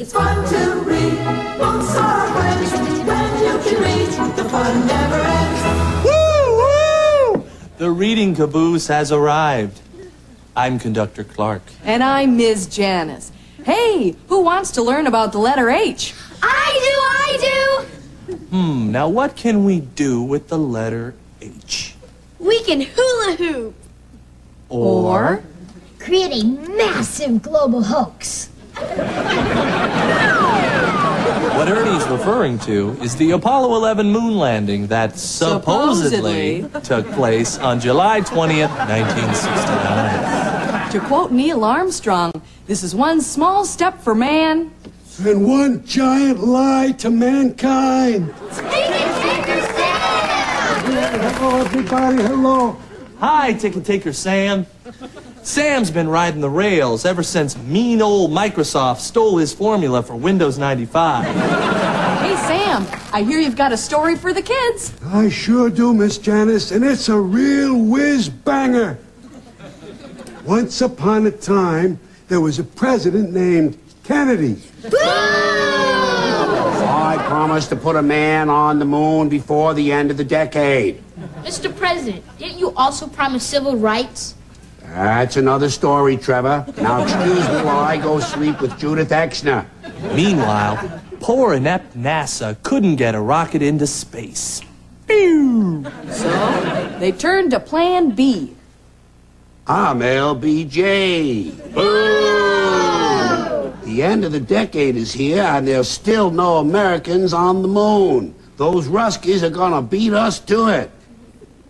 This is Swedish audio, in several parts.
It's fun to read books are friends when you can read. The fun never ends. Woo! Woo! The reading caboose has arrived. I'm Conductor Clark. And I'm Ms. Janice. Hey, who wants to learn about the letter H? I do, I do. Hmm, now what can we do with the letter H? We can hula hoop. Or? Create a massive global hoax. What Ernie's referring to is the Apollo 11 moon landing that supposedly, took place on July 20th, 1969. To quote Neil Armstrong, this is one small step for man. And one giant lie to mankind. Hello, everybody. Hello. Hi, Ticket Taker Sam. Sam's been riding the rails ever since mean old Microsoft stole his formula for Windows 95. Hey, Sam, I hear you've got a story for the kids. I sure do, Miss Janice, and it's a real whiz banger. Once upon a time, there was a president named Kennedy. I promised to put a man on the moon before the end of the decade. Mr. President, didn't you also promise civil rights? That's another story, Trevor. Now excuse me while I go sleep with Judith Exner. Meanwhile, poor inept NASA couldn't get a rocket into space. Pew! So they turned to Plan B. Ah, I'm LBJ. The end of the decade is here, and there's still no Americans on the moon. Those Ruskies are gonna beat us to it.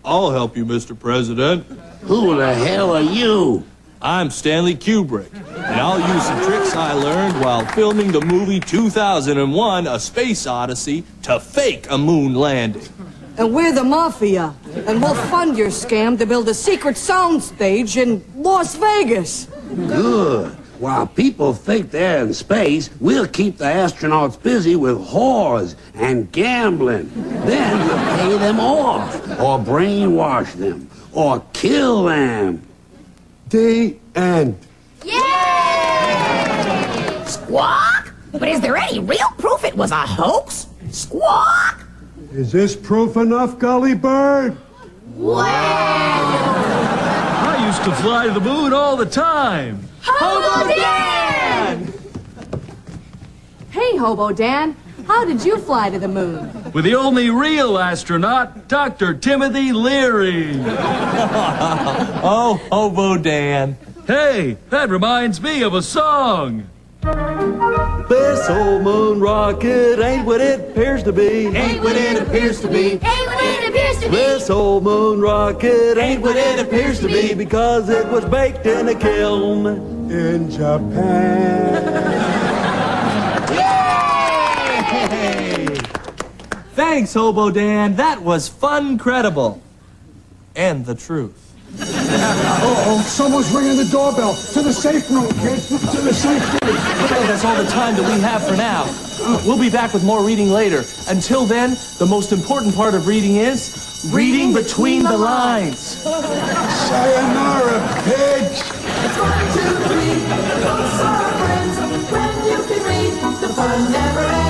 I'll help you, Mr. President. Who the hell are you? I'm Stanley Kubrick, and I'll use some tricks I learned while filming the movie 2001 A Space Odyssey to fake a moon landing. And we're the mafia. And we'll fund your scam to build a secret soundstage in Las Vegas. Good. While people think they're in space, we'll keep the astronauts busy with whores and gambling. Then we'll pay them off, or brainwash them, or kill them. The end. Yay! Squawk? But is there any real proof it was a hoax? Squawk! Is this proof enough, Gully Bird? I used to fly to the moon all the time. Hobo Dan! Hey, Hobo Dan, how did you fly to the moon? With the only real astronaut, Dr. Timothy Leary. oh, Hobo Dan. Hey, that reminds me of a song. This old moon rocket ain't what it appears to be. Ain't what it appears to be. Ain't what it appears to be. This old moon rocket ain't what it appears to be because it was baked in a kiln in Japan. Thanks, Hobo Dan. That was fun credible. And the truth. oh, oh, someone's ringing the doorbell. To the safe room, kids. To the safe room. Well, that's all the time that we have for now. We'll be back with more reading later. Until then, the most important part of reading is reading, between, the lines. Sayonara, pigs. It's fun to read books are friends when you can read. The fun never ends.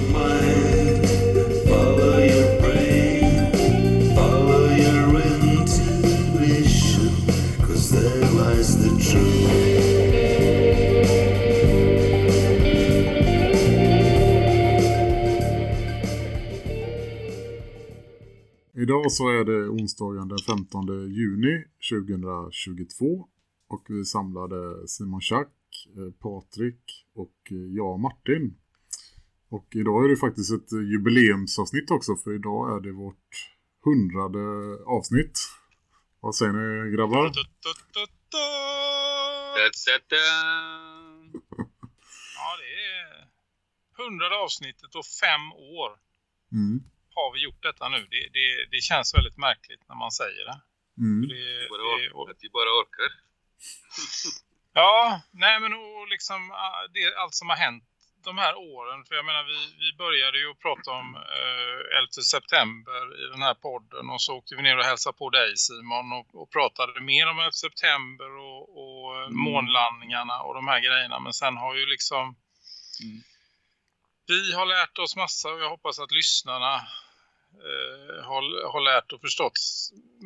Idag så är det onsdagen den 15 juni 2022 och vi samlade Simon Schack, Patrik och jag Martin. Och idag är det faktiskt ett jubileumsavsnitt också för idag är det vårt hundrade avsnitt. Vad säger ni grabbar? Ja, det är, hundrade avsnittet och fem år Mm. Har vi gjort detta nu. Det, det, det känns väldigt märkligt när man säger det. Mm. det, det Att vi bara orkar. Ja, nej men och liksom ah, det, allt som har hänt de här åren. För jag menar vi, vi började ju att prata om eh, 11 september i den här podden. Och så åkte vi ner och hälsade på dig Simon och, och pratade mer om 11 september och, och mm. månlandningarna och de här grejerna. Men sen har ju liksom vi har lärt oss massa och jag hoppas att lyssnarna eh, har, har lärt och förstått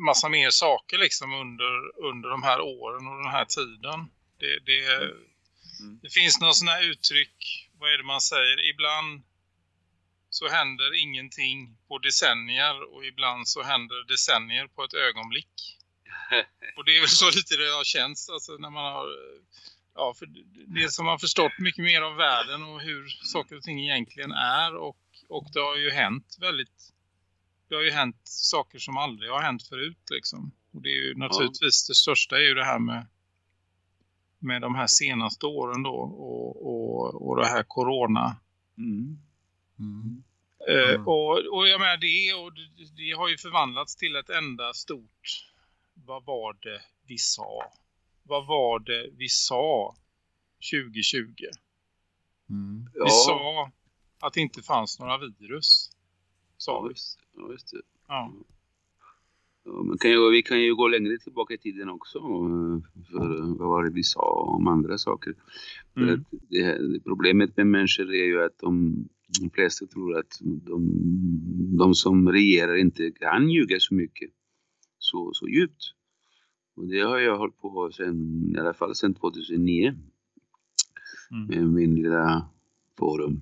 massa mer saker liksom under, under de här åren och den här tiden. Det, det, det finns några sådana här uttryck, vad är det man säger? Ibland så händer ingenting på decennier och ibland så händer decennier på ett ögonblick. Och det är väl så lite det har känts alltså när man har ja, för det som har förstått mycket mer av världen och hur saker och ting egentligen är och, och det har ju hänt väldigt det har ju hänt saker som aldrig har hänt förut liksom. Och det är ju naturligtvis det största är ju det här med med de här senaste åren då och, och, och det här corona. Mm. Eh, och, och jag menar det, och det, det har ju förvandlats till ett enda stort vad var det vi sa? Vad var det vi sa 2020? Mm. Vi sa att det inte fanns några virus. Sa Ja, vi. visst, ja, visst det. Ja. Ja, men kan ju, vi kan ju gå längre tillbaka i tiden också. eh, För eh, vad var det vi sa om andra saker. Mm. det, problemet med människor är ju att de, de flesta tror att de, de som regerar inte kan ljuga så mycket. Så, så djupt. Och det har jag hållit på sen, i alla fall sedan 2009. Med min lilla forum.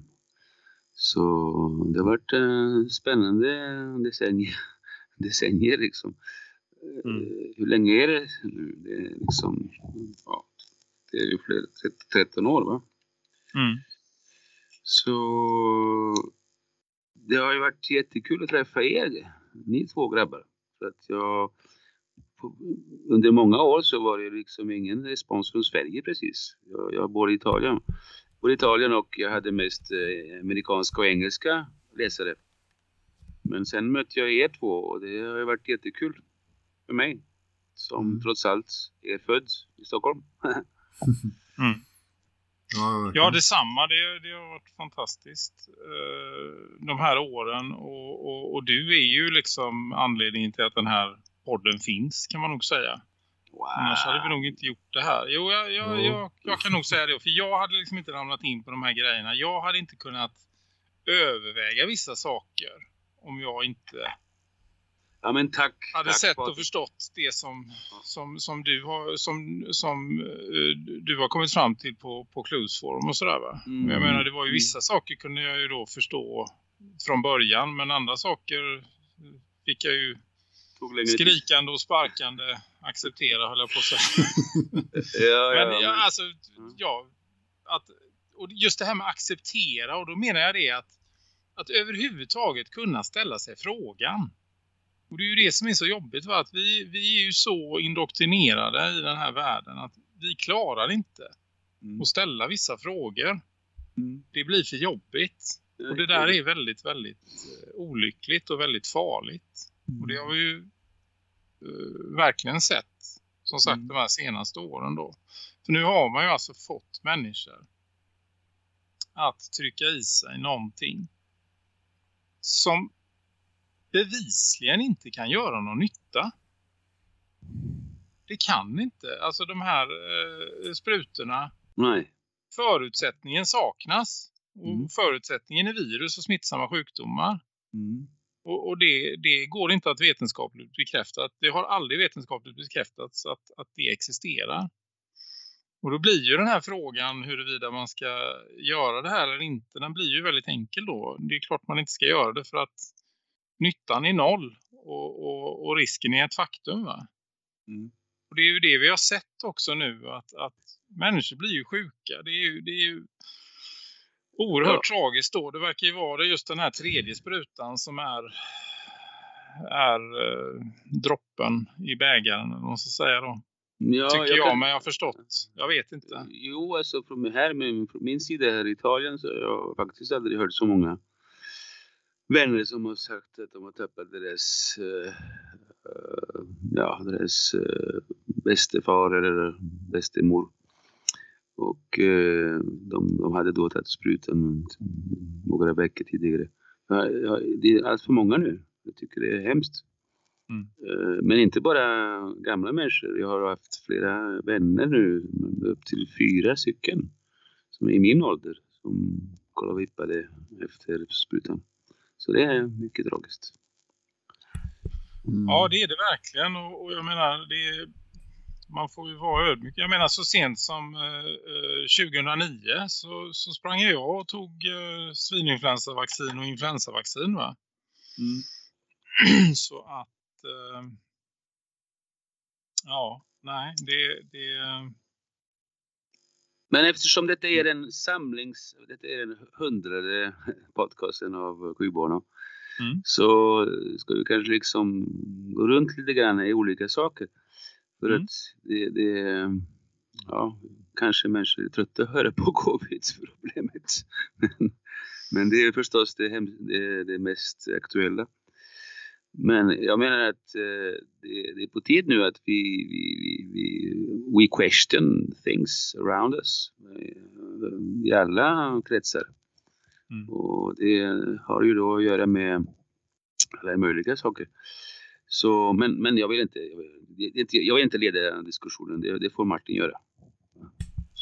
Så det har varit eh, spännande decennier, decennier liksom. Eh, Hur länge är det nu? Det är liksom, ja, det är ju fler, 30, 13 år va? Mm. Så det har ju varit jättekul att träffa er, ni två grabbar. För att jag, under många år så var det liksom ingen respons från Sverige precis. Jag, jag bor i Italien. bor i Italien och jag hade mest eh, amerikanska och engelska läsare. Men sen mötte jag er två och det har varit jättekul för mig. Som trots allt är född i Stockholm. Mm. Ja, Ja, detsamma. Det, det har varit fantastiskt eh, de här åren. Och, och, och du är ju liksom anledningen till att den här podden finns, kan man nog säga. Annars hade vi nog inte gjort det här. Jo, jag, jag, Jo. jag, jag kan nog säga det. För jag hade liksom inte ramlat in på de här grejerna. Jag hade inte kunnat överväga vissa saker om jag inte Ja men tack. hade tack sett och förstått det som, som, som, du, har, som, som eh, du har kommit fram till på, på Cluesforum och sådär va? Mm. Jag menar det var ju Mm. vissa saker kunde jag ju då förstå från början men andra saker fick jag ju Tog längre skrikande och sparkande acceptera höll jag på att säga. Ja, ja, men, ja, alltså, ja, att, och just det här med acceptera och då menar jag det att, att överhuvudtaget kunna ställa sig frågan. Och det är ju det som är så jobbigt va? att vi, vi är ju så indoktrinerade i den här världen att vi klarar inte att ställa vissa frågor. Det blir för jobbigt. Och det där är väldigt, väldigt eh, olyckligt och väldigt farligt. Och det har vi ju verkligen sett som sagt de här senaste åren då. För nu har man ju alltså fått människor att trycka i sig någonting som bevisligen inte kan göra någon nytta. Det kan inte. Alltså de här eh, sprutorna, Nej. förutsättningen saknas. Och förutsättningen är virus och smittsamma sjukdomar. Och, och det, det går inte att vetenskapligt bekräfta. Det har aldrig vetenskapligt bekräftats att, att det existerar. Och då blir ju den här frågan huruvida man ska göra det här eller inte, den blir ju väldigt enkel då. Det är klart man inte ska göra det för att nyttan är noll och, och, och risken är ett faktum va? Och det är ju det vi har sett också nu att, att människor blir ju sjuka. Det är ju, det är ju oerhört tragiskt då. Det verkar ju vara just den här tredje sprutan som är, är eh, droppen i bägaren vad man ska säga då. Ja, tycker jag, kan- men jag har förstått. Jag vet inte. Jo, alltså från, här, från min sida här i Italien så har jag faktiskt aldrig hört så många vänner som har sagt att de har tappat deras, eh, eh, ja, deras uh, bäste far eller bäste mor. Och eh, de, de hade då tagit sprutan några veckor tidigare. Ja, ja, det är allt för många nu. Jag tycker det är hemskt. Eh, Men inte bara gamla människor. Jag har haft flera vänner nu, upp till fyra stycken, som är i min ålder, som kollavippade efter sprutan. Så det är mycket tragiskt. Ja, det är det verkligen. Och, och jag menar, det är, man får ju vara ödmjuk. Jag menar, så sent som eh, eh, 2009 så, så sprang jag och tog eh, svininfluensavaccin och influensavaccin. Va? så att... Eh, ja, nej, det... det Men eftersom detta är en samlings... Detta är den hundrade podcasten av Skybarna så ska vi kanske liksom gå runt lite grann i olika saker. För att det, det... Ja, kanske människor är trötta att höra på covid-problemet. Men, men det är förstås det, hem, det, det mest aktuella. Men jag menar att eh, det, det är på tid nu att vi, vi, vi, vi we question things around us eh, i alla kretsar. Och det har ju då att göra med alla möjliga saker. Så, men, men jag vill inte, jag vill, jag vill inte leda diskussionen, det, det får Martin göra.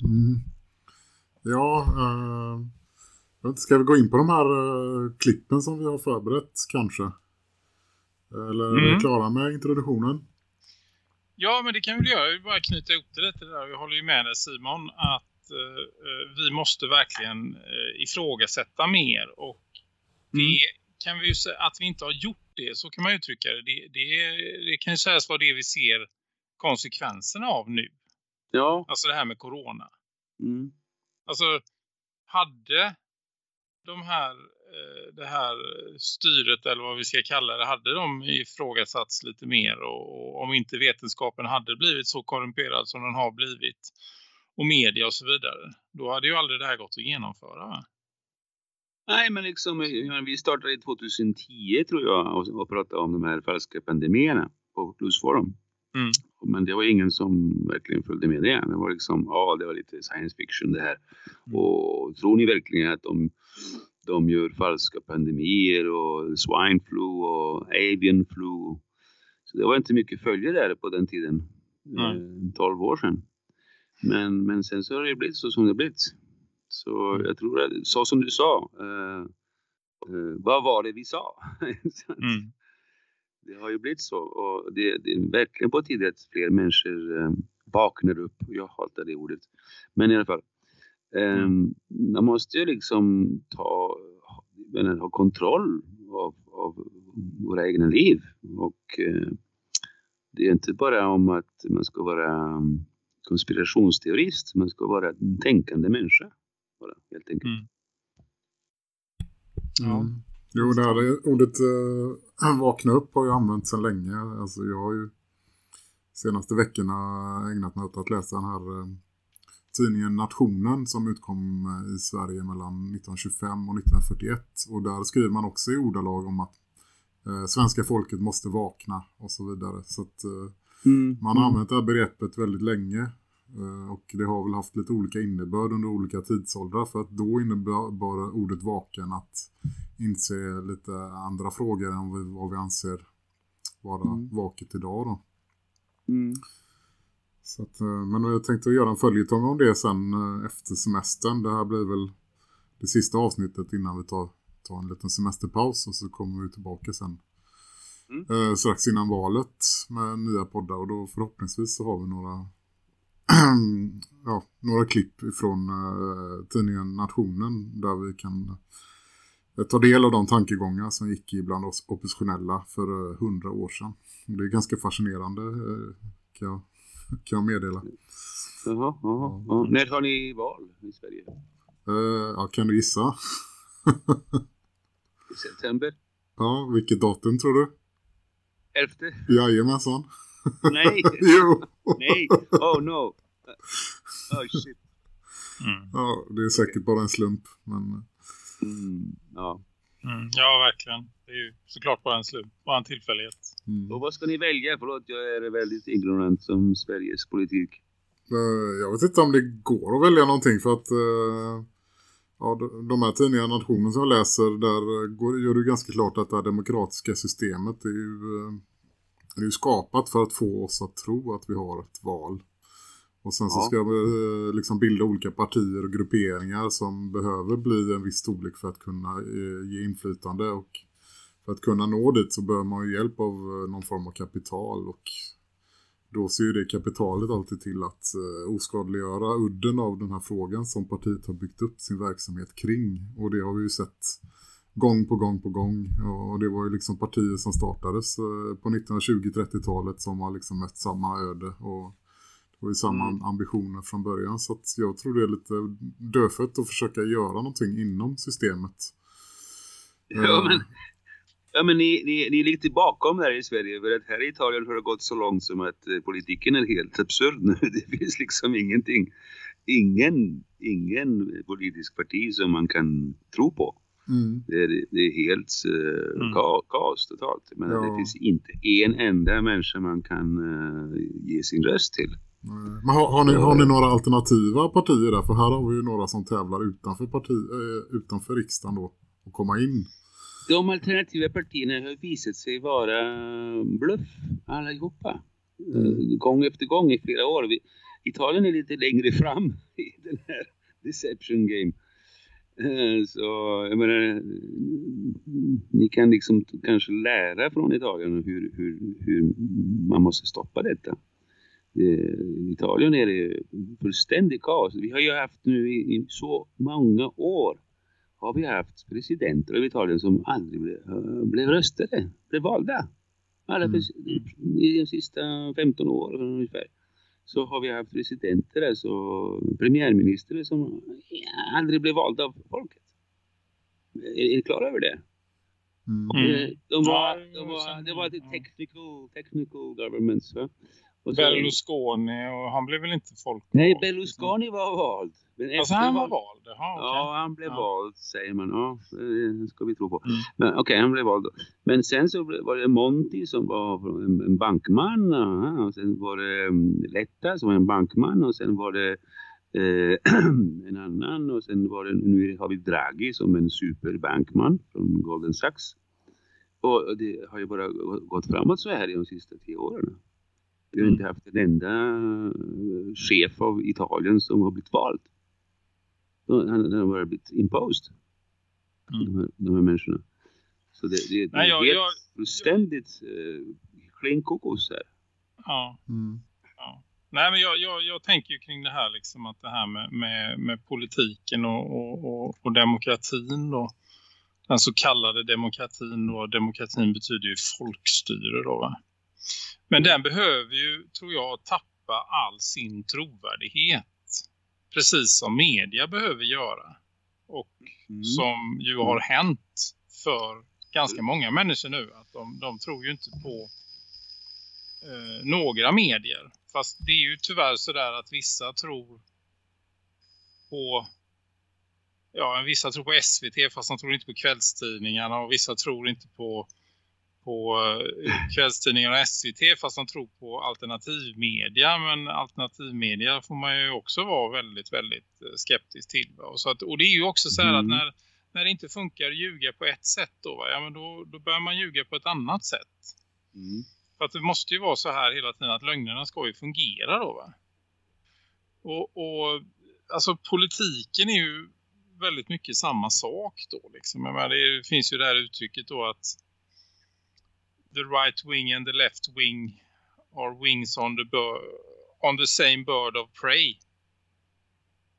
Mm. Ja, eh, ska vi gå in på de här eh, klippen som vi har förberett kanske? Eller är vi Mm. klara med introduktionen? Ja, men det kan vi göra. Jag vill bara knyta ihop det lite där. Jag håller ju med dig Simon att eh, eh, vi måste verkligen eh, ifrågasätta mer. Och det kan vi ju säga att vi inte har gjort det, så kan man uttrycka det. Det, det, det kan ju sägas vara det vi ser konsekvenserna av nu. Ja. Alltså det här med corona. Mm. Alltså, hade de här, eh, det här styret eller vad vi ska kalla det, hade de ifrågasatts lite mer och, och om inte vetenskapen hade blivit så korrumperad som den har blivit och media och så vidare, då hade ju aldrig det här gått att genomföra. Va? Nej, men liksom, menar, vi startade 2010 tror jag och, och pratade om de här falska pandemierna på Plusforum. Mm. Men det var ingen som verkligen följde med det. Det var liksom, ja det var lite science fiction det här. Och tror ni verkligen att de, de gör falska pandemier och swine flu och avian flu? Så det var inte mycket följe där på den tiden. Eh, 12 år sedan. Men, men sen så har det blivit så som det blivit. Så jag tror att, så som du sa, eh, eh, vad var det vi sa? Det har ju blivit så och det, det är verkligen på tiden att fler människor eh, vaknar upp. Jag hatar det ordet. Men i alla fall. Eh, Man måste ju liksom ta, menar, ha kontroll av, av våra egna liv. Och eh, det är inte bara om att man ska vara konspirationsteorist. Man ska vara en tänkande människa. Bara, helt enkelt. Ja. Jo, det här ordet äh, vakna upp har jag använt sedan länge. Alltså jag har ju senaste veckorna ägnat mig åt att läsa den här eh, tidningen Nationen som utkom eh, i Sverige mellan 1925 och 1941. Och där skriver man också i ordalag om att eh, svenska folket måste vakna och så vidare. Så att Mm. man har använt det här begreppet väldigt länge. Eh, Och det har väl haft lite olika innebörd under olika tidsåldrar. För att då innebar ordet vaken att inse lite andra frågor än vad- vi anser vara vaket idag då. Mm. Så att, eh, men jag tänkte göra en följetong om det sen eh, efter semestern. Det här blir väl det sista avsnittet innan vi tar, tar en liten semesterpaus och så kommer vi tillbaka sen. Eh, strax innan valet med nya poddar och då förhoppningsvis så har vi några ja, några klipp från eh, tidningen Nationen där vi kan eh, ta del av de tankegångar som gick ibland oss oppositionella för eh, hundra år sedan. Det är ganska fascinerande eh, kan, jag, kan jag meddela. Jaha, jaha, ja. När har ni val i Sverige? Eh, ja, kan du gissa? I september? Ja, vilket datum tror du? Elfte? Jajamensan. Nej. jo. Nej. Oh no. Oh shit. Ja, det är säkert bara en slump. Men... Mm, ja. Mm, ja, verkligen. Det är ju såklart bara en slump, bara en tillfällighet. Mm. Och vad ska ni välja? Förlåt, jag är väldigt ignorant som Sveriges politik. Eh, Jag vet inte om det går att välja någonting för att eh, ja, de- här tidningarna, nationen som jag läser, där eh, går, gör det ganska klart att det här demokratiska systemet är ju, eh, det är ju skapat för att få oss att tro att vi har ett val. Och sen så Ja. ska vi eh, liksom bilda olika partier och grupperingar som behöver bli en viss storlek för att kunna eh, ge inflytande och för att kunna nå dit så behöver man ju hjälp av eh, någon form av kapital och då ser ju det kapitalet alltid till att oskadliggöra udden av den här frågan som partiet har byggt upp sin verksamhet kring. Och det har vi ju sett gång på gång på gång. Och det var ju liksom partier som startades eh, på 1920-30-talet som har liksom mött samma öde och det var ju samma ambitioner från början. Så att jag tror det är lite dödfött att försöka göra någonting inom systemet. Ja, men, ja, men ni, ni, ni lite bakom där i Sverige. För att här i Italien har det gått så långt som att eh, politiken är helt absurd nu. Det finns liksom ingenting, ingen, ingen politisk parti som man kan tro på. Mm. Det är, det är helt uh, ka, kaos totalt. Men Ja. det finns inte en enda människa man kan eh, ge sin röst till. Men har, har, ni, har ni några alternativa partier där? För här har vi ju några som tävlar utanför, parti, eh, utanför riksdagen då och komma in. De alternativa partierna har visat sig vara bluff allihopa. Eh, Gång efter gång i flera år. Vi, Italien är lite längre fram i den här deception game. Eh, Så jag menar, ni kan liksom kanske lära från Italien hur, hur, hur man måste stoppa detta. Det, I Italien är det fullständigt kaos. Vi har ju haft nu i, i så många år har vi haft presidenter i Italien som aldrig blev, eh, blev röstade, blev valda. Alla pres- I de sista 15 åren ungefär så har vi haft presidenter, alltså premiärminister som aldrig blev valda av folket. Är, ni klara över det? Eh, De var, de var, det var ett technical, technical governments. Va? Och så- Berlusconi och han blev väl inte folk... Nej, Berlusconi var vald. Men Alltså han var val- vald? Jaha, okej. Ja, han blev Ja. vald säger man. Ja, det ska vi tro på. Men Okej, han blev vald då. Men sen så var det Monti som var en, bankman. Och sen var det um, Letta som var en bankman. Och sen var det eh, en annan. Och sen var det, nu har vi Draghi som en superbankman från Golden Sachs. Och det har ju bara gå- gått framåt så här i de sista tio åren. Vi har inte haft en enda eh, chef av Italien som har blivit vald. Han, har bara blivit imposed. De, här, de här människorna. Så det, det, det Nej, är jag- helt jag- fullständigt uh, klinkokos här. Ja. ja. Nej, men jag, jag, jag tänker ju kring det här liksom att det här med, med, med politiken och, och, och, och demokratin då. Den så kallade demokratin då. Demokratin betyder ju folkstyre då va. Men den behöver ju, tror jag, tappa all sin trovärdighet. Precis som media behöver göra. Och som ju har hänt för ganska många människor nu. Att de, de tror ju inte på eh, några medier. Fast det är ju tyvärr så där att vissa tror på ja, vissa tror på SVT fast de tror inte på kvällstidningarna och vissa tror inte på på eh, kvällstidningarna och SVT fast de tror på alternativmedia men alternativmedia får man ju också vara väldigt väldigt eh, skeptisk till va? och, så att, och det är ju också så här att Mm. när, när det inte funkar att ljuga på ett sätt då, va? Ja, men då, då börjar man ljuga på ett annat sätt för att det måste ju vara så här hela tiden att lögnerna ska ju fungera då va. Och, och alltså politiken är ju väldigt mycket samma sak då liksom. Jag menar, det finns ju det här uttrycket då att the right wing and the left wing are wings on the, on the same bird of prey.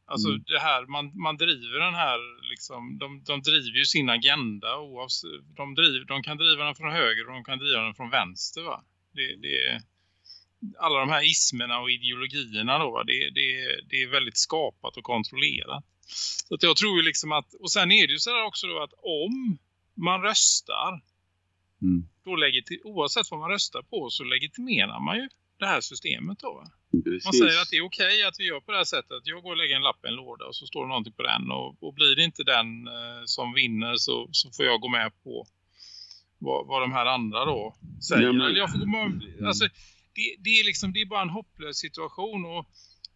Alltså Mm. det här, man, man driver den här liksom, de, de driver ju sin agenda oavsett, de, driver, de kan driva den från höger och de kan driva den från vänster va. Det, det är alla de här ismerna och ideologierna då? Det, det, det är väldigt skapat och kontrollerat. Så jag tror ju liksom att, och sen är det ju så här också då att om man röstar Mm. då oavsett vad man röstar på så legitimerar man ju det här systemet då? Precis. Man säger att det är okej att vi gör på det här sättet. Jag går och lägger en lapp i en låda och så står det någonting på den. Och, och blir det inte den eh, som vinner så, så får jag gå med på vad, vad de här andra då säger. Ja, men- Eller jag får gå med, alltså, det, det, är liksom, det är bara en hopplös situation. Och,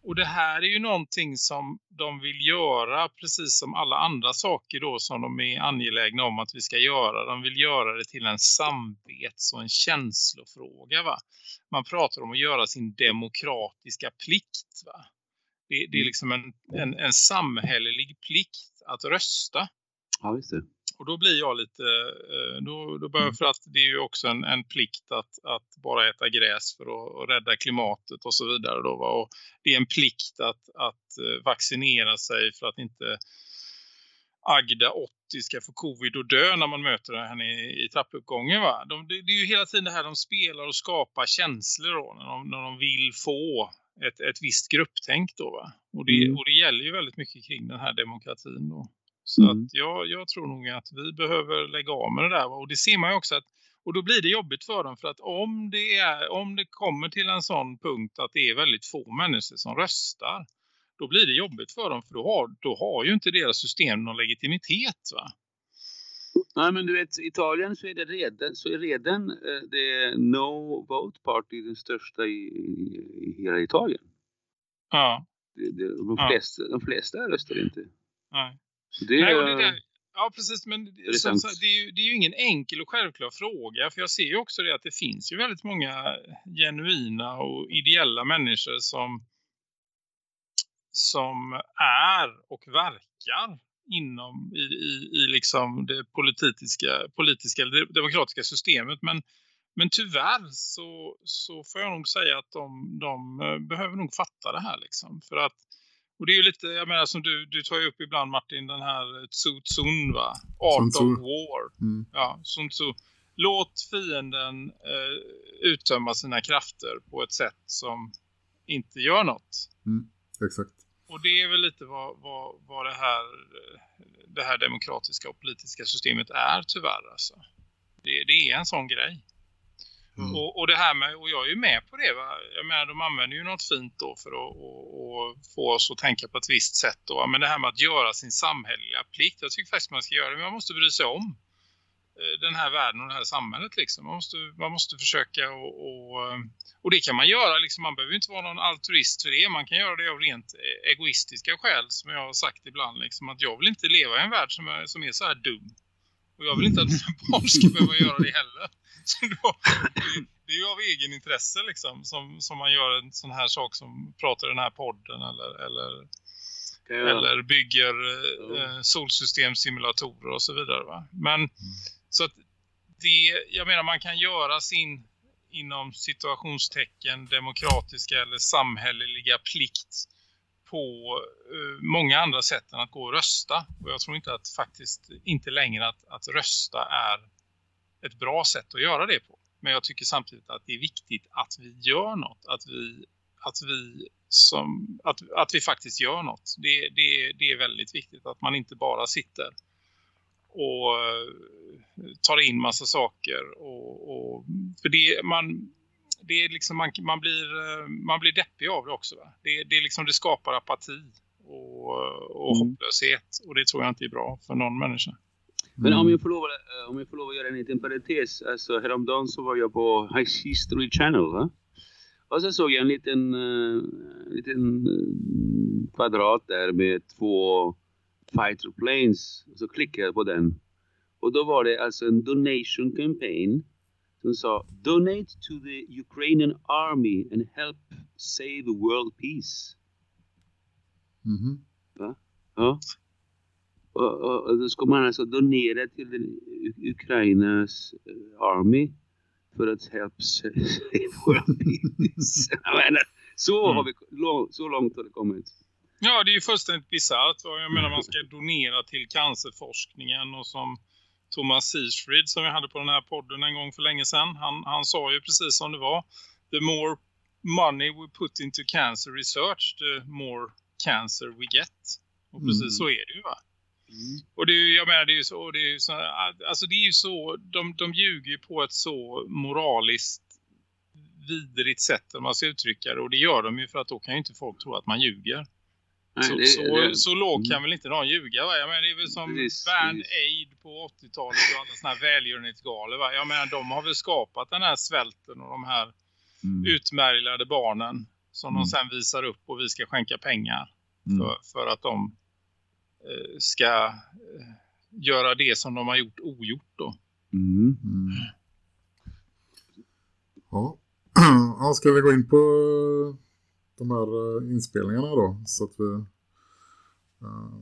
och det här är ju någonting som de vill göra precis som alla andra saker då som de är angelägna om att vi ska göra. De vill göra det till en samvets- och en känslofråga va. Man pratar om att göra sin demokratiska plikt va. Det, det är liksom en, en, en samhällelig plikt att rösta. Ja, just det. Och då blir jag lite, eh, då, då börjar för att det är ju också en, en plikt att, att bara äta gräs för att, att rädda klimatet och så vidare. Då, va? Och det är en plikt att, att eh, vaccinera sig för att inte Agda 80 ska få covid och dö när man möter henne i, i trappuppgången. Va? De, det, det är ju hela tiden det här de spelar och skapar känslor då, när, de, när de vill få ett, ett visst grupptänk. Då, va? Och, det, Mm. och det gäller ju väldigt mycket kring den här demokratin. Då. Så Mm. att jag, jag tror nog att vi behöver lägga av med det där. Och det ser man ju också att och då blir det jobbigt för dem för att om det, är, om det kommer till en sån punkt att det är väldigt få människor som röstar då blir det jobbigt för dem för då har, då har ju inte deras system någon legitimitet va? Nej, men du vet, i Italien så är det redan, så är redan eh, det no vote party den största i, i, hela Italien. Ja. Det, det, de, Ja. flesta, de flesta röstar inte. Nej. Så det, Nej, det där, ja, precis. Men är det, sant. sagt, det, är ju, det är ju ingen enkel och självklar fråga. För jag ser ju också det att det finns ju väldigt många genuina och ideella människor som, som är och verkar inom i, i, i liksom det politiska, politiska eller demokratiska systemet. Men, men tyvärr så, så får jag nog säga att de, de eh, behöver nog fatta det här. Liksom. För att och det är ju lite, jag menar som du, du tar ju upp ibland Martin, den här Tzu Tsun va? Art Tzu. of War. Mm. Ja, Sun Tzu. Låt fienden eh, uttömma sina krafter på ett sätt som inte gör något. Mm. Exakt. Och det är väl lite vad, vad, vad det, här, eh, det här demokratiska och politiska systemet är tyvärr. Alltså. Det, det är en sån grej. Mm. Och, och det här med, och jag är ju med på det va. Jag menar de använder ju något fint då för att och, och få oss att tänka på ett visst sätt då. Men det här med att göra sin samhälleliga plikt. Jag tycker faktiskt man ska göra det, men man måste bry sig om eh, den här världen och det här samhället liksom. Man måste, man måste försöka och, och, eh, och det kan man göra liksom. Man behöver inte vara någon altruist för det. Man kan göra det av rent eh, egoistiska skäl som jag har sagt ibland liksom. Att jag vill inte leva i en värld som är, som är så här dum. Och jag vill inte att mina barn ska behöva göra det heller. Då, det, är ju av egen intresse liksom som, som man gör en sån här sak som pratar i den här podden eller, eller, Ja. eller bygger eh, solsystemsimulatorer och så vidare. Va? Men så att det, jag menar man kan göra sin inom situationstecken demokratiska eller samhälleliga plikt på eh, många andra sätt än att gå och rösta. Och jag tror inte att faktiskt inte längre att, att rösta är ett bra sätt att göra det på. Men jag tycker samtidigt att det är viktigt att vi gör något. Att vi, att vi, som, att, att vi faktiskt gör något. Det, det, det är väldigt viktigt att man inte bara sitter och eh, tar in massa saker. Och, och, för det, man, det är liksom, man, man, blir, eh, man blir deppig av det också. Va? Det, det, är liksom, det skapar apati och, och Mm. hopplöshet. Och det tror jag inte är bra för någon människa. Men om jag, får lov, att- om jag får lov att göra en liten parentes. Alltså häromdagen så var jag på History Channel. Va? Och så såg jag en liten, eh, liten eh, kvadrat där med två fighter planes. Och så klickade jag på den. Och då var det alltså en donation campaign som sa Donate to the Ukrainian army and help save world peace. Mhm. Va? Ja. Och, och, och då ska man alltså donera till Ukrainas eh, army för att menar, så, har vi, lång, så långt har det kommit. Ja, det är ju fullständigt bisarrt. Jag menar man ska donera till cancerforskningen och som Thomas Seafried som vi hade på den här podden en gång för länge sedan. Han, han sa ju precis som det var. The more money we put into cancer research, the more cancer we get. Och precis Mm. så är det ju va. Och det är jag menar, det är ju så, det är så, alltså det är ju så, de, de ljuger ju på ett så moraliskt vidrigt sätt om man ska uttrycka det. Och det gör de ju för att då kan ju inte folk tro att man ljuger. Nej, så, det- så, det- så lågt kan Mm. väl inte någon ljuga va? Jag menar det är väl som Precis, precis. Aid på 80-talet och alla såna här välgörenhetsgalor va? Jag menar de har väl skapat den här svälten och de här Mm. utmärglade barnen som Mm. de sen visar upp och vi ska skänka pengar Mm. för, för att de ska eh, göra det som de har gjort ogjort då. Mm. Ja. ja, ska vi gå in på de här eh, inspelningarna då? Så att vi eh,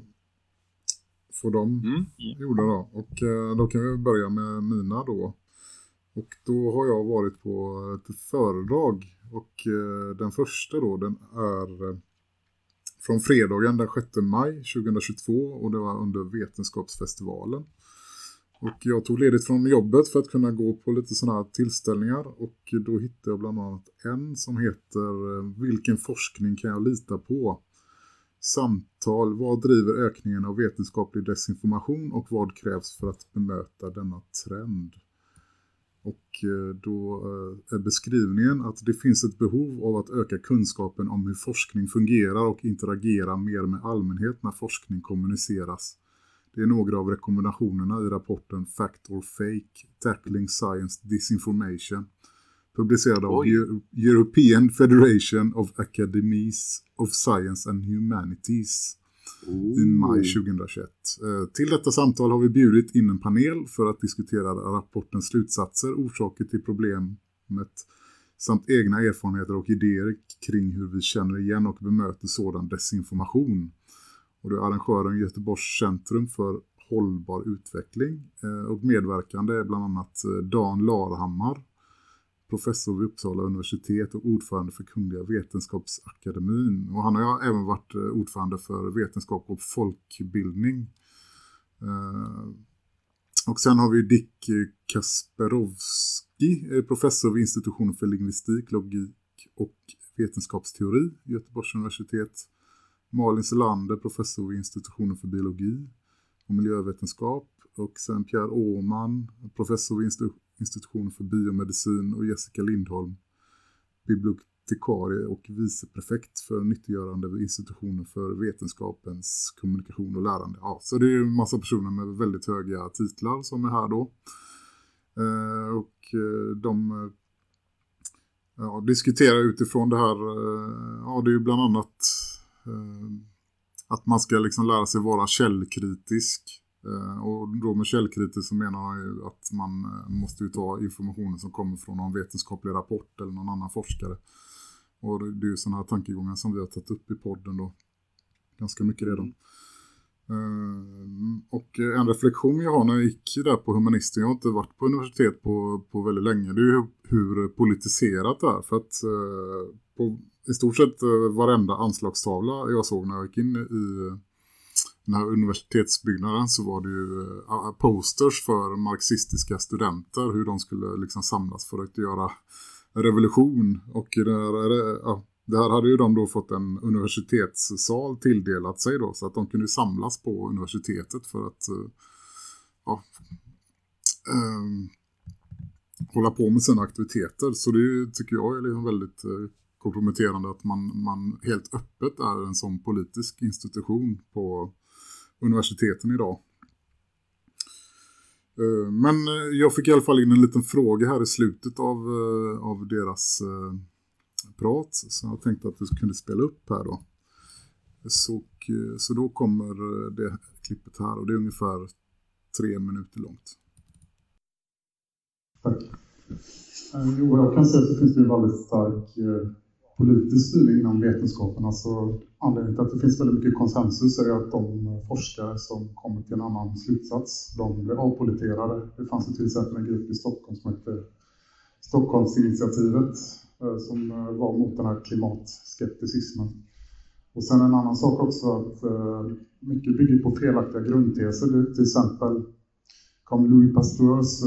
får dem gjorda då. Och eh, då kan vi börja med mina då. Och då har jag varit på ett föredrag. Och eh, den första då, den är eh, från fredagen den 6 maj 2022. Och det var under Vetenskapsfestivalen. Och jag tog ledigt från jobbet för att kunna gå på lite sådana här tillställningar. Och då hittade jag bland annat en som heter eh, Vilken forskning kan jag lita på? Samtal, vad driver ökningen av vetenskaplig desinformation och vad krävs för att bemöta denna trend? Och eh, då eh, är beskrivningen att det finns ett behov av att öka kunskapen om hur forskning fungerar och interagera mer med allmänhet när forskning kommuniceras. Det är några av rekommendationerna i rapporten Fact or Fake, Tackling Science Disinformation, publicerad av Oj. Eu- European Federation of Academies of Science and Humanities i maj 2021. Eh, Till detta samtal har vi bjudit in en panel för att diskutera rapportens slutsatser, orsaker till problemet samt egna erfarenheter och idéer kring hur vi känner igen och bemöter sådan desinformation. Och det är arrangören Göteborgs centrum för hållbar utveckling eh, och medverkande är bland annat eh, Dan Larhammar, professor vid Uppsala universitet och ordförande för Kungliga Vetenskapsakademin. Och han har ju även varit eh, ordförande för vetenskap och folkbildning. Eh, och sen har vi Dick Kasperowski, Kasperovski, eh, professor vid institutionen för lingvistik, logik och vetenskapsteori, Göteborgs universitet. Malin Selander, professor vid institutionen för biologi och miljövetenskap. Och sen Pierre Åman, professor vid institutionen för biomedicin och Jessica Lindholm, bibliotekarie och viceprefekt för nyttiggörande vid institutionen för vetenskapens kommunikation och lärande. Ja, så det är ju en massa personer med väldigt höga titlar som är här då. Eh, och eh, de eh, ja, diskuterar utifrån det här, eh, ja det är ju bland annat eh, att man ska liksom lära sig vara källkritisk. Eh, och då med källkritisk så menar han ju att man eh, måste ju ta informationen som kommer från någon vetenskaplig rapport eller någon annan forskare. Och det är ju sådana här tankegångar som vi har tagit upp i podden då. Ganska mycket redan. Eh, och en reflektion jag har när jag gick där på humanisten, jag har inte varit på universitet på, på väldigt länge, det är ju hur politiserat det är. För att på i stort sett varenda anslagstavla jag såg när jag gick in i den här universitetsbyggnaden så var det ju eh, posters för marxistiska studenter, hur de skulle liksom samlas för att göra revolution. Och det här, eh, ja, det här hade ju de då fått en universitetssal tilldelat sig då, så att de kunde samlas på universitetet för att eh, ja, ehm, hålla på med sina aktiviteter. Så det tycker jag är liksom väldigt komprometterande att man, man helt öppet är en sån politisk institution på universiteten idag. Eh, men eh, jag fick i alla fall in en liten fråga här i slutet av, eh, av deras prat. Så jag tänkte att vi kunde spela upp här då. Så, så då kommer det klippet här och det är ungefär tre minuter långt. Tack. Jo, jag kan säga att det finns en väldigt stark politisk styrning inom vetenskapen. Alltså, anledningen till att det finns väldigt mycket konsensus är att de forskare som kommer till en annan slutsats, de blir avpoliterade. Det fanns ju till exempel en grupp i Stockholm som hette Stockholmsinitiativet eh, som eh, var mot den här klimatskepticismen. Och sen en annan sak också att eh, mycket bygger på felaktiga grundteser. Till exempel kom Louis Pasteurs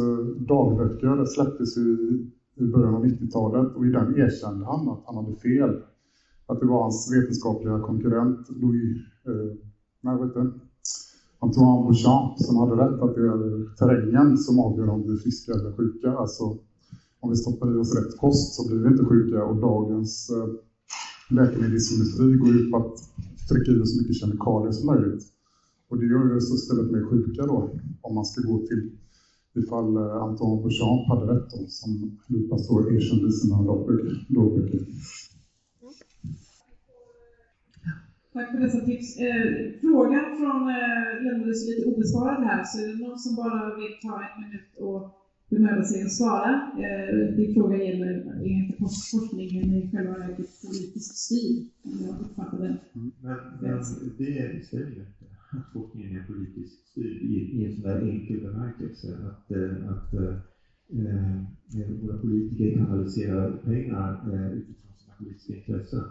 dagböcker det släpptes i, i början av 90-talet och i den erkände han att han hade fel. Att det var hans vetenskapliga konkurrent Louis, eh, nej, vet du, Antoine Bouchamp som hade rätt att det är terrängen som avgör om vi är friska eller sjuka. Alltså, om vi stoppar i oss rätt kost så blir vi inte sjuka och dagens eh, läkemedelsindustri går ut på att trycka i oss så mycket kemikalier som möjligt. Och det gör ju oss istället mer sjuka då, om man ska gå till ifall eh, Antoine Bouchamp hade rätt då, som Lupas då erkände i sina dagböcker. Tack för dessa tips. Eh, frågan från eh, lämnades lite obesvarad här, så är det någon som bara vill ta en minut och bemöda sig att svara? Eh, din fråga gäller är inte forskningen i själva verket politiskt styrd, om jag uppfattar det. Men, men det ju inte att forskningen är politiskt styrd i, i en sån där enkel bemärkelse. Att, eh, att eh, eh våra politiker kanaliserar pengar eh, utifrån sina politiska intressen.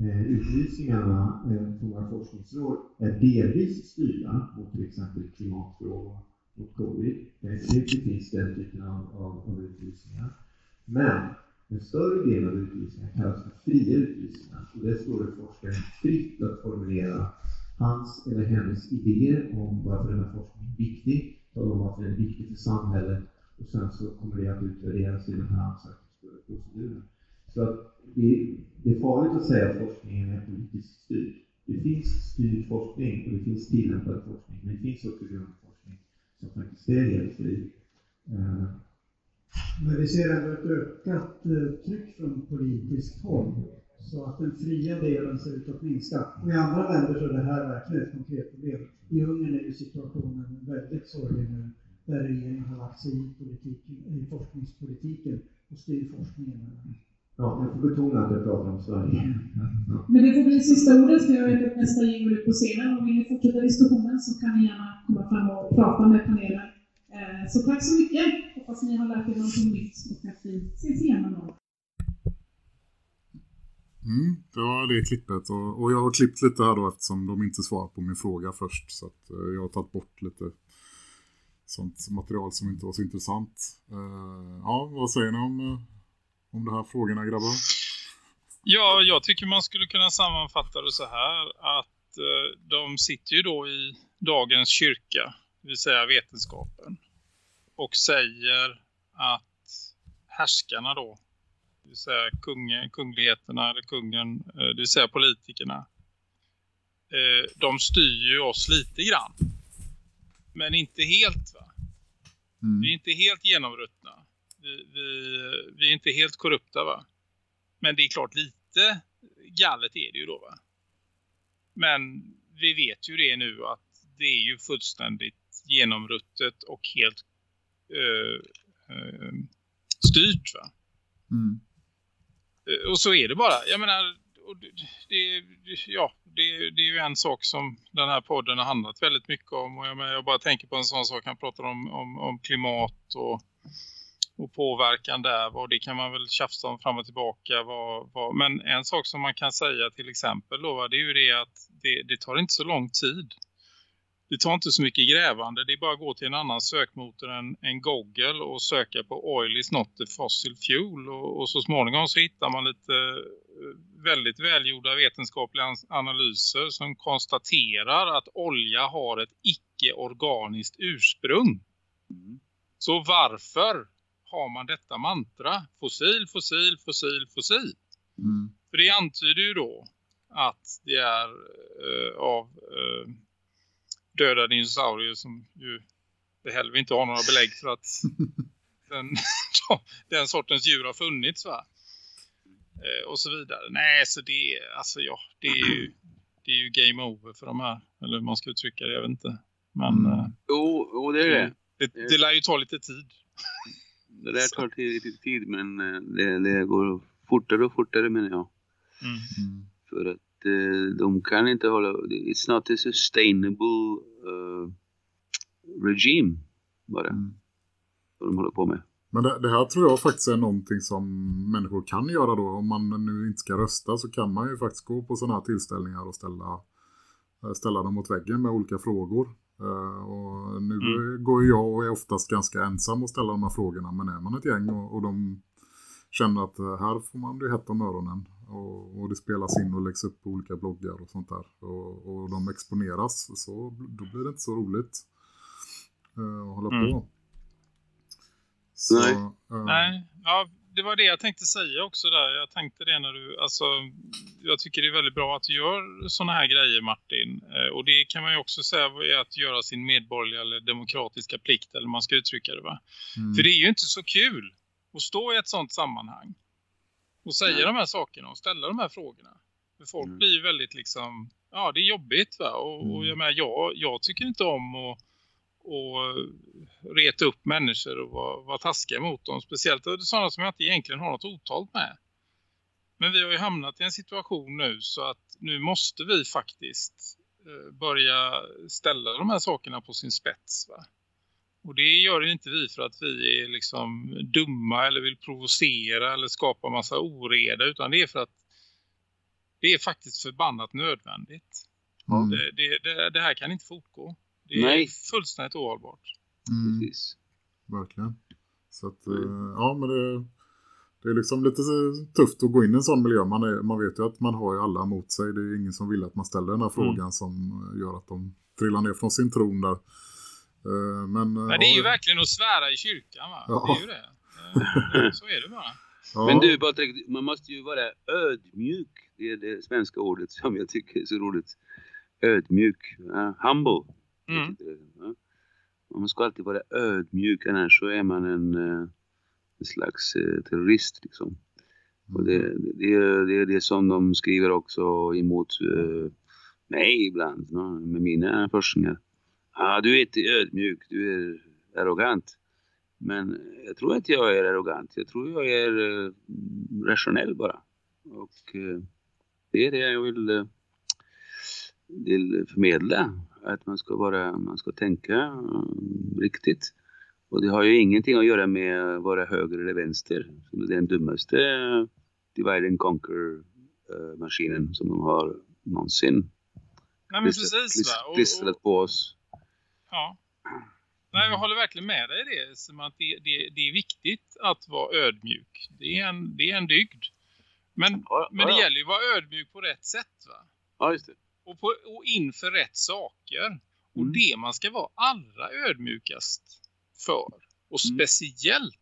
Eh, utlysningarna eh, från våra forskningsråd är delvis styrda mot till exempel klimatfrågor och covid. Eh, det finns den typen av, av, av utlysningar. Men en större del av utlysningarna kallas för fria utlysningar och det står det forskaren fritt att formulera hans eller hennes idéer om varför den här forskningen är viktig, tala om varför den är viktig för samhället och sen så kommer det att utvärderas i den här ansökningsproceduren. Så att det, det är farligt att säga att forskningen är politiskt styrd. Det finns styrd forskning och det finns tillämpad forskning, men det finns också grundforskning som faktiskt är helt fri. Eh, men vi ser ändå ett ökat eh, tryck från politiskt håll så att den fria delen ser ut att minska. Och i andra länder så är det här verkligen ett konkret problem. I Ungern är ju situationen väldigt sorglig nu, där regeringen har lagt sig i, politiken, i forskningspolitiken och styr forskningen. Ja, jag får betona att jag pratar om Sverige. Men det får bli sista ordet, för jag vet att nästa gäng går ut på scenen. Och vill ni fortsätta diskussionen så kan ni gärna komma fram och prata med panelen. Eh, så tack så mycket! Hoppas ni har lärt er någonting nytt och att vi ses igen någon gång. Mm, det var det klippet och, och, jag har klippt lite här då eftersom de inte svarar på min fråga först så att eh, jag har tagit bort lite sånt material som inte var så intressant. Eh, ja, vad säger ni om, eh, om de här frågorna grabbar? Ja, jag tycker man skulle kunna sammanfatta det så här att eh, de sitter ju då i dagens kyrka, det vill säga vetenskapen och säger att härskarna då det vill säga kung, kungligheterna eller kungen, eh, det vill säga politikerna. Eh, de styr ju oss lite grann. Men inte helt va? Mm. Vi är inte helt genomruttna. Vi, vi, vi, är inte helt korrupta va? Men det är klart lite gallet är det ju då va? Men vi vet ju det nu att det är ju fullständigt genomruttet och helt uh, uh, styrt va? Mm. Eh, och så är det bara. Jag menar, det, ja, det, det, är ju en sak som den här podden har handlat väldigt mycket om. Och jag, menar, jag bara tänker på en sån sak, han pratar om, om, om klimat och, och påverkan där. Och det kan man väl tjafsa om fram och tillbaka. Vad, vad, men en sak som man kan säga till exempel då, det är ju det att det, det tar inte så lång tid det tar inte så mycket grävande. Det är bara att gå till en annan sökmotor än, än Google och söka på oil is not a fossil fuel. Och, och så småningom så hittar man lite eh, väldigt välgjorda vetenskapliga analyser som konstaterar att olja har ett icke-organiskt ursprung. Mm. Så varför har man detta mantra? Fossil, fossil, fossil, fossil. Mm. För det antyder ju då att det är uh, av... Uh, döda dinosaurier som ju det heller inte har några belägg för att den, den sortens djur har funnits va? Eh, och så vidare. Nej, så det, alltså, ja, det är ju det är ju game over för de här. Eller man ska uttrycka det, jag vet inte. Men, mm. Eh, jo, jo, det är det. Det, det lär ju ta lite tid. Det där tar lite tid, men eh, det, det går fortare och fortare menar jag. Mm. För att uh, de kan inte hålla, it's not a sustainable uh, regime bara. Mm. Vad de håller på med. Men det, det, här tror jag faktiskt är någonting som människor kan göra då. Om man nu inte ska rösta så kan man ju faktiskt gå på sådana här tillställningar och ställa, eh, ställa dem mot väggen med olika frågor. Uh, och nu mm. går jag och är oftast ganska ensam att ställa de här frågorna. Men är man ett gäng och, och de känner att här får man bli hett om öronen och, och det spelas in och läggs upp på olika bloggar och sånt där. Och, och de exponeras så då blir det inte så roligt eh, att hålla Mm. på. Så, Nej. eh, Nej, ja, det var det jag tänkte säga också där. Jag tänkte det när du, alltså, jag tycker det är väldigt bra att du gör såna här grejer Martin. Eh, Och det kan man ju också säga är att göra sin medborgerliga eller demokratiska plikt eller man ska uttrycka det va. Mm. För det är ju inte så kul att stå i ett sånt sammanhang och säga Nej. de här sakerna och ställa de här frågorna. För folk Mm. blir ju väldigt liksom, ja det är jobbigt va. Och, och jag menar, jag, jag tycker inte om att och reta upp människor och vara, vara taskiga mot dem. Speciellt sådana som jag inte egentligen har något otalt med. Men vi har ju hamnat i en situation nu så att nu måste vi faktiskt eh, börja ställa de här sakerna på sin spets. Va? Och det gör ju inte vi för att vi är liksom dumma eller vill provocera eller skapa massa oreda utan det är för att det är faktiskt förbannat nödvändigt. Mm. Det, det, det, det här kan inte fortgå. Det är Nej. fullständigt ohållbart. Mm, Precis. verkligen. Så att, eh, ja men det, det är liksom lite tufft att gå in i en sån miljö. Man, är, man vet ju att man har ju alla mot sig. Det är ingen som vill att man ställer den här frågan som eh, gör att de trillar ner från sin tron där. Eh, Men, eh, Men det är ju verkligen att svära i kyrkan va? Ja. Det är ju det. Eh, Så är det bara. ja, Men du Patrik, man måste ju vara ödmjuk. Det är det svenska ordet som jag tycker är så roligt. Ödmjuk. Ja, humble. Mm. Man ska alltid vara ödmjuk, annars så är man en, en slags terrorist liksom. Och det, det, är, det är det som de skriver också emot eh, mig ibland no? med mina forskningar. Ah, du är inte ödmjuk, du är arrogant. Men jag tror inte jag är arrogant. Jag tror jag är eh, rationell bara. Och eh, det är det jag vill, eh, vill förmedla. Att man ska, vara, man ska tänka riktigt. Och det har ju ingenting att göra med att vara höger eller vänster. Som är den dummaste divide and conquer eh, maskinen som de har någonsin Nej men klistrat- precis Och, på oss. Ja. Nej jag håller verkligen med dig i det. Som att det, det, det är viktigt att vara ödmjuk. Det är en, det är en dygd. Men, Ja, men det ja. gäller ju att vara ödmjuk på rätt sätt va. Ja, just det. och, på, och inför rätt saker. Och Mm. det man ska vara allra ödmjukast för. Och Mm. speciellt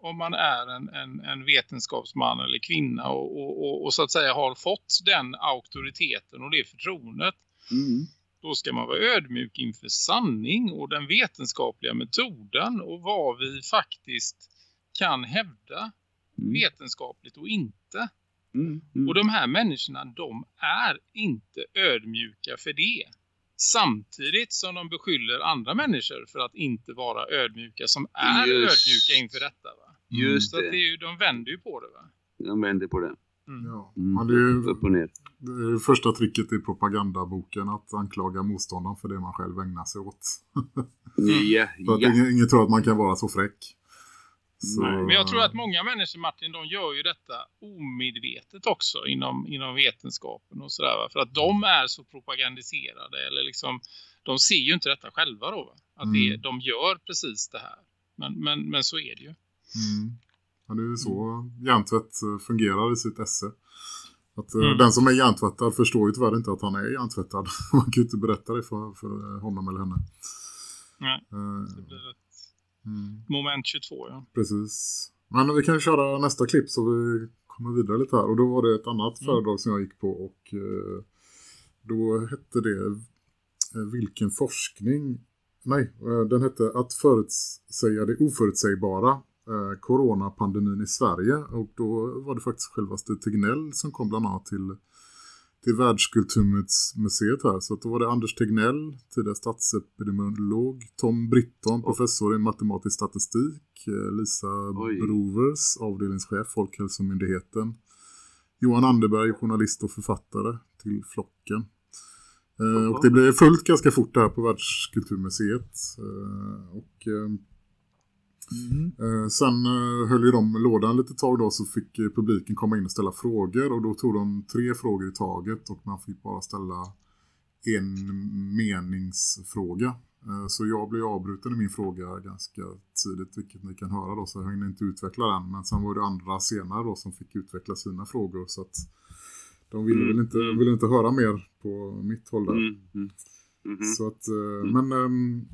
om man är en, en, en vetenskapsman eller kvinna och, och, och, och så att säga har fått den auktoriteten och det förtroendet. Mm. Då ska man vara ödmjuk inför sanning och den vetenskapliga metoden och vad vi faktiskt kan hävda Mm. vetenskapligt och inte. Mm. Mm. Och de här människorna, de är inte ödmjuka för det. Samtidigt som de beskyller andra människor för att inte vara ödmjuka som är Just. ödmjuka inför detta. Va? Just Så att det det. är ju, de vänder ju på det. Va? De vänder på det. Ja. Mm. Men det är ju Upp och ner. det är ju första tricket i propagandaboken att anklaga motståndaren för det man själv ägnar sig åt. För att ja. ingen, ingen tror att man kan vara så fräck. Så, Nej, Men jag tror att många människor, Martin, de gör ju detta omedvetet också inom, inom vetenskapen och sådär. va. För att de är så propagandiserade eller liksom, de ser ju inte detta själva då. Va? Att det, Mm. de gör precis det här. Men, men, men så är det ju. Mm. Ja, det är ju så hjärntvätt eh, fungerar i sitt esse. Att, eh, Mm. Den som är hjärntvättad förstår ju tyvärr inte att han är hjärntvättad. Man kan ju inte berätta det för, för honom eller henne. Nej, Eh, det blir ett mm. moment 22, ja. Precis. Men vi kan köra nästa klipp så vi kommer vidare lite här. Och då var det ett annat Mm. föredrag som jag gick på och eh, då hette det Vilken forskning? Nej, den hette Att förutsäga det oförutsägbara eh, coronapandemin i Sverige. Och då var det faktiskt självaste Tegnell som kom bland annat till till Världskulturmuseet här. Så att då var det Anders Tegnell, tidigare statsepidemiolog, Tom Britton, professor i matematisk statistik, eh, Lisa Oj. Brovers, avdelningschef Folkhälsomyndigheten, Johan Anderberg, journalist och författare till Flocken. Eh, och det blev fullt ganska fort där på Världskulturmuseet. Eh, och eh, Eh, sen eh, höll ju de lådan lite tag då så fick eh, publiken komma in och ställa frågor och då tog de tre frågor i taget och man fick bara ställa en meningsfråga Så jag blev avbruten i min fråga ganska tidigt, vilket ni kan höra då, så jag hinner inte utveckla den. Men sen var det andra senare då som fick utveckla sina frågor, så att de ville Mm, väl inte, mm. ville inte höra mer på mitt håll där. Mm, mm. Mhm. Så att, men ehm,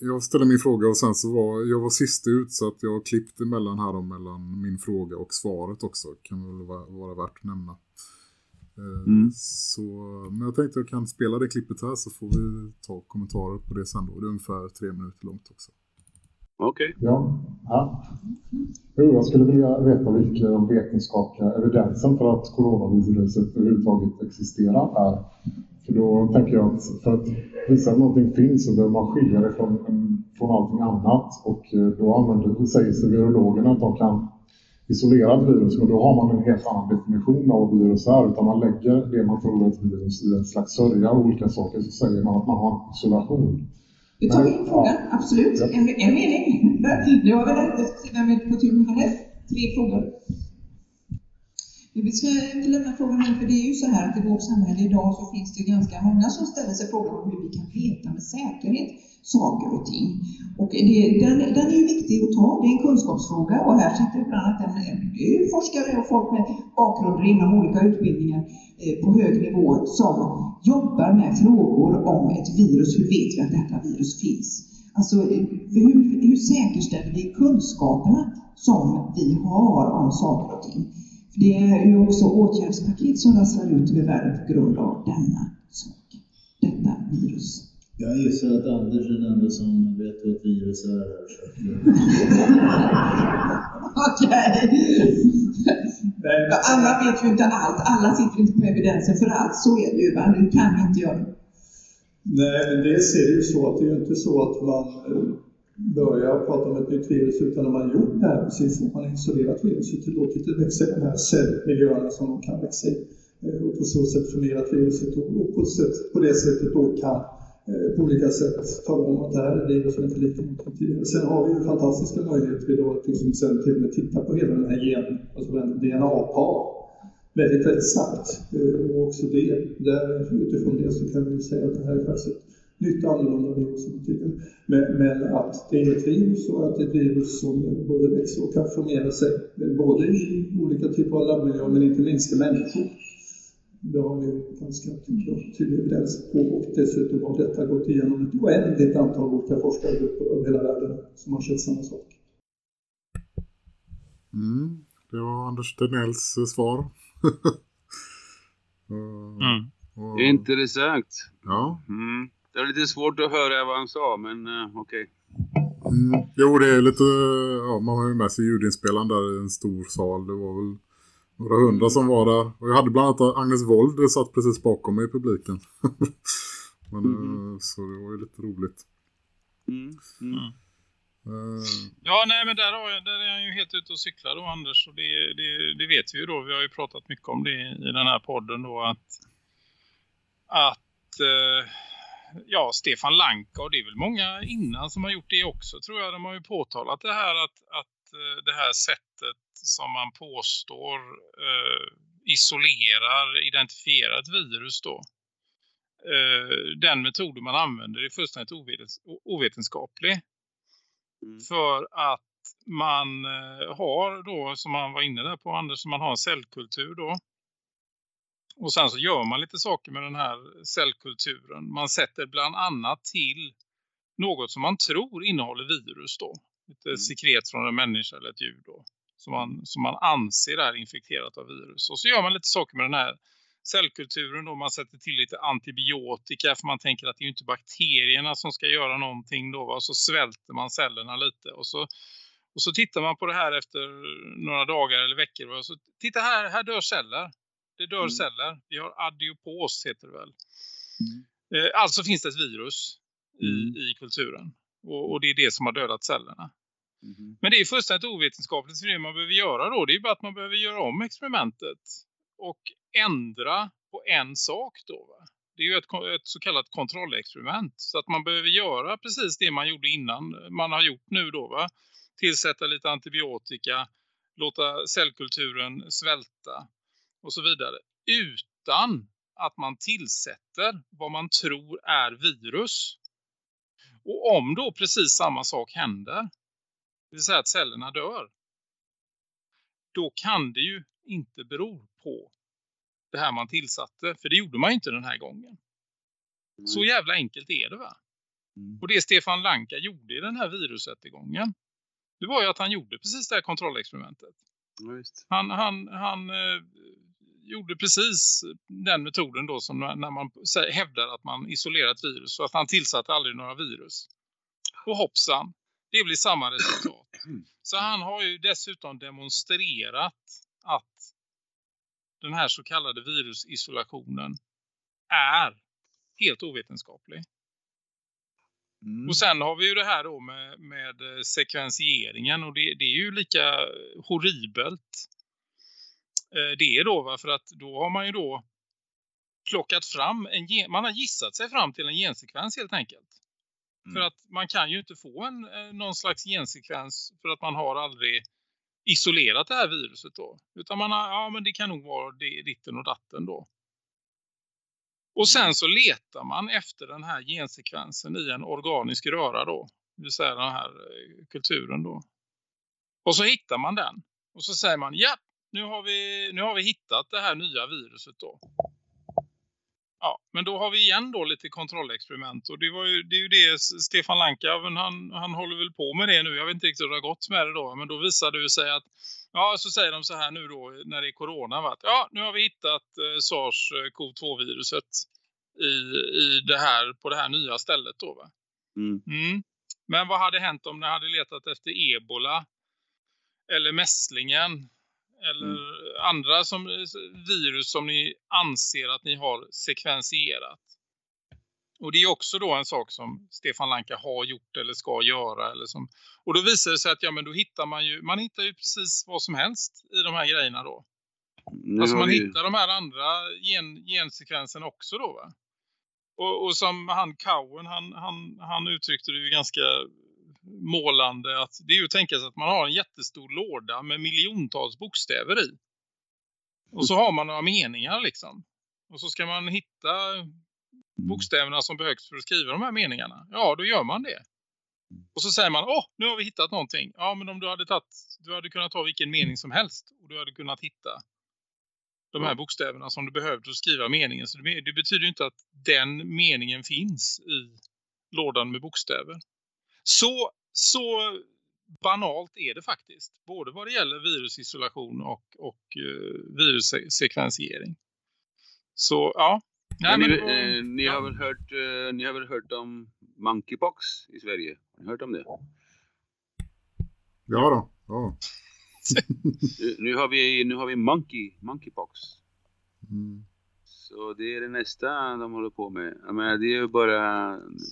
jag ställde min fråga och sen så var jag var sist ut så att jag klippte emellan här och mellan min fråga och svaret också. Kan väl vara, vara värt att nämna. Eh, Mm. Så, men jag tänkte jag kan spela det klippet här så får vi ta kommentarer på det sen då. Det är ungefär tre minuter långt också. Okej. Ja. ja. Jo, jag skulle vilja veta vilken vetenskapliga evidensen för att coronaviruset överhuvudtaget existerar är. För då tänker jag att för att visa att någonting finns så behöver man skilja det från, från allting annat. Och eh, då använder, säger sig virologerna att de kan isolera ett virus, men då har man en helt annan definition av vad virus är. Utan man lägger det man tror är ett virus i en slags sörja av olika saker, så säger man att man har en isolation. Vi tar in frågan, absolut. En, en mening. Nu har vi är på tur härnäst. Tre frågor. Vi ska inte lämna frågan här, för det är ju så här att i vårt samhälle idag så finns det ganska många som ställer sig frågan om hur vi kan veta med säkerhet saker och ting. Och det, den, den är ju viktig att ta, det är en kunskapsfråga och här sitter bland annat en, en forskare och folk med bakgrunder inom olika utbildningar eh, på hög nivå som jobbar med frågor om ett virus. Hur vet vi att detta virus finns? Alltså eh, hur, hur säkerställer vi kunskaperna som vi har om saker och ting? Det är ju också åtgärdspaket som rasslar ut över världen på grund av denna sak, detta virus. Jag gissar att Anders är den enda som vet vad ett virus är här. Okej. Ja, Alla vet ju inte allt, alla sitter inte med evidensen för allt, så är det ju. va? Det kan vi inte göra. Nej, men det ju så att det är ju inte så att man börja prata om ett nytt virus utan när man gjort det här precis som man har isolerat viruset och låtit det växa i de här cellmiljöerna som de kan växa i eh, och på så sätt förmerat viruset och på, sätt, på det sättet då kan eh, på olika sätt tala om att det här är virus som inte liknar någonting tidigare. Sen har vi ju fantastiska möjligheter idag att liksom sen till och med titta på hela den här genen, alltså DNA-par väldigt, väldigt snabbt. Eh, och också det, där, utifrån det så kan vi säga att det här är faktiskt ett nytt annorlunda virus. Men, men att det är ett virus och att det är ett virus som både växer och kan formera sig, eh, både i olika typer av labbmiljöer men inte minst i människor. Det har vi ju ganska tydlig evidens på och dessutom har detta gått igenom ett oändligt antal olika forskargrupper över hela världen som har sett samma sak. Mm, det var Anders Tegnells eh, svar. Mm. Och- Intressant. Ja. Mm. Det var lite svårt att höra vad han sa, men uh, okej. Mm, jo, det är lite... Ja, man har ju med sig ljudinspelaren där i en stor sal. Det var väl några hundra som var där. Och jag hade bland annat Agnes Wold det satt precis bakom mig i publiken. Men, eh, Så det var ju lite roligt. Mm. Mm. Eh, Ja, nej, men där, har jag, där är han ju helt ute och cyklar då, Anders. Och det, det, det vet vi ju då. Vi har ju pratat mycket om det i den här podden då. Att, att eh, ja, Stefan Lanka och det är väl många innan som har gjort det också, tror jag. De har ju påtalat det här att, att eh, det här sättet som man påstår eh, isolerar, identifierar ett virus då. Eh, den metoden man använder är fullständigt ovetens- ovetenskaplig. För att man eh, har då, som man var inne där på Anders, man har en cellkultur då. Och sen så gör man lite saker med den här cellkulturen. Man sätter bland annat till något som man tror innehåller virus då. Ett sekret från en människa eller ett djur då. Som man, som man anser är infekterat av virus. Och så gör man lite saker med den här cellkulturen då. Man sätter till lite antibiotika för man tänker att det är inte bakterierna som ska göra någonting då. Och så svälter man cellerna lite. Och så, och så tittar man på det här efter några dagar eller veckor. Och så, titta här, här dör celler. Det dör celler. Vi har adiopos heter det väl. Eh, alltså finns det ett virus i, i kulturen. Och, och det är det som har dödat cellerna. Men det är fullständigt ovetenskapligt för det man behöver göra då. Det är bara att man behöver göra om experimentet. Och ändra på en sak då. Va? Det är ju ett, ett så kallat kontrollexperiment. Så att man behöver göra precis det man gjorde innan. Man har gjort nu då va. Tillsätta lite antibiotika. Låta cellkulturen svälta. Och så vidare. Utan att man tillsätter vad man tror är virus. Och om då precis samma sak händer, det vill säga att cellerna dör, då kan det ju inte bero på det här man tillsatte. För det gjorde man ju inte den här gången. Så jävla enkelt är det va? Och det Stefan Lanka gjorde i den här virusrättegången, det var ju att han gjorde precis det här kontrollexperimentet. Han, han, han eh, gjorde precis den metoden då som när man hävdar att man isolerar ett virus. Så att han tillsatte aldrig några virus. Och hoppsan, det blir samma resultat. Så han har ju dessutom demonstrerat att den här så kallade virusisolationen är helt ovetenskaplig. Och sen har vi ju det här då med, med sekventieringen och det, det är ju lika horribelt. Eh, Det är då va, för att då har man ju då plockat fram en man har gissat sig fram till en gensekvens helt enkelt. För att man kan ju inte få en, eh, någon slags gensekvens för att man har aldrig isolerat det här viruset då. Utan man har, ja men det kan nog vara det, ditten och datten då. Och sen så letar man efter den här gensekvensen i en organisk röra då. Det vill säga den här eh, kulturen då. Och så hittar man den. Och så säger man, ja, nu har vi, nu har vi hittat det här nya viruset då. Ja, men då har vi igen då lite kontrollexperiment. Och det, var ju, det är ju det Stefan Lanka, han, han håller väl på med det nu. Jag vet inte riktigt hur det har gått med det då. Men då visade det sig att, ja så säger de så här nu då när det är corona. Va? Ja, nu har vi hittat eh, SARS-CoV-2-viruset i, i det här, på det här nya stället då va. Mm. Men vad hade hänt om ni hade letat efter ebola eller mässlingen eller andra som, virus som ni anser att ni har sekvensierat? Och det är också då en sak som Stefan Lanka har gjort eller ska göra. Eller som, och då visar det sig att ja, men då hittar man ju, man hittar ju precis vad som helst i de här grejerna då. Nu alltså man vi- hittar de här andra gen, gensekvenserna också då va? Och, och som han Cowen, han, han, han uttryckte det ju ganska målande att det är ju att tänka sig att man har en jättestor låda med miljontals bokstäver i. Och så har man några meningar liksom. Och så ska man hitta bokstäverna som behövs för att skriva de här meningarna. Ja, då gör man det. Och så säger man, åh, nu har vi hittat någonting. Ja, men om du hade tagit, du hade kunnat ta vilken mening som helst. Och du hade kunnat hitta de här bokstäverna som du behövde för att skriva meningen. Så det, det betyder inte att den meningen finns i lådan med bokstäver. Så, så banalt är det faktiskt. Både vad det gäller virusisolation och, och uh, virussekventiering. Så ja. Nej, Men men ni, det var- eh, ni, har väl hört, eh, ni har väl hört om monkeypox i Sverige? Har ni hört om det? Ja då. Ja. Nu- har vi, nu har vi monkey, monkeypox. Mm. Så det är det nästa de håller på med. Jag menar, det är ju bara...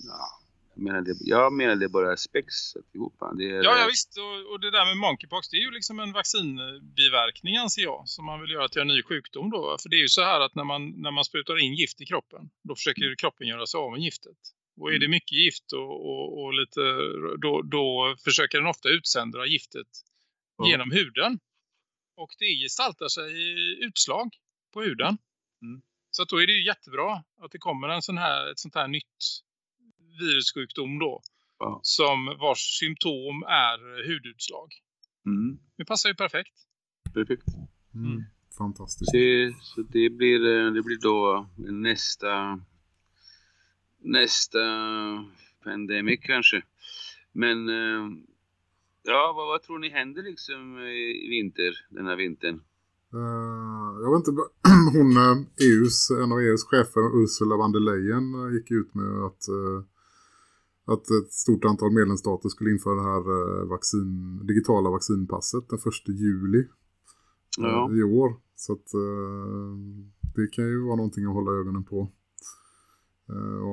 Ja, menar, det, jag menar det bara spex alltihopa. Det är, Ja, ja visst. Och, och det där med monkeypox, det är ju liksom en vaccinbiverkning anser jag. Som man vill göra till en ny sjukdom då. För det är ju så här att när man, när man sprutar in gift i kroppen, då försöker kroppen göra sig av med giftet. Och är det mycket gift och, och, och lite, då, då försöker den ofta utsöndra giftet Ja. genom huden. Och det gestaltar sig i utslag på huden. Så att då är det ju jättebra att det kommer en sån här, ett sånt här nytt virussjukdom då. Som vars symptom är hudutslag. Mm, Det passar ju perfekt. perfekt. Mm. Fantastiskt. Det, så det blir, eh, det blir då nästa nästa pandemic kanske. Men eh, ja, vad, vad tror ni händer liksom i vinter, den här vintern? Eh, jag vet inte, hon, EUs, en av EUs chefer, Ursula von der Leyen, gick ut med att, eh, att ett stort antal medlemsstater skulle införa det här eh, vaccin, digitala vaccinpasset den 1 juli eh, Ja. i år. Så att eh, det kan ju vara någonting att hålla ögonen på.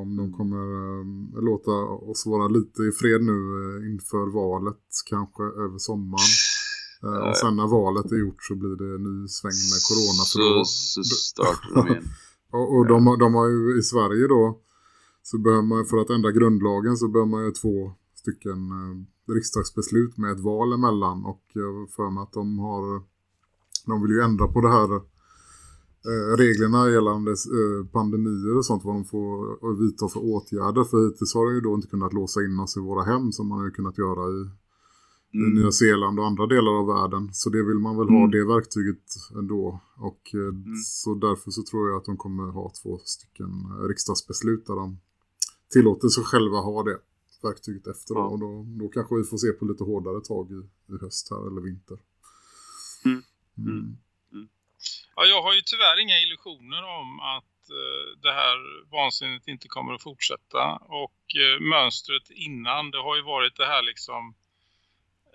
Om de kommer låta oss vara lite i fred nu inför valet, kanske över sommaren. Eh, och sen när valet är gjort så blir det ny sväng med corona. Så, då, så startar de igen. och och de, de har ju i Sverige då så behöver man för att ändra grundlagen så behöver man ju två stycken eh, riksdagsbeslut med ett val emellan och jag för mig att de har de vill ju ändra på det här eh, reglerna gällande eh, pandemier och sånt, vad de får vidta för åtgärder. För hittills har de ju då inte kunnat låsa in oss i våra hem som man har ju kunnat göra i, i Mm. Nya Zeeland och andra delar av världen. Så det vill man väl ha Mm. det verktyget ändå. Och eh, så därför så tror jag att de kommer ha två stycken riksdagsbeslut där de tillåter sig själva ha det verktyget efter. Då. Och då, då kanske vi får se på lite hårdare tag i, i höst här eller vinter. Mm. Ja, jag har ju tyvärr inga illusioner om att eh, det här vansinnet inte kommer att fortsätta. Och eh, mönstret innan, det har ju varit det här liksom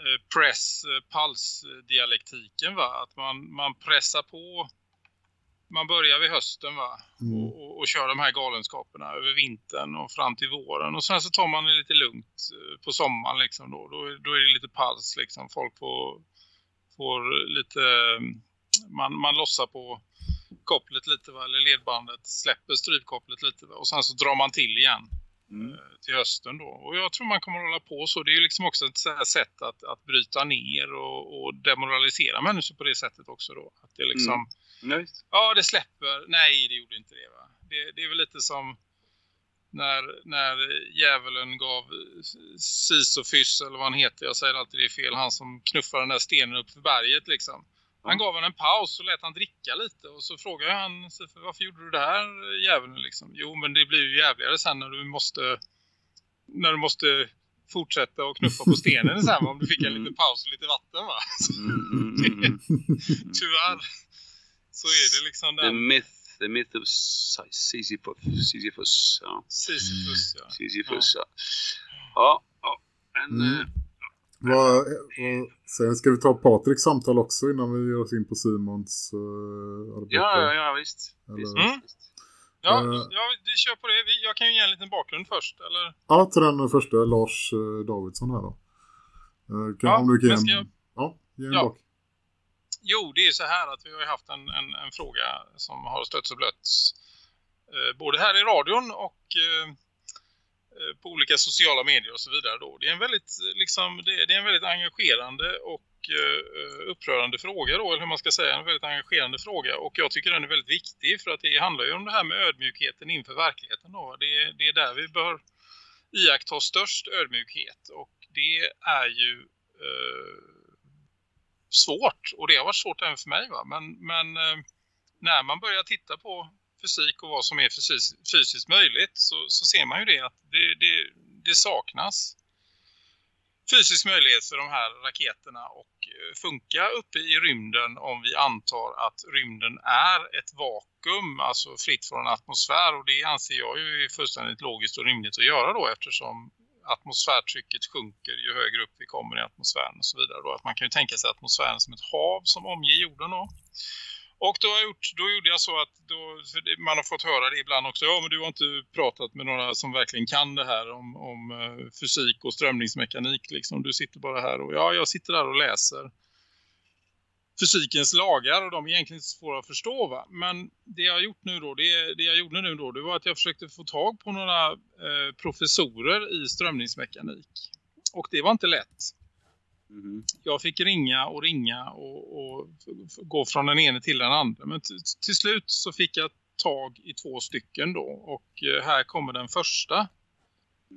eh, press eh, va? Att man, man pressar på, man börjar vid hösten va? Och, och, och kör de här galenskaperna över vintern och fram till våren. Och sen så tar man det lite lugnt eh, på sommaren liksom då. Då, är- då är det lite puls liksom. Folk får, får lite, man, man lossar på kopplet lite va? eller ledbandet, släpper strypkopplet lite va? och sen så drar man till igen eh, till hösten då. Och jag tror man kommer att hålla på så. Det är ju liksom också ett sätt att, att bryta ner och, och demoralisera människor på det sättet också då. Att det liksom, Mm. Ja, visst. ja det släpper, nej det gjorde inte det va. Det, det är väl lite som när, när djävulen gav Sisyphus eller vad han heter, jag säger alltid det är fel, han som knuffar den där stenen upp för berget liksom. Han gav honom en paus och lät han dricka lite och så frågade han varför gjorde du det här djävulen liksom? Jo men det blir ju jävligare sen när du måste när du måste fortsätta och knuffa på stenen sen va? om du fick en liten paus och lite vatten va. Mm, Tyvärr så är det liksom The den myth, the myth of Sy- Sisyphus. Sisyphus, ja. Sisyphus ja. Sisyphus, ja. Ja, ja. Men, Mm. eh, vad, sen ska vi ta Patriks samtal också innan vi ger oss in på Simons uh, arbete. ja, ja, ja, visst. visst, Mm. Ja, Eh. ja, vi kör på det. Jag kan ju ge en liten bakgrund först, eller? Ja, till den första, Lars eh, Davidsson här då. Eh, kan, Ja, om du kan jag- ja, ge en Ja. bak. Jo, det är så här att vi har haft en, en, en fråga som har stötts och blötts eh, både här i radion och eh, eh på olika sociala medier och så vidare. Då. Det, är en väldigt, eh, liksom, det, det är en väldigt engagerande och eh, eh, upprörande fråga då, eller hur man ska säga, en väldigt engagerande fråga och jag tycker den är väldigt viktig för att det handlar ju om det här med ödmjukheten inför verkligheten. Då. Det, det är där vi bör iaktta störst ödmjukhet och det är ju eh, svårt och det har varit svårt även för mig va? men, men eh, när man börjar titta på fysik och vad som är fysiskt, fysiskt möjligt så, så ser man ju det att det, det, det saknas fysisk möjlighet för de här raketerna och eh, funka uppe i rymden om vi antar att rymden är ett vakuum, alltså fritt från atmosfär och det anser jag ju är fullständigt logiskt och rimligt att göra då eftersom atmosfärtrycket sjunker ju högre upp vi kommer i atmosfären och så vidare. Då. Att man kan ju tänka sig atmosfären som ett hav som omger jorden då. Och då, har gjort, då gjorde jag så att då, för man har fått höra det ibland också. Ja men du har inte pratat med några som verkligen kan det här om, om eh, fysik och strömningsmekanik. Liksom. Du sitter bara här och ja jag sitter där och läser fysikens lagar och de är egentligen inte svåra att förstå va. Men det jag gjort nu då, det, det jag gjorde nu då, det var att jag försökte få tag på några eh, professorer i strömningsmekanik. Och det var inte lätt. Jag fick ringa och ringa och, och gå från den ene till den andra. Men till slut så fick jag tag i två stycken då. Och eh, här kommer den första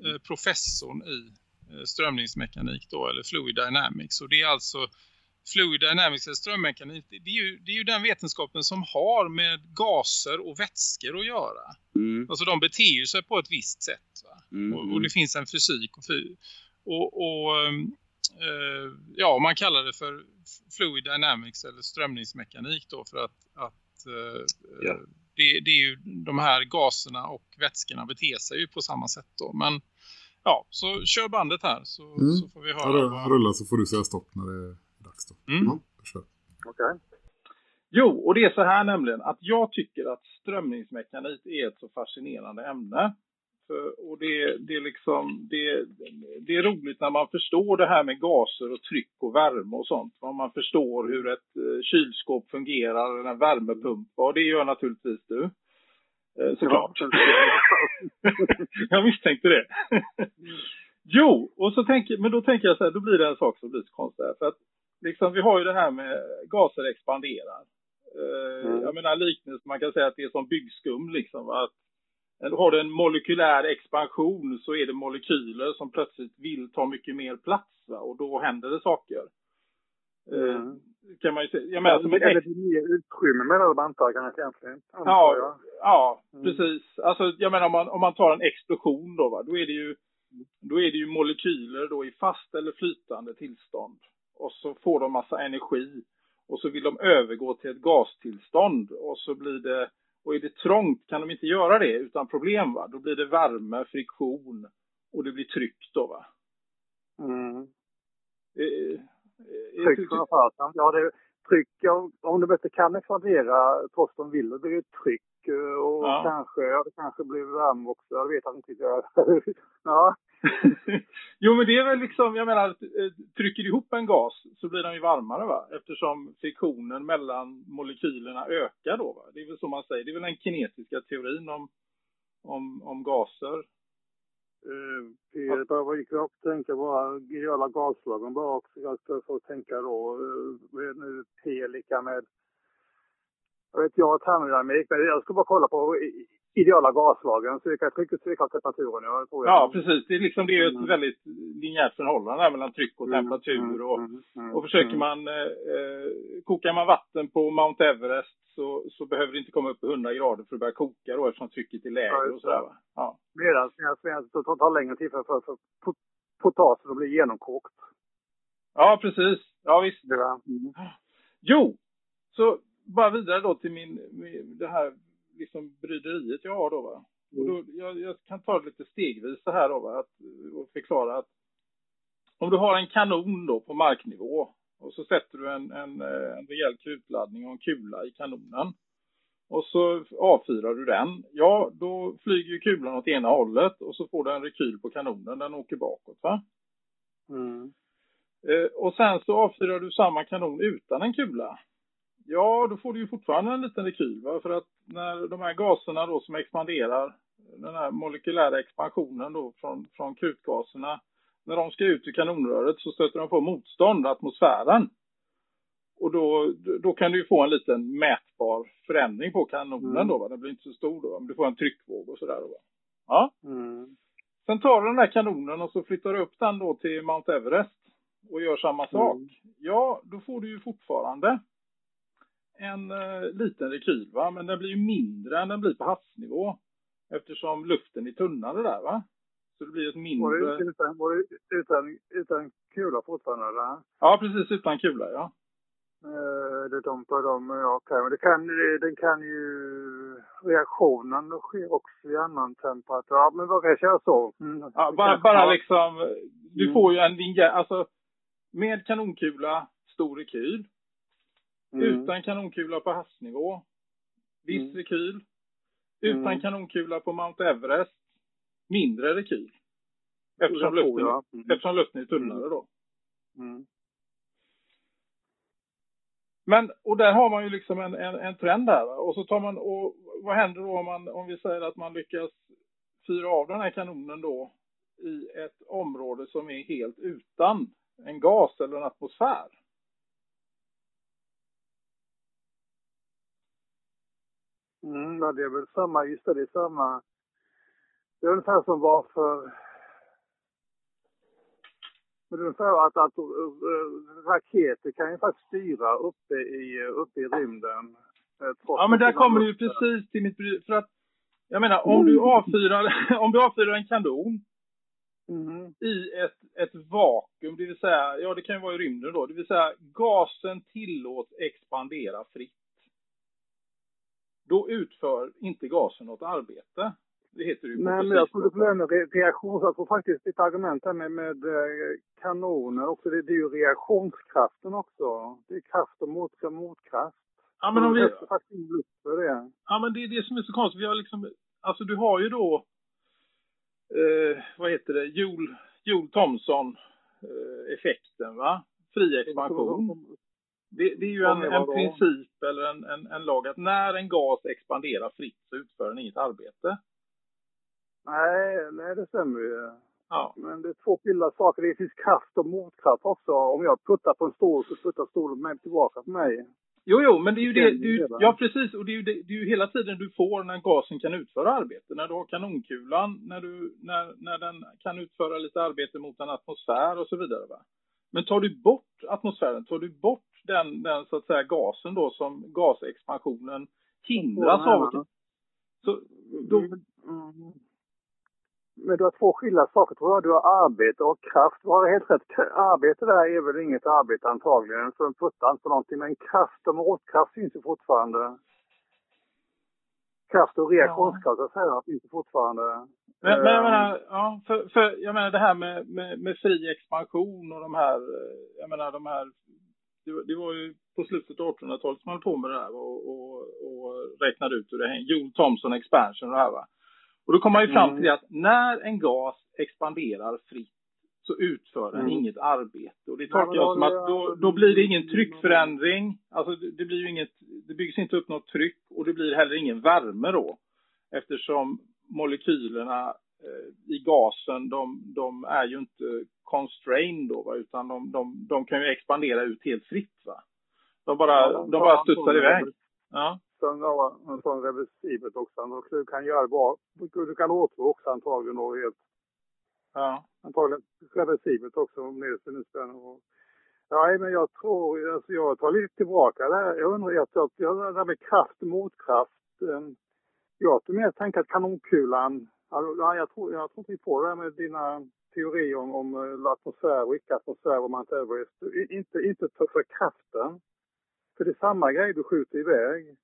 eh, professorn i eh, strömningsmekanik då, eller fluid dynamics. Och det är alltså fluid dynamics eller strömmekanik. Det det är, ju, det är ju den vetenskapen som har med gaser och vätskor att göra. Mm. Alltså de beter ju sig på ett visst sätt. Va? Mm, Och, och det finns en fysik och, fy, och, och ehm, eh, ja, man kallar det för fluid dynamics eller strömningsmekanik då för att, att eh, Ja. det, det är ju de här gaserna och vätskorna beter sig ju på samma sätt då. Men ja, så kör bandet här så, Mm. så får vi Ja, höra. rulla, vad- rulla så får du säga stopp när det är dags då. Mm. Ja, kör. Okej. Jo, och det är så här nämligen att jag tycker att strömningsmekanik är ett så fascinerande ämne. För, och det, det, är liksom, det, det är roligt när man förstår det här med gaser och tryck och värme och sånt. Om man förstår hur ett eh, kylskåp fungerar, eller en värmepump. Och det gör naturligtvis du. Eh, Såklart. jag misstänkte det. jo, och så tänker, men då tänker jag så här, då blir det en sak som blir så konstig. här. För att liksom, vi har ju det här med gaser expanderar. Eh, Mm. Jag menar liknelse, man kan säga att det är som byggskum liksom. Att har du en molekylär expansion så är det molekyler som plötsligt vill ta mycket mer plats va? och då händer det saker. Eh, Mm. Kan man ju säga. Jag menar, som Eller det blir mer utrymme det bantar kanske egentligen. Ja, jag. ja Mm. precis. Alltså, jag menar om man, om man tar en explosion då, va, då är det ju då är det ju molekyler då i fast eller flytande tillstånd. Och så får de massa energi. Och så vill de övergå till ett gastillstånd. Och så blir det, och är det trångt kan de inte göra det utan problem va. Då blir det värme, friktion och det blir tryck då va. Mm. Eh, eh, Tryck framförallt. Ja, det tryck. Ja, om de inte kan expandera trots de vill, då blir det tryck. eh, Och Ja. kanske, ja, det kanske blir värme också. Jag vet inte riktigt. ja. Jo men det är väl liksom, jag menar, eh, trycker du ihop en gas så blir den ju varmare va? Eftersom friktionen mellan molekylerna ökar då va? Det är väl så man säger, det är väl den kinetiska teorin om, om, om gaser. Uh, jag bara gick upp och tänka bara ideala gaslagen bara också. Jag ska få tänka då. Uh, vad är det nu P lika med jag vet jag termodynamik, men jag ska bara kolla på ideala gaslagen. Så vi kan trycka så kan temperaturen. Jag tror jag. Ja precis, det är liksom det är ju ett Mm. väldigt linjärt förhållande mellan tryck och temperatur och, mm, och försöker mm. man, eh, eh, kokar man vatten på Mount Everest så, så behöver det inte komma upp i 100 grader för att börja koka då eftersom trycket är Ja, lägre och sådär va. Ja. Medan det tar- längre tid för, för, för pot- potatisen att bli genomkokt. ja precis, ja visst. Det var. Jo, så bara vidare då till min, min det här liksom bryderiet jag har då va. Och då, jag, jag kan ta det lite stegvis så här då va, att, och förklara att om du har en kanon då på marknivå och så sätter du en, en, eh, en rejäl krutladdning och en kula i kanonen och så avfyrar du den. Ja, då flyger ju kulan åt ena hållet och så får du en rekyl på kanonen, den åker bakåt va. Mm. Eh, och sen så avfyrar du samma kanon utan en kula. Ja, då får du ju fortfarande en liten rekyl. För att när de här gaserna då som expanderar, den här molekylära expansionen då från, från krutgaserna, när de ska ut ur kanonröret så stöter de på motstånd, atmosfären. Och då, då kan du ju få en liten mätbar förändring på kanonen Mm. då. Va? Den blir inte så stor då, men du får en tryckvåg och sådär. Va? Ja. Mm. Sen tar du den där kanonen och så flyttar du upp den då till Mount Everest och gör samma sak. Ja, då får du ju fortfarande en eh, liten rekyl va, men den blir ju mindre än den blir på havsnivå. Eftersom luften är tunnare där va. Så det blir ett Var mindre... det utan, var det utan, utan kula fortfarande? Eller? Ja, precis utan kula ja. Eh, det är de på dem, ja okej. Men det kan, den kan ju... Reaktionen sker också i annan temperatur. Ja, men vad kan jag köra så? Mm. ja bara, bara liksom, du får ju en linje, alltså med kanonkula, stor rekyl. Mm. Utan kanonkula på havsnivå, viss Mm. rekyl. Utan Mm. kanonkula på Mount Everest, mindre rekyl. Eftersom luften, jag. Mm. eftersom luften är tunnare då. Mm. Men, och där har man ju liksom en, en, en trend där. Och så tar man, och vad händer då om man, om vi säger att man lyckas fyra av den här kanonen då i ett område som är helt utan en gas eller en atmosfär? Mm, ja, det är väl samma, just det, det är samma. Det är ungefär som varför... Men det är ungefär att, att uh, raketer kan ju faktiskt styra uppe i, uppe i rymden. eh, Ja, men där kommer du ju precis till mitt För att, jag menar, om du avfyrar, om du avfyrar en kanon Mhm. i ett, ett vakuum, det vill säga, ja det kan ju vara i rymden då, det vill säga gasen tillåts expandera fritt. Då utför inte gasen något arbete. Det heter ju på Men jag tror blir en re- reaktion, jag tror faktiskt ditt argument här med, med eh, kanoner också, det, det är ju reaktionskraften också. Det är kraft och mot, motkraft. Ja, men om vi- det. Ja, men det är det som är så konstigt. Vi har liksom, alltså du har ju då, eh, vad heter det, Joule, Joule Thomson eh, va? Fri expansion. Det, det är ju en, en princip eller en, en, en lag att när en gas expanderar fritt så utför den inget arbete. Nej, nej det stämmer ju. Ja. Men det är två skilda saker. Det finns kraft och motkraft också. Om jag puttar på en stol så puttar stolen med tillbaka på mig. Jo, jo, men det är ju det, det är ju, ja precis, och det är, ju det, det är ju hela tiden du får när gasen kan utföra arbete. När du har kanonkulan, när, du, när, när den kan utföra lite arbete mot en atmosfär och så vidare. Va? Men tar du bort atmosfären, tar du bort den, den så att säga gasen då som gasexpansionen hindras av. Så, då, Mm. Men du har två skilda saker tror jag. Du har arbete och kraft. Du har helt rätt. Arbete där är väl inget arbete antagligen. Så de puttar inte på någonting. Men kraft och motkraft finns ju fortfarande. Kraft och reaktionskraft så att säga, finns ju fortfarande. Men, men jag Eh, menar, ja, för, för jag menar det här med, med, med fri expansion och de här, eh, jag menar de här, det, var- det var ju på slutet av 1800-talet som man höll på med det här och, och, och räknade ut hur det hänger. Joule Thomson expansion och det här va. Och då kommer man ju fram Mm. till det att när en gas expanderar fritt så utför den Mm. inget arbete. Och det tolkar jag som att då, då blir det ingen tryckförändring. Alltså det, blir inget, det byggs inte upp något tryck och det blir heller ingen värme då. Eftersom molekylerna i gasen, de, de är ju inte constrained då, va? utan de, de, de kan ju expandera ut helt fritt. Va? De bara, Ja, de bara studsar iväg. Ja. Sen har en sån reversibelt också. Och Du kan göra bra. Du kan återgå också antagligen och helt. Ja. Antagligen reversibelt också om det är spännande. Nej, men jag tror, alltså jag tar lite tillbaka det här. Jag undrar, jag, jag, det här med kraft motkraft. Eh, jag tror mer tänka att kanonkulan, ja, jag, tror, jag tror inte vi på det här med dina teorier om, om eh, atmosfär och icke-atmosfär och Mount Everest. Inte, inte för, för kraften. För det är samma grej du skjuter iväg.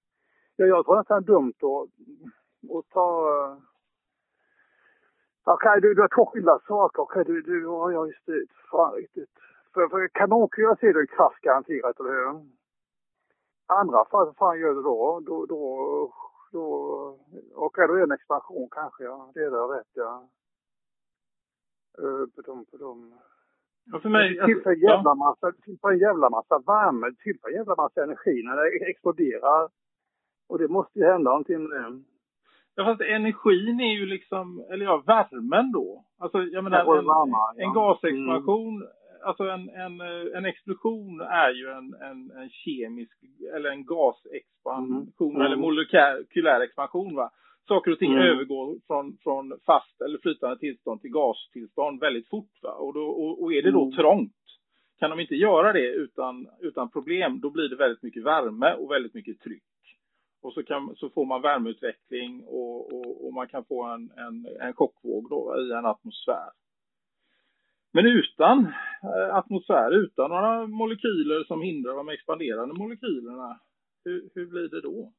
Ja, jag tror att det är dumt att, att ta... eh, Okej, du, du har två skilda saker. Okej, du, du, ja, ja, just det. Fan, riktigt. För, för kanonkulor ser du kraft garanterat, eller hur? Andra fall, vad fan gör du då? Då, då, då då är det en expansion kanske, ja. Det är det rätt, ja. Uh, på dem, på dem. Ja, för mig, tillför en alltså, jävla massa, tillför en jävla massa värme, tillför en jävla massa energi när det exploderar. Och det måste ju hända någonting med det. Ja, fast energin är ju liksom, eller ja, värmen då. Alltså, jag menar, och en, ja. en gasexpansion, alltså en, en, eh, en explosion är ju en, en, en kemisk, eller en gasexpansion, Mm. eller molekylär expansion va. Saker och ting Mm. övergår från, från fast eller flytande tillstånd till gastillstånd väldigt fort va. Och, då, och, och är det då Mm. trångt, kan de inte göra det utan, utan problem, då blir det väldigt mycket värme och väldigt mycket tryck. Och så, kan, så får man värmeutveckling och, och, och man kan få en, en, en chockvåg då, i en atmosfär. Men utan atmosfär, utan några molekyler som hindrar de expanderande molekylerna, hur, hur blir det då?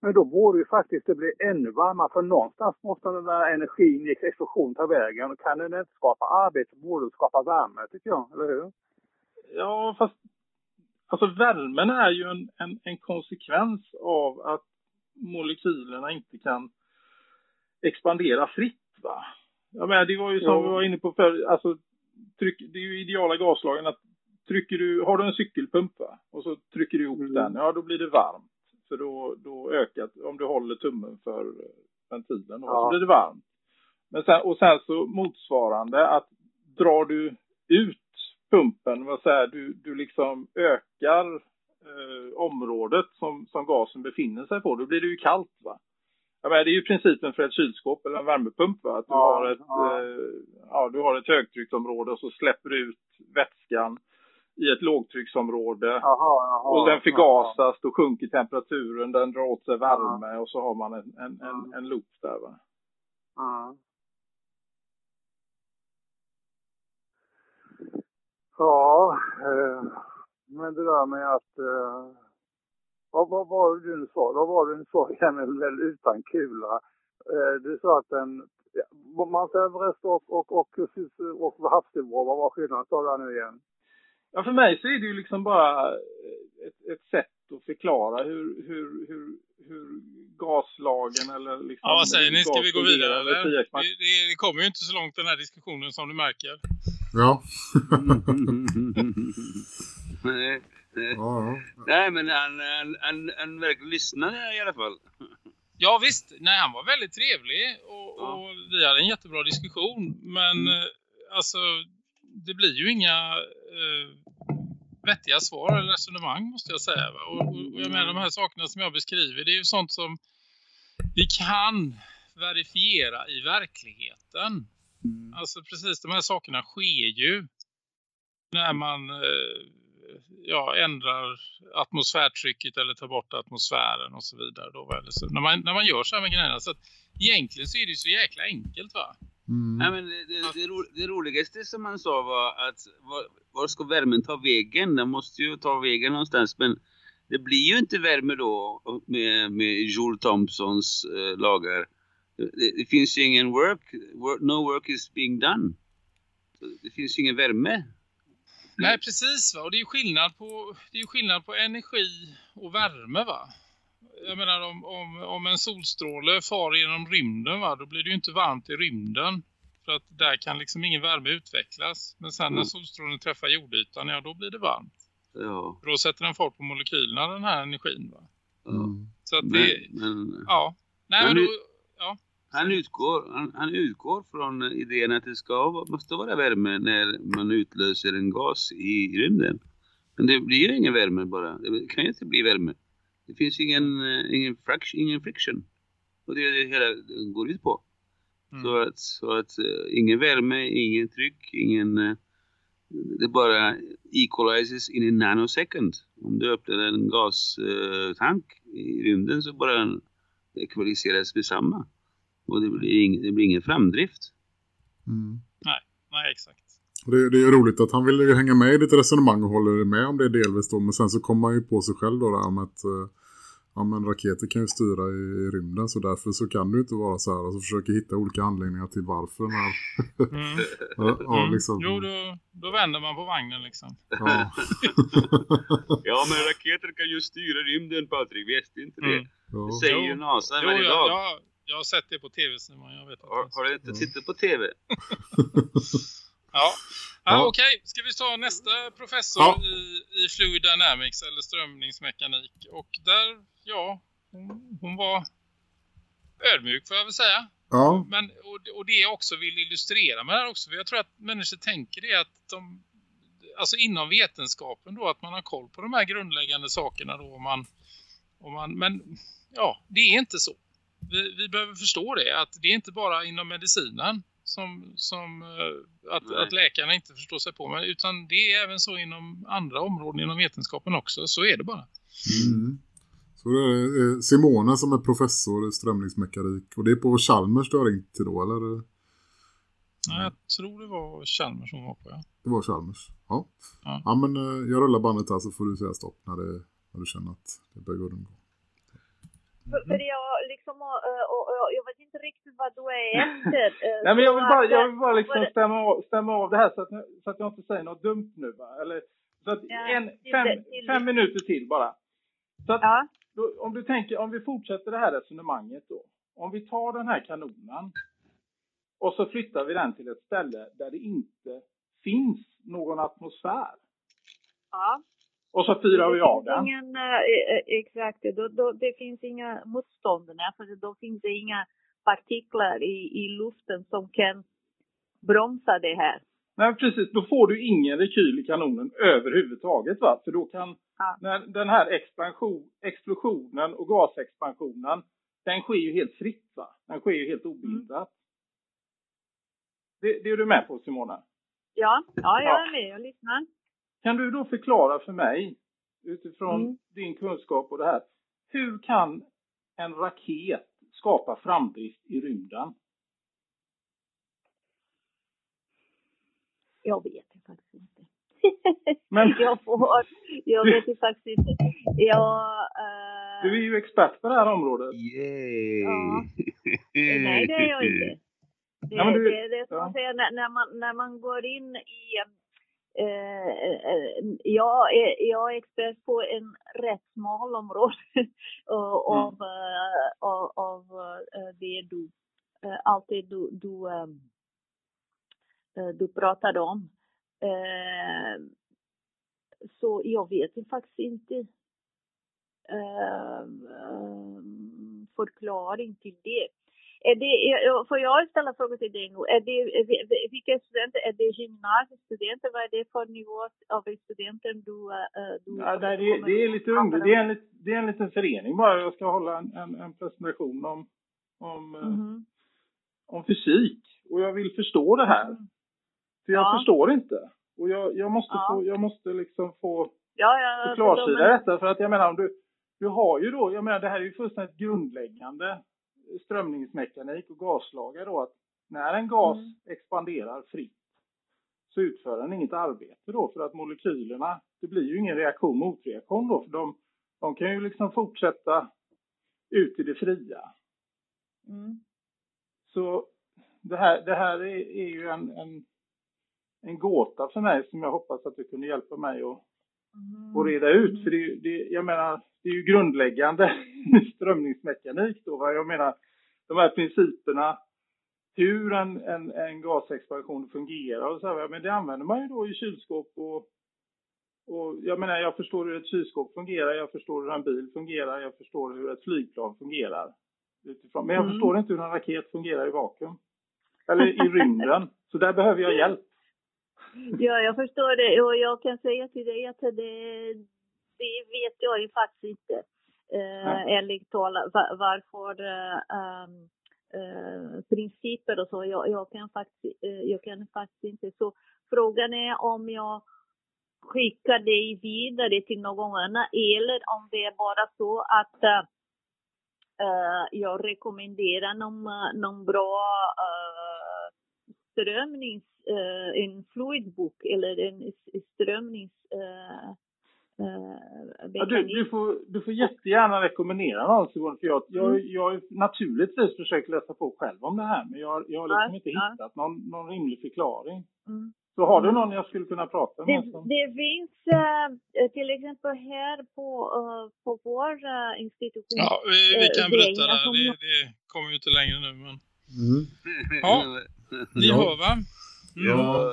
Men då borde ju faktiskt det bli ännu varmare för någonstans måste den där energin i explosion ta vägen. Och Kan den inte skapa arbete borde den skapa värme tycker jag, eller hur? Ja, fast alltså värmen är ju en, en, en konsekvens av att molekylerna inte kan expandera fritt. Va? Jag menar, det var ju som Jo. vi var inne på förr, alltså, tryck, det är ju ideala gaslagen att trycker du, har du en cykelpump va? och så trycker du ihop Mm. den, ja då blir det varmt. För då, då ökar, om du håller tummen för ventilen då, Ja. så blir det varmt. Men sen, och sen så motsvarande att drar du ut pumpen, vad säger du, du liksom ökar eh, området som, som gasen befinner sig på, då blir det ju kallt va. Ja, men det är ju principen för ett kylskåp eller en värmepump va? att du, Ja, har ett, ja. eh, ja, du har ett högtrycksområde och så släpper du ut vätskan i ett lågtrycksområde Jaha, jaha, och den förgasas, då sjunker temperaturen, den drar åt sig värme och så har man en, en, en, en loop där va. Ja. Ja, eh, men det där med att... Eh, vad, vad var det du sa? Vad var det du sa väl utan kula? Eh, du sa att den... Ja, Mount Everest och, och, och, och, och havsnivå, vad var skillnaden? Sa du nu igen? Ja, för mig så är det ju liksom bara ett, ett sätt att förklara hur, hur, hur, hur gaslagen eller liksom... Ja, vad säger ni? Ska vi gå vidare eller? eller? Det, det, det kommer ju inte så långt den här diskussionen som du märker. Ja. Nej, nej. ja. nej men han, han, han, han verkar lyssna i alla fall. Ja visst, nej han var väldigt trevlig och, och vi hade en jättebra diskussion. Men Mm. eh, alltså det blir ju inga eh, vettiga svar eller resonemang måste jag säga. Va? Och, och, jag menar de här sakerna som jag beskriver det är ju sånt som vi kan verifiera i verkligheten. Alltså precis de här sakerna sker ju när man eh, ja, ändrar atmosfärtrycket eller tar bort atmosfären och så vidare. Då, eller så, när, man, när man gör så här med grejerna. Så att egentligen så är det ju så jäkla enkelt va? Nej, men det, det, det, ro, det roligaste som han sa var att var, var ska värmen ta vägen? Den måste ju ta vägen någonstans. Men det blir ju inte värme då med, med Joule Thompsons eh, lagar. Det, det, finns ju ingen work, work, no work is being done. Det finns ju ingen värme. Nej, precis va. Och det är skillnad på, det är skillnad på energi och värme va. Jag menar om, om, om en solstråle far genom rymden va, då blir det ju inte varmt i rymden. För att där kan liksom ingen värme utvecklas. Men sen när Mm. solstrålen träffar jordytan, ja då blir det varmt. Ja. Då sätter den fart på molekylerna den här energin va. Så att Men, det, men, ja. Nej han, men då, ja. Han, utgår, han, han utgår från idén att det ska, måste vara värme när man utlöser en gas i rymden. Men det blir ingen värme bara. Det kan ju inte bli värme. Det finns ingen, eh, ingen, fraction, ingen friction. Och det är det hela går ut på. Så att, så att eh, ingen värme, ingen tryck, ingen... eh, det bara equalizes in a nanosecond. Om du öppnar en gastank i rymden så bara ekvaliseras med samma. Och det blir, ing, det blir ingen framdrift. Nej, nej exakt. Det, det är roligt att han vill ju hänga med i ditt resonemang och håller med om det delvis då. Men sen så kommer han ju på sig själv då där med att eh, ja, men raketer kan ju styra i, i rymden så därför så kan det ju inte vara så här. Och så försöker hitta olika anledningar till varför. Den här, Mm. ja, ja, Mm. liksom. Jo, då, då vänder man på vagnen liksom. Ja. ja, men raketer kan ju styra rymden, Patrik. Visste inte det? Mm. Det säger ju. NASA Jo, varje dag. jag, jag har sett det på tv Simon, jag vet Har, har du inte tittat på tv? Ja, ja. Ja. okej. Ska vi ta nästa professor Ja. i, i Fluid Dynamics eller strömningsmekanik. Och där, ja, hon, hon var ödmjuk får jag väl säga. Ja. Men, och, och det jag också vill illustrera med det här också, för jag tror att människor tänker det att de, alltså inom vetenskapen då, att man har koll på de här grundläggande sakerna då, om man, om man, men ja, det är inte så. Vi, vi behöver förstå det, att det är inte bara inom medicinen som, som eh, att, att läkarna inte förstår sig på, men utan det är även så inom andra områden inom vetenskapen också, så är det bara. Mm. Så det är eh, Simone som är professor i strömningsmekanik. Och det är på Chalmers du har ringt till då, eller? Ja, jag tror det var Chalmers som var på, ja. Det var Chalmers. Ja. Ja. Ja, men eh, jag rullar bandet här så får du säga stopp när, det, när du känner att det börjar gå runt. För, för jag liksom, och, och, och, jag vet inte riktigt vad du är efter. eh, Nej, men jag vill bara, jag vill bara liksom var det- stämma, av, stämma av det här så att, så att jag inte säger något dumt nu. Va? Eller, så att Ja, en, fem, till fem minuter till bara. Så att, då, om du tänker, om vi fortsätter det här resonemanget då. Om vi tar den här kanonen och så flyttar vi den till ett ställe där det inte finns någon atmosfär. Ja. Och så fyrar vi av den. Ingen, eh, eh, exakt, då, då, det finns inga motståndare för då finns det inga partiklar i, i luften som kan bromsa det här. Nej, precis. Då får du ingen rekyl i kanonen överhuvudtaget. Va? För då kan när den här expansion, explosionen och gasexpansionen, den sker ju helt fritt. Va? Den sker ju helt obehindrat. Det, det är du med på Simona? Ja, ja jag Ja. är med och lyssnar. Kan du då förklara för mig, utifrån Mm. din kunskap och det här, hur kan en raket skapa framdrift i rymden? Jag vet det faktiskt inte. Men- jag, får, jag vet det faktiskt inte. Jag, eh, Du är ju expert på det här området. Yay! Ja. nej, det är jag inte. Det, Ja, du- det, det är som ja. att säga, när, när, man, när man går in i... Eh, eh, jag, är, jag är expert på en rätt smal område och- Mm. av, eh, av, av eh, det du, eh, allt det du, du, eh, eh, du pratade om. Eh, så jag vet faktiskt inte eh, eh, förklaring till det. Är det, får jag ställa frågor till dig nu? Är det, vilka studenter? Är det gymnasiestudenter? Vad är det för nivå av studenter du... eh, du Ja, nej, det, det är lite ungdom. Det är, en, det är en liten förening bara. Jag ska hålla en, en, en presentation om, om, eh, Mhm. om fysik. Och jag vill förstå det här. För jag Ja. förstår inte. Och jag, jag, måste Ja. få, jag måste liksom få Ja, ja. få klarsida de- detta. För att jag menar, om du, du har ju då, jag menar det här är ju fullständigt grundläggande strömningsmekanik och gaslagar då. Att när en gas Mm. expanderar fritt så utför den inget arbete då för att molekylerna, det blir ju ingen reaktion motreaktion då för de, de kan ju liksom fortsätta ut i det fria. Mm. Så det här, det här är, är ju en, en, en gåta för mig som jag hoppas att du kunde hjälpa mig att, att reda ut. För det, det, jag menar, det är ju grundläggande strömningsmekanik då. Jag menar, de här principerna, hur en, en, en gasexpansion fungerar och så här, men det använder man ju då i kylskåp och, och jag menar, jag förstår hur ett kylskåp fungerar, jag förstår hur en bil fungerar, jag förstår hur ett flygplan fungerar. Utifrån. Men jag Mm. förstår inte hur en raket fungerar i vakuum. Eller i rymden. Så där behöver jag hjälp. Ja, jag förstår det. Och jag kan säga till dig att det, det vet jag ju faktiskt inte. Eh, ärligt talat, va- varför eh, eh, principer och så. Jag, jag, kan faktiskt, eh, jag kan faktiskt inte. Så frågan är om jag skickar dig vidare till någon annan eller om det är bara så att eh, eh, jag rekommenderar någon, någon bra strömnings, en fluidbok eller en strömnings uh, Ja, du, du, får, du får jättegärna rekommendera någon Simon, för jag, jag, Mm. jag har naturligtvis försökt läsa på själv om det här men jag, jag har liksom Ja, inte ja. hittat någon, någon rimlig förklaring. Mm. Så har du någon jag skulle kunna prata med? Det, Som, det finns eh, till exempel här på, eh, på vår eh, institution. Ja, vi, vi eh, kan det där. som- Det, det kommer ju inte längre nu. Men... Mm. Ja, ni Ja. hör va? Mm. Ja,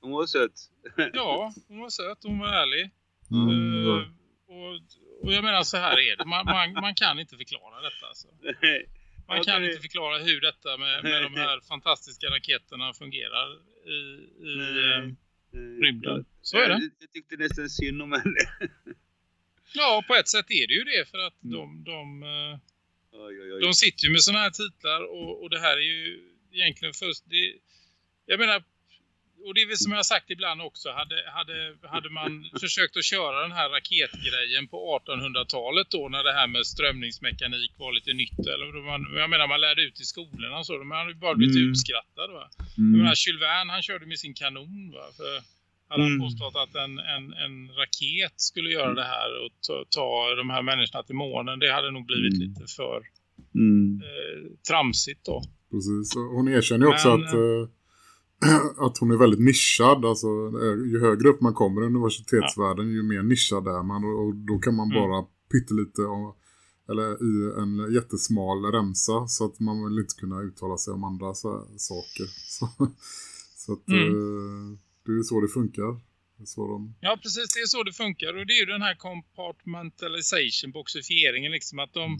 hon var söt. Ja, hon var söt, hon var ärlig. Mm, Eh, ja. och, och jag menar så här är det. Man, man, man kan inte förklara detta. Alltså. Man kan inte förklara hur detta med, med de här fantastiska raketerna fungerar i, i eh, rymden. Så är det. Jag, tyckte nästan synd om henne. Ja, på ett sätt är det ju det för att de, de, eh, oj, oj. de sitter ju med sådana här titlar och, och det här är ju egentligen först... Det, jag menar, och det är väl som jag har sagt ibland också, hade, hade, hade man försökt att köra den här raketgrejen på 1800-talet då när det här med strömningsmekanik var lite nytt, eller då man, jag menar man lärde ut i skolorna och så, man hade ju bara blivit Mm. utskrattad va. Mm. Jag menar, Jules Verne han körde med sin kanon va, för hade han Mm. påstått att en, en, en raket skulle göra det här och ta, ta de här människorna till månen, det hade nog blivit lite för Mm. eh, tramsigt då. Precis, hon erkänner ju också Men, att, eh, att hon är väldigt nischad. Alltså, eh, ju högre upp man kommer i universitetsvärlden ju mer nischad är man. Och, då kan man Mm. bara pyttelite om, eller i en jättesmal remsa så att man vill inte kunna uttala sig om andra så saker. Så, så att Mm. eh, det är så det funkar. De... Ja, precis. Det är så det funkar. Och det är ju den här compartmentalization, boxifieringen, liksom att de,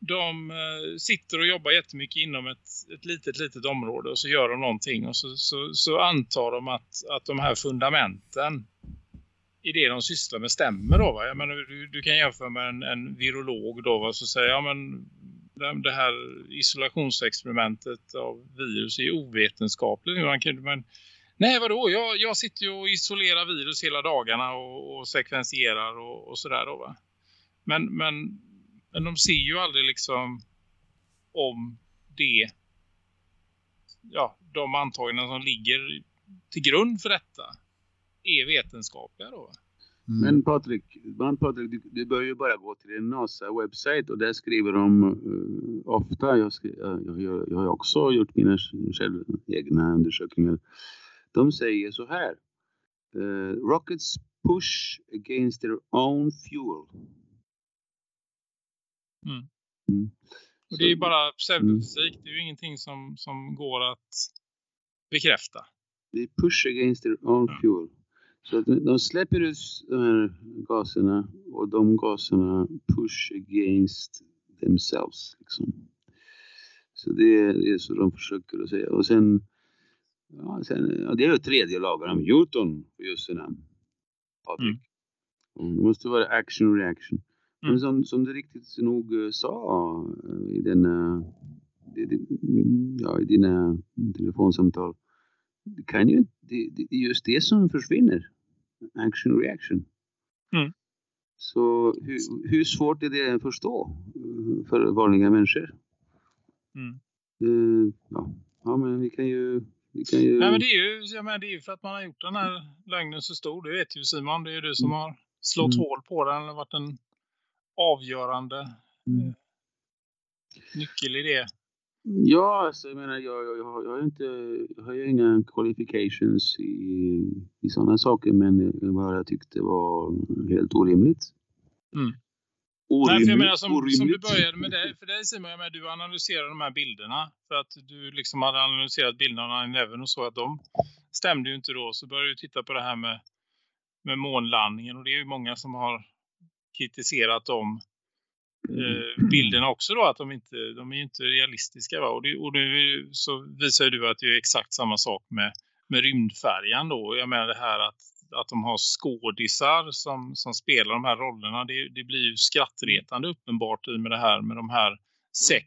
de eh, sitter och jobbar jättemycket inom ett, ett litet, litet område och så gör de någonting och så, så, så antar de att, att de här fundamenten i det de sysslar med stämmer då va? Jag menar, du, du kan jämföra med en, en virolog då va? Så säger ja men det- här isolationsexperimentet av virus är ovetenskapligt. Man kan, men, nej vadå, jag, jag sitter ju och isolerar virus hela dagarna och, och sekvensierar och, och sådär då va. Men, men, men de ser ju aldrig liksom om det ja, de antaganden som ligger till grund för detta är vetenskapliga då va. Men Patrik, men Patrik du, du bör ju bara gå till en NASA-webbsite och där skriver de eh, ofta, jag, skri, jag, jag, jag, har också gjort mina själv, egna undersökningar. De säger så här. eh, rockets push against their own fuel. Mm. Mm. Och det är ju bara pseudofysik. Det är ju ingenting som, som går att bekräfta. They push against their own fuel. Så att de släpper ut de här gaserna och de gaserna push against themselves. Liksom. Så det, det är så de försöker att säga. Och sen, ja, sen ja, det är ju tredje lagen om Newton just sina namn. Patrik. Och Det måste vara action och reaction. Men som, som du riktigt nog eh, sa eh, i i, i- ja, i dina telefonsamtal. Det, kan ju, det, det är just det som försvinner. Action reaction. Mm. Så hur, hur svårt är det att förstå eh, för vanliga människor? Mm. Eh, ja. ja, men vi kan ju... Vi kan ju... Nej, men det är ju jag menar, det är ju för att man har gjort den här lögnen så stor. Det vet ju Simon. Det är ju du som har slått Mm. hål på den. Har varit en avgörande Mm. nyckel i det. Ja, alltså, jag menar, jag, jag, jag, har- jag, har inte, jag har ju inga qualifications i, i sådana saker, men jag bara tyckte det var helt orimligt. Mm. Orimligt, Nej, för jag menar som, som du började med dig, för dig Simon, jag menar, du analyserade de här bilderna. För att du liksom hade analyserat bilderna av 9-11 och så att de stämde ju inte då. Så började du titta på det här med, med månlandningen och det är ju många som har kritiserat de eh, bilderna också då att de inte de är ju inte realistiska va? och, det, och nu så visar du att det är exakt samma sak med, med rymdfärjan då jag menar det här att, att de har skådisar som, som spelar de här rollerna det, det blir ju skrattretande uppenbart i med det här med de här sex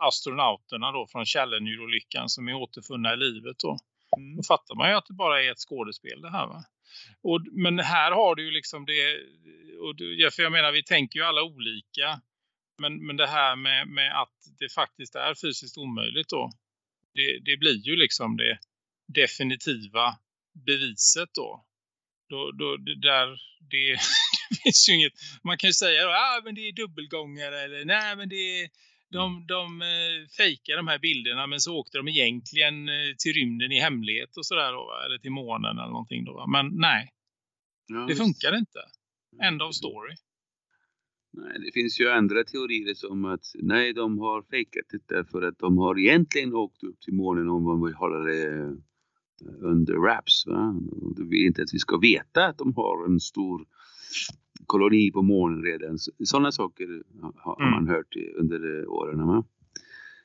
astronauterna då från Challenger-olyckan som är återfunna i livet då. Då fattar man ju att det bara är ett skådespel det här va. Och, men här har du ju liksom det, och du, ja, för jag menar vi tänker ju alla olika. Men, men det här med, med att det faktiskt är fysiskt omöjligt då. Det, det blir ju liksom det definitiva beviset då. Då, då det där, det, det finns ju inget, man kan ju säga då, ah, men det är dubbelgångare eller nej men det är, de, de eh, fejkar de här bilderna men så åkte de egentligen eh, till rymden i hemlighet och sådär då, eller till månen eller någonting då. Men nej, Ja, det funkar inte. End of story. Nej, det finns ju andra teorier som att nej, de har fejkat det därför att de har egentligen åkt upp till månen om man vill hålla det eh, under wraps. Va? De vill inte att vi ska veta att de har en stor koloni på månen redan. Sådana saker har har man hört under eh, åren. Va?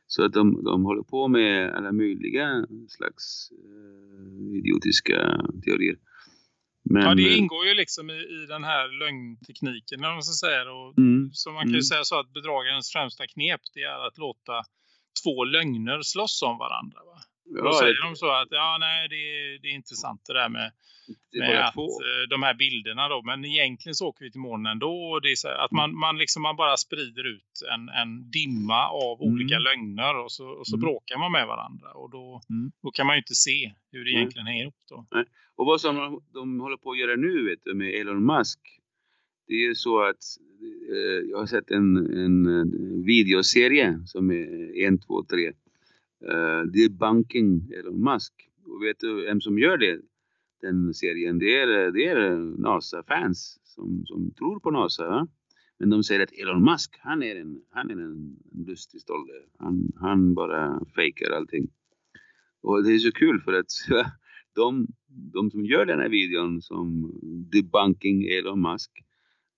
Så att de, de håller på med alla möjliga slags eh, idiotiska teorier. Men, ja, det eh, ingår ju liksom i, i den här lögntekniken, man ska säga. Och, Mm. Så man kan ju Mm. säga så att bedragarens främsta knep det är att låta två lögner slåss om varandra. Va? Ja, Då säger de så att ja, nej, det, är- det är intressant det där med, med att, eh, de här bilderna då. Men egentligen så åker vi till månen ändå. Och det är så att man, man, liksom, man bara sprider ut en, en dimma av Mm. olika lögner och så, och så Mm. bråkar man med varandra. Och då, Mm. då kan man ju inte se hur det egentligen hänger ihop då. Nej. Och vad som de- de håller på att göra nu vet du, med Elon Musk. Det är ju så att eh, jag har sett en, en eh, videoserie som är 1, 2, 3. Uh, banking Elon Musk. Och vet du vem som gör det? Den serien, det är, det är NASA-fans som, som tror på NASA. Va? Men de säger att Elon Musk, han är en, han är en lustig stolle. Han, han bara fejkar allting. Och det är så kul för att de, de som gör den här videon som debunking Elon Musk,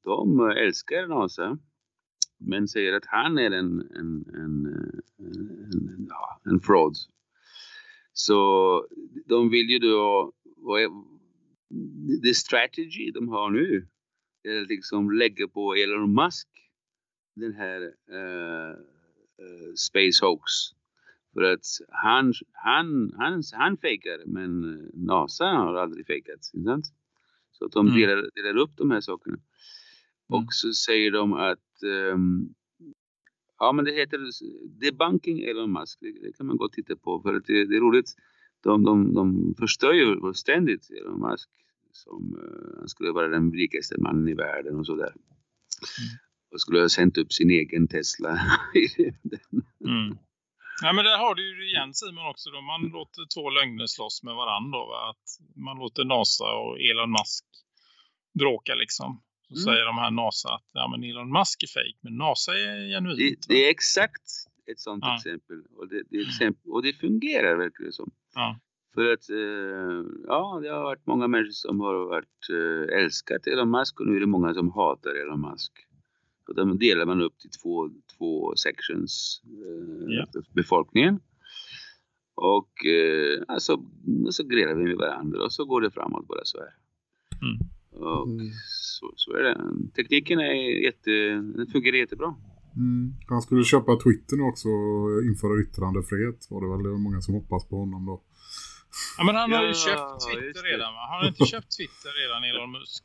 de älskar NASA. Men säger att han är en, en, en, en, ja, en fraud. Så de vill ju då, vad är, the strategy de har nu är att liksom lägga på Elon Musk den här eh, eh, space hoax. För att han, han, han, han fejkar men NASA har aldrig fejkat. Så att de Mm. delar, delar upp de här sakerna. Och så säger de att ehm, ja men det heter debunking Elon Musk. Det, det kan man gott titta på för att det, det är roligt. De, de, de förstör ju ständigt Elon Musk som han skulle vara den rikaste mannen i världen och sådär. Och skulle ha sänt upp sin egen Tesla i rymden. Mm. Ja, men där har du ju igen Simon också då. Man låter två lögner slåss med varandra. Va? Att man låter NASA och Elon Musk bråka liksom. Så Mm. säger de här NASA att ja, men Elon Musk är fake men NASA är genuint. Det, det är exakt ett sånt Ja. exempel. Och det, det är exempel. och det fungerar verkligen som. Ja. För att eh, ja, det har varit många människor som har varit eh, älskat Elon Musk och nu är det många som hatar Elon Musk. Och de delar man upp till två, två sections eh, Ja. för befolkningen. Och eh, alltså, så grillar vi med varandra och så går det framåt bara så här. Mm. Och så, så är det. Tekniken är jätte, den fungerar jättebra. Mm. Han skulle köpa Twitter nu också och införa yttrandefrihet. Var det väl många som hoppas på honom då. Ja, men han har ju Ja, köpt Twitter det. redan va? Han har inte köpt Twitter redan Elon Musk.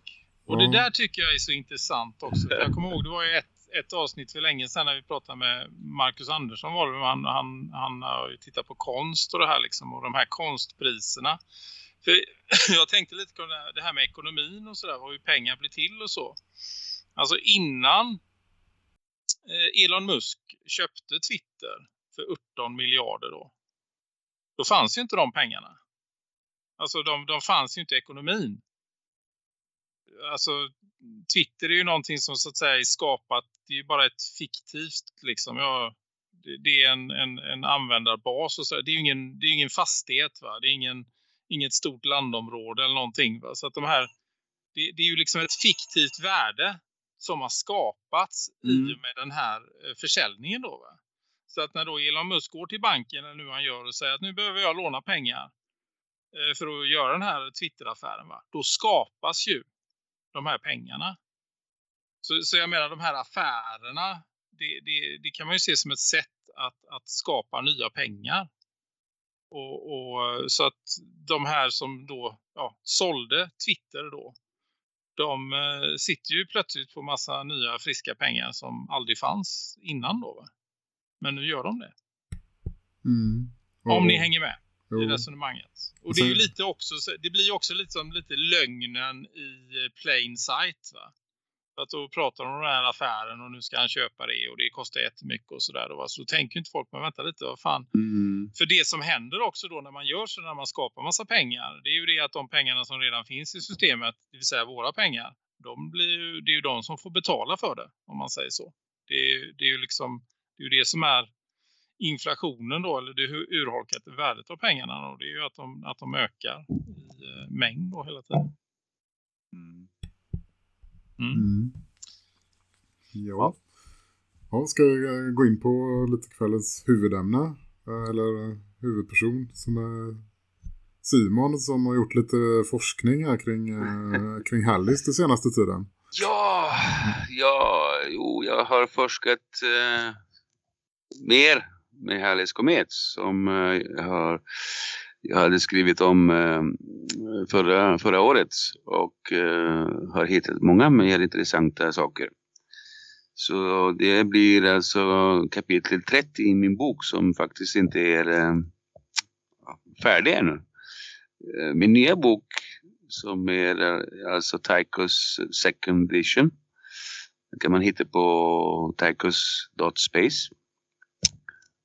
Och det Ja. där tycker jag är så intressant också. För jag kommer ihåg, det var ju ett, ett avsnitt för länge sedan när vi pratade med Marcus Andersson var det. Han, han, han har ju tittat på konst och det här liksom. Och de här konstpriserna. För jag tänkte lite på det här- med ekonomin och sådär. Hur pengar blir till och så. Alltså innan eh, Elon Musk köpte Twitter för 18 miljarder då. Då fanns ju inte de pengarna. Alltså de, de fanns ju inte i ekonomin. Alltså Twitter är ju någonting som så att säga är skapat. Det är ju bara ett fiktivt liksom. Jag, det, det är en, en, en användarbas och så. Det är ju ingen, det är ingen fastighet va. Det är ingen, inget stort landområde eller någonting va. Så att de här, det, det är ju liksom ett fiktivt värde som har skapats i och med den här eh, försäljningen då va. Så att när då Elon Musk går till banken eller nu han gör och säger att nu behöver jag låna pengar eh, för att göra den här Twitter-affären. Då skapas ju de här pengarna. Så, så jag menar de här affärerna det, det, det kan man ju se som ett sätt att, att skapa nya pengar. Och, och så att de här som då ja, sålde Twitter då de eh, sitter ju plötsligt på massa nya friska pengar som aldrig fanns innan då va? Men nu gör de det. Mm. Om ni hänger med i Jo. resonemanget. Och det är ju sen- lite också, så- det blir ju också lite som lite lögnen i eh, plain sight va. Att då pratar om den här affären och nu ska han köpa det och det kostar jättemycket och sådär. Så då tänker inte folk, men vänta lite, vad fan. Mm. För det som händer också då när man gör så, när man skapar massa pengar, det är ju det att de pengarna som redan finns i systemet, det vill säga våra pengar, de blir ju, det är ju de som får betala för det, om man säger så. Det är, det är ju liksom, det är det som är inflationen då, eller det ur- urholkat värdet av pengarna då, det är ju att de, att de ökar i eh, mängd då hela tiden. Mm. Ja. ja. Ska vi eh, gå in på lite kvällens huvudämne? Eh, Eller eh, huvudperson som är Simon som har gjort lite forskning här kring, eh, kring Hallis den senaste tiden. Ja, ja, jo, jag har forskat eh, mer med Hallis komet som eh, jag, har, jag hade skrivit om eh, förra, förra året och eh, har hittat många mer intressanta saker. Så det blir alltså kapitel 30 i min bok som faktiskt inte är eh, färdig ännu. Eh, min nya bok som är eh, alltså Taikos second edition. Den kan man hitta på taikos.space.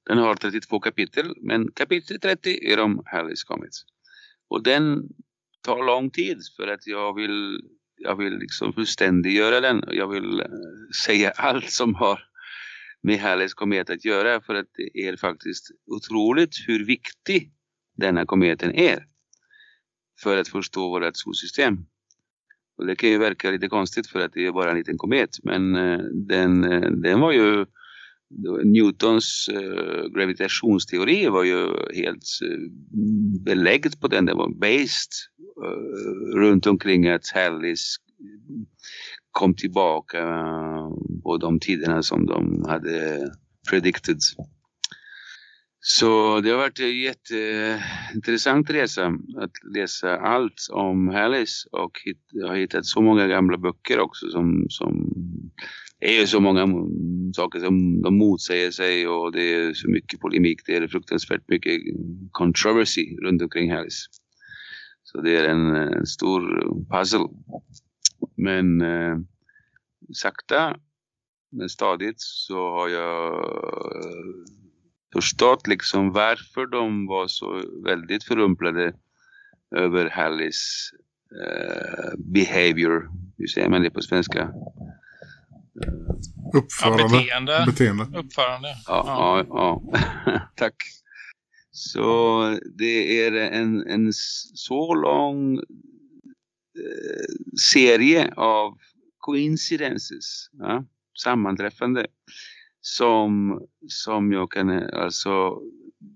Den har 32 kapitel, men kapitel 30 är om Halley's Comets. Och den tar lång tid för att jag vill, jag vill liksom fullständiggöra den. Och Jag vill eh, säga allt som har med Halley's komet att göra för att det är faktiskt otroligt hur viktig denna kometen är för att förstå vårt solsystem. Och det kan ju verka lite konstigt för att det är bara en liten komet men eh, den, eh, den var ju Newtons eh, gravitationsteori var ju helt eh, beläggt på den. Den var based eh, runt omkring att Hallis kom tillbaka eh, på de tiderna som de hade predicted. Så det har varit en jätteintressant resa att läsa allt om Hallis och hit, jag har hittat så många gamla böcker också som, som är ju så många saker som de motsäger sig och det är så mycket polemik. Det är fruktansvärt mycket controversy runt omkring Hallis. Så det är en, en stor puzzle. Men eh, sakta men stadigt så har jag eh, förstått liksom varför de var så väldigt förumplade över Hallis eh, behavior. Hur säger man det på svenska? Uppförande. Ja, beteende. beteende. Uppförande. Ja, ja. ja, Tack. Så det är en, en så lång eh, serie av coincidences, ja, sammanträffande, som, som jag kan, alltså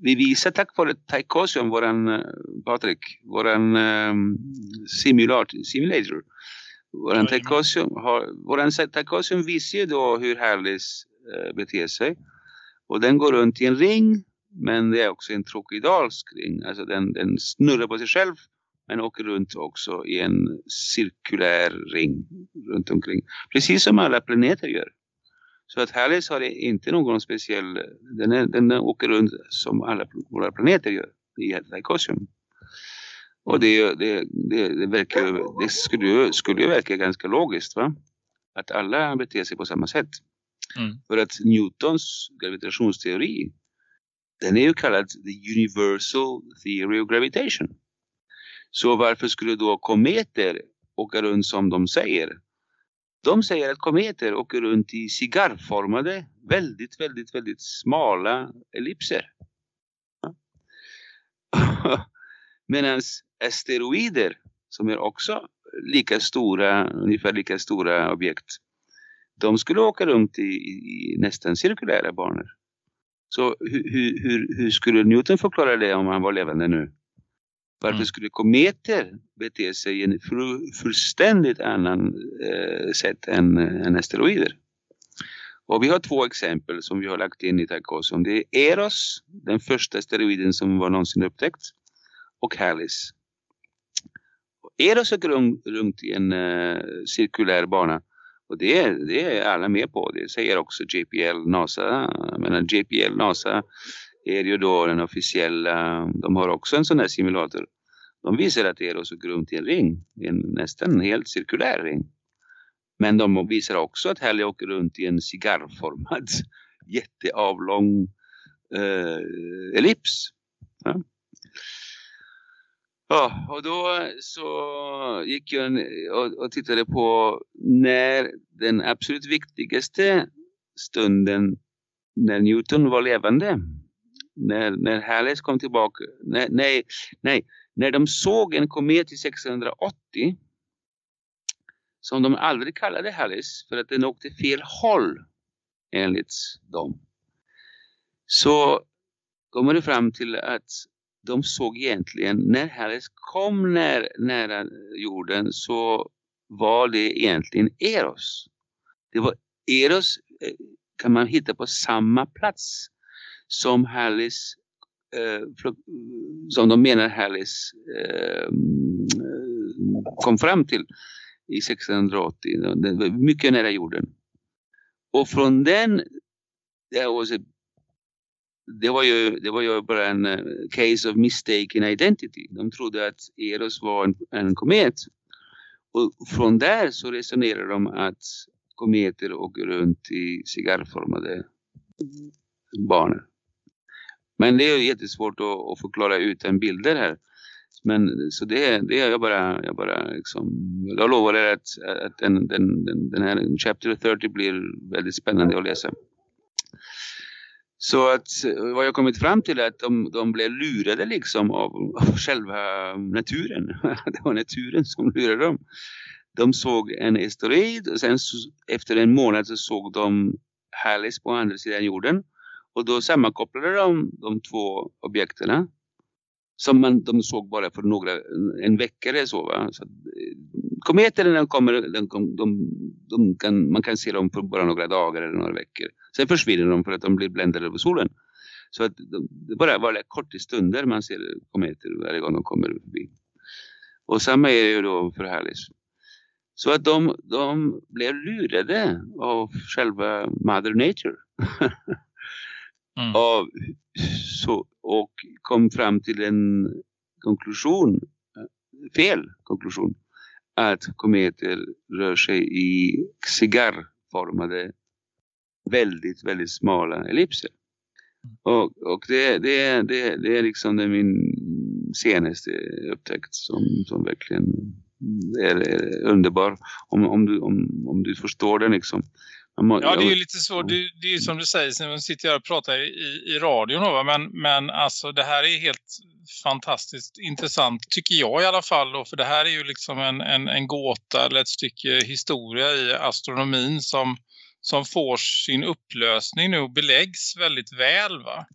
vi visar tack vare Taikosium, våran, eh, Patrik, våran um, simulator, simulator. Våran Taikosium, har, våran Taikosium visar ju då hur Härlis uh, beter sig. Och den går runt i en ring, men det är också en trokidalsk ring. Alltså den, den snurrar på sig själv, men åker runt också i en cirkulär ring runt omkring. Precis som alla planeter gör. Så att Hallis har inte någon speciell, den, är, den åker runt som alla våra planeter gör i Laikosium. Och det, det, det, det, verkar, det skulle, skulle ju verka ganska logiskt va? Att alla beter sig på samma sätt. Mm. För att Newtons gravitationsteori den är ju kallad the universal theory of gravitation. Så varför skulle då kometer åka runt som de säger? De säger att kometer åker runt i cigarrformade, väldigt, väldigt, väldigt smala ellipser. Medan asteroider, som är också lika stora, ungefär lika stora objekt, de skulle åka runt i, i nästan cirkulära banor. Så hur, hur, hur skulle Newton förklara det om han var levande nu? Varför mm. skulle kometer bete sig i en fullständigt annan eh, sätt än, än asteroider? Och vi har två exempel som vi har lagt in i Tarkosum. Det är Eros, den första asteroiden som var någonsin upptäckt, och Hallis. Eros åker runt i en uh, cirkulär bana och det, det är alla med på. Det säger också JPL NASA. Men JPL NASA är ju då den officiella, de har också en sån här simulator. De visar att Eros åker runt i en ring, en nästan helt cirkulär ring. Men de visar också att Halley åker runt i en cigarrformad jätteavlång eh, ellips. Ja. Ja, och då så gick jag och, och tittade på när den absolut viktigaste stunden när Newton var levande. När, när Halley kom tillbaka. Nej, nej, nej, när de såg en komet i 680 som de aldrig kallade Hallis för att den åkte fel håll enligt dem. Så kommer det fram till att de såg egentligen när Hallis kom när, nära jorden så var det egentligen Eros. Det var Eros eh, kan man hitta på samma plats som Hallis eh, som de menar Hallis eh, mm, kom fram till i 1680, Det var mycket nära jorden. Och från den det var, det var, ju, det var ju bara en uh, case of mistaken identity. De trodde att Eros var en, en komet. Och från där så resonerar de att kometer åker runt i cigarrformade banor. Men det är jättesvårt att, att förklara utan bilder här. Men så det, det är jag bara, jag bara liksom, jag lovar er att, att den, den, den, den här chapter 30 blir väldigt spännande att läsa. Så att eh, vad jag kommit fram till är att de, de blev lurade liksom av, av själva naturen. det var naturen som lurade dem. De såg en asteroid och sen så, efter en månad så såg de Hallis på andra sidan jorden. Och då sammankopplade de de två objekterna som man, de såg bara för några, en vecka eller så. Va? så eh, kometer kommer, de, de, de kan, man kan se dem för bara några dagar eller några veckor. Sen försvinner de för att de blir bländade av solen. Så att de, det bara var kort i stunder man ser kometer varje gång de kommer förbi. Och samma är det ju då för Hallis. Så att de, de blev lurade av själva Mother Nature. Mm. Av, så, och kom fram till en konklusion, fel konklusion, att kometer rör sig i cigarrformade väldigt, väldigt smala ellipser. Och, och det, det, det, det är liksom det min senaste upptäckt som, som verkligen är, är underbar. Om, om, du, om, om du förstår den liksom. Ja, det är ju lite svårt. Det, det är ju som du säger, när man sitter här och pratar i, i radion. Va? Men, men alltså det här är helt fantastiskt intressant, tycker jag i alla fall. Då, för det här är ju liksom en, en, en gåta eller ett stycke historia i astronomin som, som får sin upplösning nu och beläggs väldigt väl va.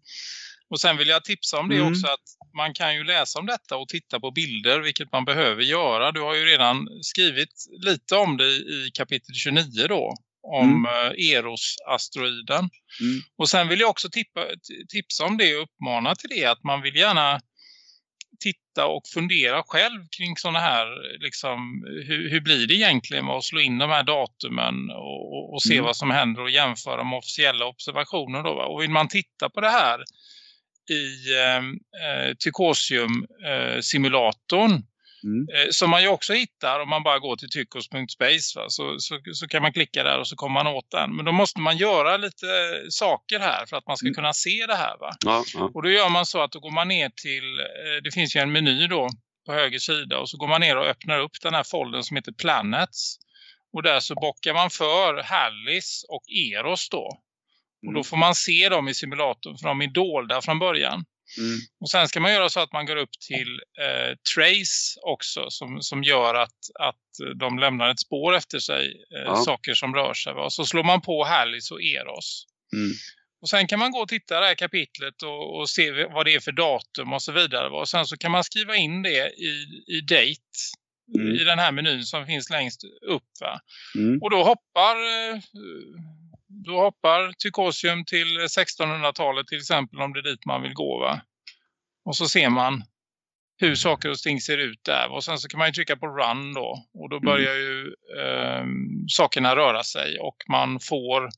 Och sen vill jag tipsa om det Mm. också att man kan ju läsa om detta och titta på bilder vilket man behöver göra. Du har ju redan skrivit lite om det i kapitel 29 då om eh, Eros-asteroiden. Mm. Och sen vill jag också tippa, tipsa om det och uppmana till det att man vill gärna titta och fundera själv kring sådana här, liksom, hur, hur blir det egentligen med att slå in de här datumen och, och, se Mm. vad som händer och jämföra med officiella observationer. Då? Och vill man titta på det här i eh, eh, Tycosium-simulatorn Mm. eh, som man ju också hittar om man bara går till tykos.space va? Så, så, så kan man klicka där och så kommer man åt den. Men då måste man göra lite saker här för att man ska kunna se det här va. Ja, ja. Och då gör man så att då går man ner till, eh, det finns ju en meny då på höger sida och så går man ner och öppnar upp den här folden som heter Planets. Och där så bockar man för Hallis och Eros då. Och då får man se dem i simulatorn för de är dolda från början. Mm. Och sen ska man göra så att man går upp till eh, Trace också som, som gör att, att de lämnar ett spår efter sig. Eh, Ja. Saker som rör sig. Va? Och så slår man på Hallis och Eros. Mm. Och sen kan man gå och titta det här kapitlet och, och se vad det är för datum och så vidare. va? Och sen så kan man skriva in det i, i date Mm. i den här menyn som finns längst upp. Mm. Och då hoppar, eh, då hoppar Tykosium till 1600-talet till exempel om det är dit man vill gå. Va? Och så ser man hur saker och ting ser ut där. Och sen så kan man ju trycka på run då. Och då börjar ju eh, sakerna röra sig. Och man får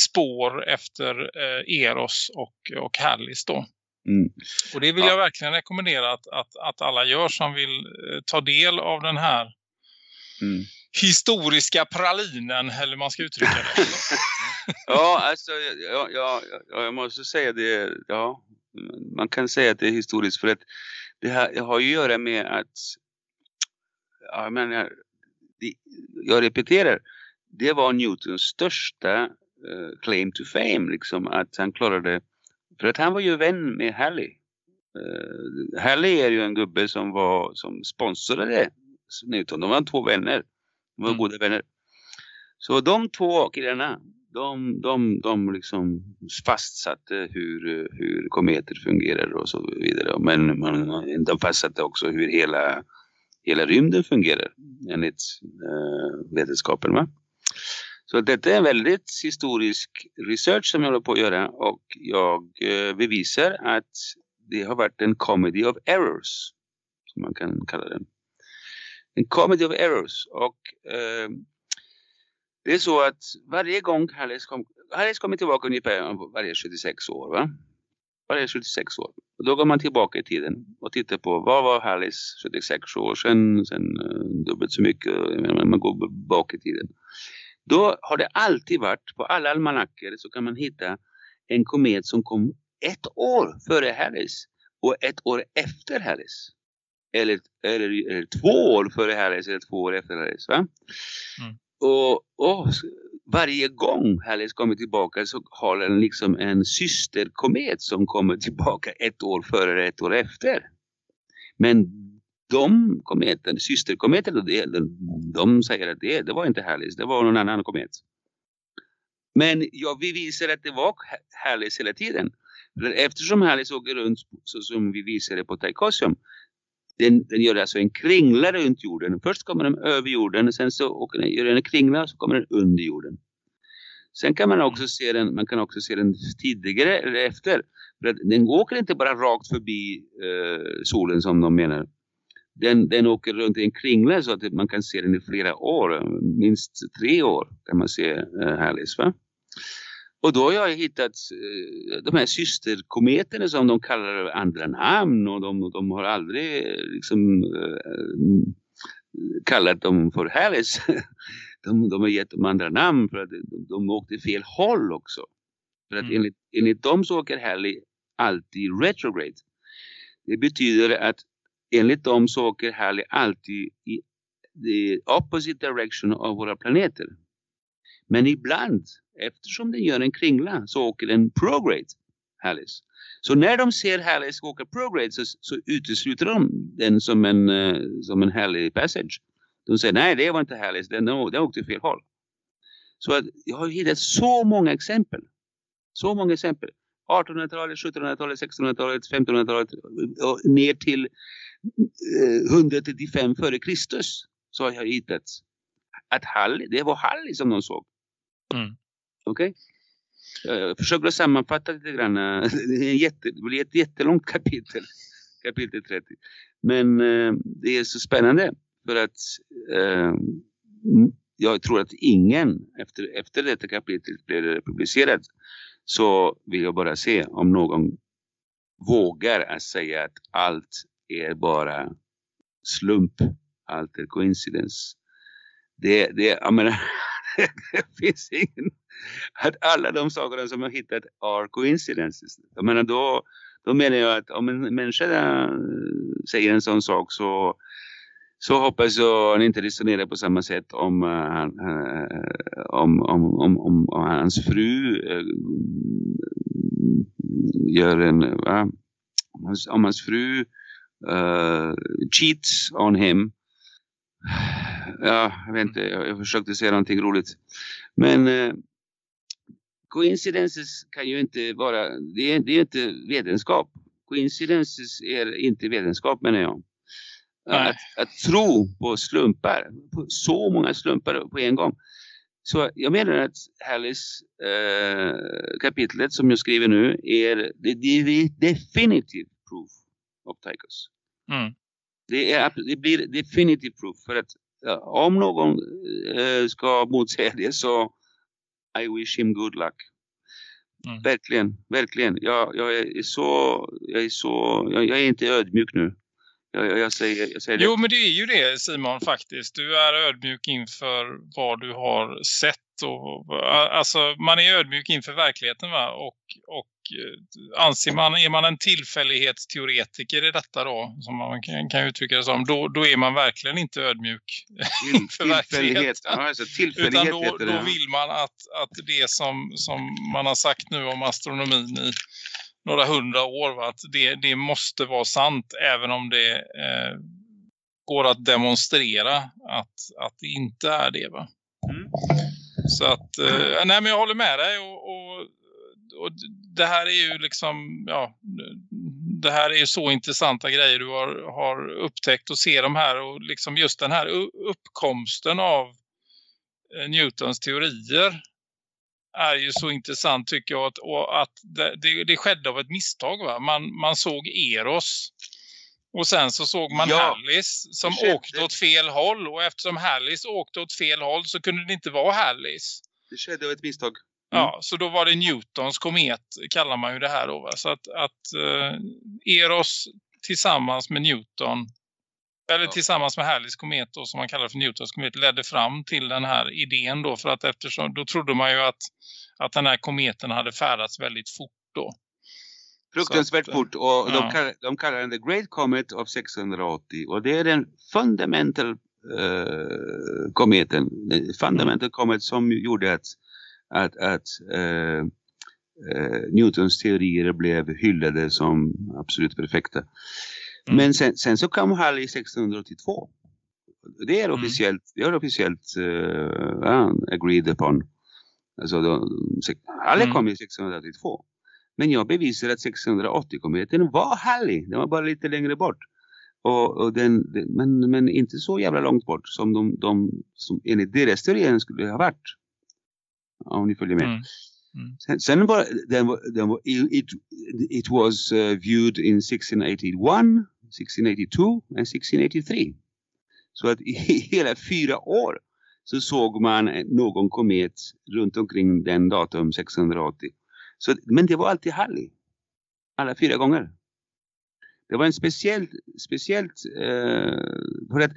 spår efter eh, Eros och, och Hallis då. Mm. Och det vill jag verkligen rekommendera att, att, att alla gör som vill eh, ta del av den här Mm historiska pralinen, eller hur man ska uttrycka det. Ja, alltså ja, ja, jag måste säga det. Ja, man kan säga att det är historiskt för att det här har ju att göra med att jag menar, jag repeterar, det var Newtons största uh, claim to fame, liksom att han klarade, för att han var ju vän med Halley. Uh, Halley är ju en gubbe som var som sponsrade Newton, de var två vänner, de var goda vänner. Så de två killarna, de, de, de liksom fastsatte hur, hur kometer fungerar och så vidare. Men man, de fastsatte också hur hela, hela rymden fungerar enligt eh, vetenskapen. Va? Så detta är en väldigt historisk research som jag håller på att göra och jag eh, bevisar att det har varit en comedy of errors som man kan kalla den. En comedy of errors och eh, det är så att varje gång Hallis kom, Harris kommer tillbaka ungefär varje 76 år va? Varje 76 år. Och då går man tillbaka i tiden och tittar på vad var Hallis 76 år sedan, sen uh, eh, dubbelt så mycket, man går bak i tiden. Då har det alltid varit, på alla almanackor så kan man hitta en komet som kom ett år före Hallis och ett år efter Hallis. Eller, eller, eller två år före Hallis eller två år efter Hallis va? Och, och varje gång Hallis kommer tillbaka så har den liksom en systerkomet som kommer tillbaka ett år före och ett år efter. Men de kometen, systerkometerna, de, de, de säger att det, det var inte Hallis, det var någon annan komet. Men jag bevisar att det var Hallis hela tiden. Eftersom Hallis åker runt så som vi visade på Tychosium den, den gör alltså en kringla runt jorden. Först kommer den över jorden, sen så åker den, gör den en kringla och så kommer den under jorden. Sen kan man också se den, man kan också se den tidigare eller efter. För den åker inte bara rakt förbi eh, solen som de menar. Den, den åker runt i en kringla så att man kan se den i flera år, minst tre år kan man se eh, Hallis va. Och då har jag hittat eh, de här systerkometerna som de kallar andra namn och de, de har aldrig eh, liksom eh, kallat dem för Hallis. De, de har gett dem andra namn för att de, de åkte fel håll också. För att enligt, enligt dem så åker Halley alltid retrograde. Det betyder att enligt dem så åker Halley alltid i the opposite direction av våra planeter. Men ibland, eftersom den gör en kringla, så åker den prograde Hallis. Så när de ser Hallis åka prograde så, så utesluter de den som en, uh, som en härlig passage. De säger nej det var inte Hallis, den, den åkte fel håll. Så att jag har hittat så många exempel. Så många exempel. 1800-talet, 1700-talet, 1600-talet, 1500-talet och ner till eh, 135 före Kristus så har jag hittat att Halli, det var Halli som de såg. Mm. Okej? Jag försöker att sammanfatta lite grann. Det, är jätte, det blir ett jättelångt kapitel. Kapitel 30. Men eh, det är så spännande för att eh, jag tror att ingen efter, efter detta kapitel blev publicerat så vill jag bara se om någon vågar att säga att allt är bara slump. Allt är coincidence. Det, det, jag menar, det finns ingen... Att alla de sakerna som jag hittat är coincidences. Jag menar då, då menar jag att om en människa eh, säger en sån sak så så hoppas jag han inte resonerar på samma sätt om, uh, om, om, om, om, om hans fru uh, gör en, uh, om, hans, om hans fru uh, cheats on him. Ja, jag vet inte, jag, jag försökte säga någonting roligt. Men uh, coincidences kan ju inte vara, det är, det är inte vetenskap. Coincidences är inte vetenskap menar jag. Att, att tro på slumpar, på så många slumpar på en gång. Så jag menar att Hallis eh, kapitlet som jag skriver nu är det, det, definitive proof of Tychus. Mm. Det, är, det blir definitive proof för att om någon eh, ska motsäga det så I wish him good luck. Mm. Verkligen, verkligen. Jag, jag, är så, jag är så, jag, jag är inte ödmjuk nu. Jag, jag, säger, jag säger Jo, men det är ju det Simon faktiskt. Du är ödmjuk inför vad du har sett. Och, alltså, man är ödmjuk inför verkligheten va? Och, och eh, anser man, är man en tillfällighetsteoretiker i detta då, som man kan, kan uttrycka det som, då, då är man verkligen inte ödmjuk inför verkligheten. Ja, alltså, Utan då, då vill man att, att det som, som man har sagt nu om astronomin i några hundra år. Va? Att det, det måste vara sant även om det eh, går att demonstrera att, att det inte är det. Va? Så att, eh, nej men jag håller med dig och, och, och det här är ju liksom, ja, det här är ju så intressanta grejer du har, har upptäckt och ser de här och liksom just den här uppkomsten av eh, Newtons teorier är ju så intressant tycker jag att, och att det, det, det skedde av ett misstag va? Man, man såg Eros och sen så såg man Ja, Hallis som skedde. åkte åt fel håll och eftersom Hallis åkte åt fel håll så kunde det inte vara Hallis. Det skedde av ett misstag. Ja, så då var det Newtons komet kallar man ju det här då. Va? Så att, att eh, Eros tillsammans med Newton eller tillsammans med Hallis komet då, som man kallar för Newtons komet ledde fram till den här idén då för att eftersom då trodde man ju att, att den här kometen hade färdats väldigt fort då. Fruktansvärt att, fort och ja. de, kallar, de kallar den The Great Comet of 680 och det är den fundamental eh, kometen, fundamental comet som gjorde att, att, att eh, Newtons teorier blev hyllade som absolut perfekta. Men sen, sen så kom Halley 1682. Det är officiellt, det är officiellt ja, agreed upon. Alltså, de, Halley Mm. kom ju 1682. Men jag bevisar att 680-kometen var Halley. Den var bara lite längre bort. Och, och den, men, men inte så jävla långt bort som de, de som enligt deras teorier skulle ha varit. Om ni följer med. Mm. Sen, sen var den, den var, it, it was uh, viewed in 1681, 1682 and 1683. Så att i hela fyra år så såg man någon komet runt omkring den datum 680. Så, men det var alltid Halley. Alla fyra gånger. Det var en speciell, speciellt eh, för att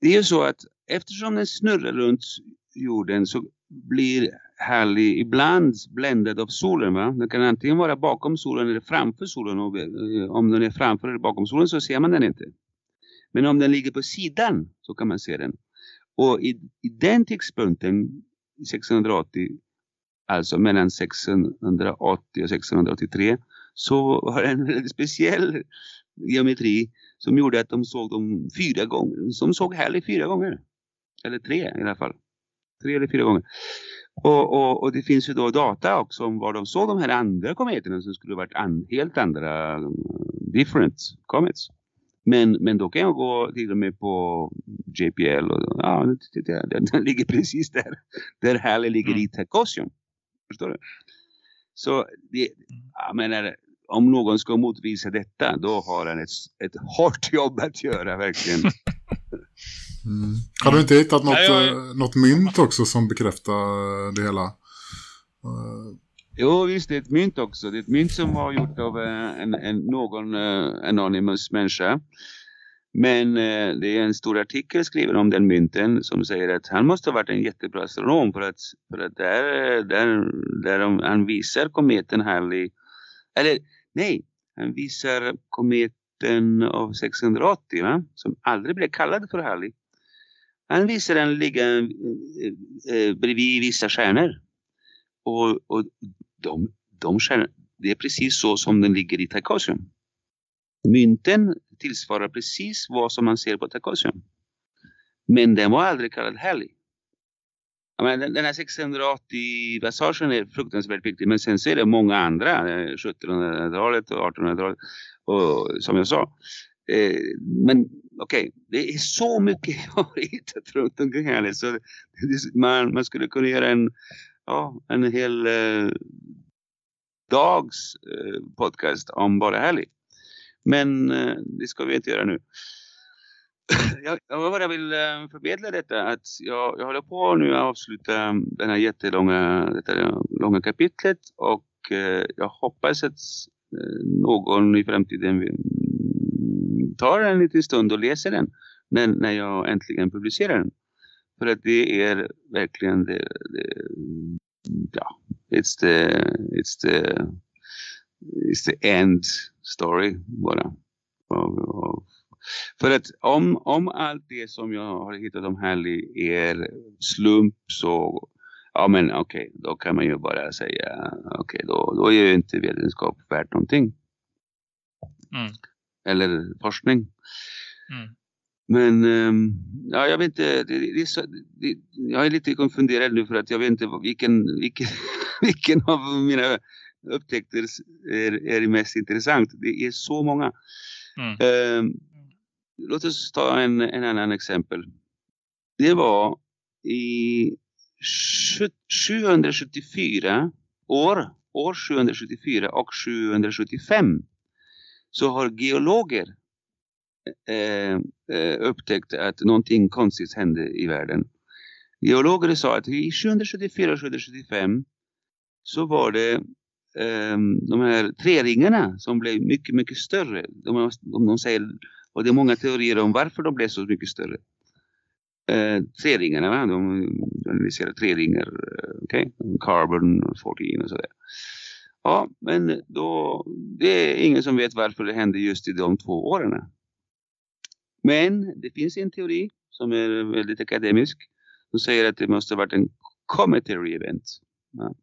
det är ju så att eftersom den snurrar runt jorden så blir Halley ibland bländad av solen. Va? Den kan antingen vara bakom solen eller framför solen. Och eh, om den är framför eller bakom solen så ser man den inte. Men om den ligger på sidan så kan man se den. Och i, i den tidpunkten, 680, alltså mellan 680 och 683, så var det en väldigt speciell geometri som gjorde att de såg dem fyra gånger. Som såg Halley fyra gånger. Eller tre i alla fall. Tre eller fyra gånger. Och, och, och det finns ju då data också om var de såg de här andra kometerna som skulle varit an, helt andra um, different comets. Men, men då kan jag gå till och med på JPL och ja, den, ligger precis där. Där Halley ligger i Tarkosium. Förstår du? Så det, jag menar, om någon ska motvisa detta, då har han ett, ett hårt jobb att göra verkligen. Mm. Har du inte hittat något, Ja, jag- eh, något mynt också som bekräftar det hela? Jo, visst, det är ett mynt också. Det är ett mynt som var gjort av eh, en, en, någon uh, anonymous människa. Men eh, det är en stor artikel skriven om den mynten som säger att han måste ha varit en jättebra astronom för att, för att där, där, där de, han visar kometen Halley, eller nej, han visar kometen av 680 va? som aldrig blev kallad för Halley. Han visar den ligga eh, eh, bredvid vissa stjärnor. Och, och de, de stjärnor, det är precis så som den ligger i Tychosium. Mynten tillsvarar precis vad som man ser på Tarkosium. Men den var aldrig kallad helg. Men den, den här 680-passagen är fruktansvärt viktig men sen så är det många andra, eh, 1700-talet och 1800-talet som jag sa. Eh, men okej, det är så mycket jag har hittat runt omkring här. Så det, man, man skulle kunna göra en, ja, en hel eh, dags eh, podcast om bara härligt. Men eh, det ska vi inte göra nu. jag, jag bara vill eh, förmedla detta att jag, jag håller på nu att avsluta mm, den här jättelånga detta långa kapitlet och eh, jag hoppas att någon i framtiden mm, tar en liten stund och läser den när, när jag äntligen publicerar den. För att det är verkligen det, det mm, ja, it's the, it's the, it's the end story bara. För att om, om allt det som jag har hittat om Halley är slump så, ja men okej, då kan man ju bara säga, okej då, då är ju inte vetenskap värt någonting. Mm. Eller forskning. Mm. Men ehm, ja, jag vet inte, det, det det, jag är lite konfunderad nu för att jag vet inte vilken, vilken, vilken av mina upptäckter är, är mest intressant. Det är så många. Mm. Ehm, låt oss ta en, en annan exempel. Det var i sju- 774 år, år 774 och 775 så har geologer eh, eh, upptäckt att någonting konstigt hände i världen. Geologer sa att i 774 och 775 så var det eh, Ehm, de här treringarna som blev mycket, mycket större. De, de, de säger, och det är många teorier om varför de blev så mycket större. Eh, treringarna, va? de analyserar treringar, eh, okej, carbon 14 och sådär. Ja, men då, det är ingen som vet varför det hände just i de två åren. Men det finns en teori som är väldigt akademisk som säger att det måste ha varit en cometary event. Ja.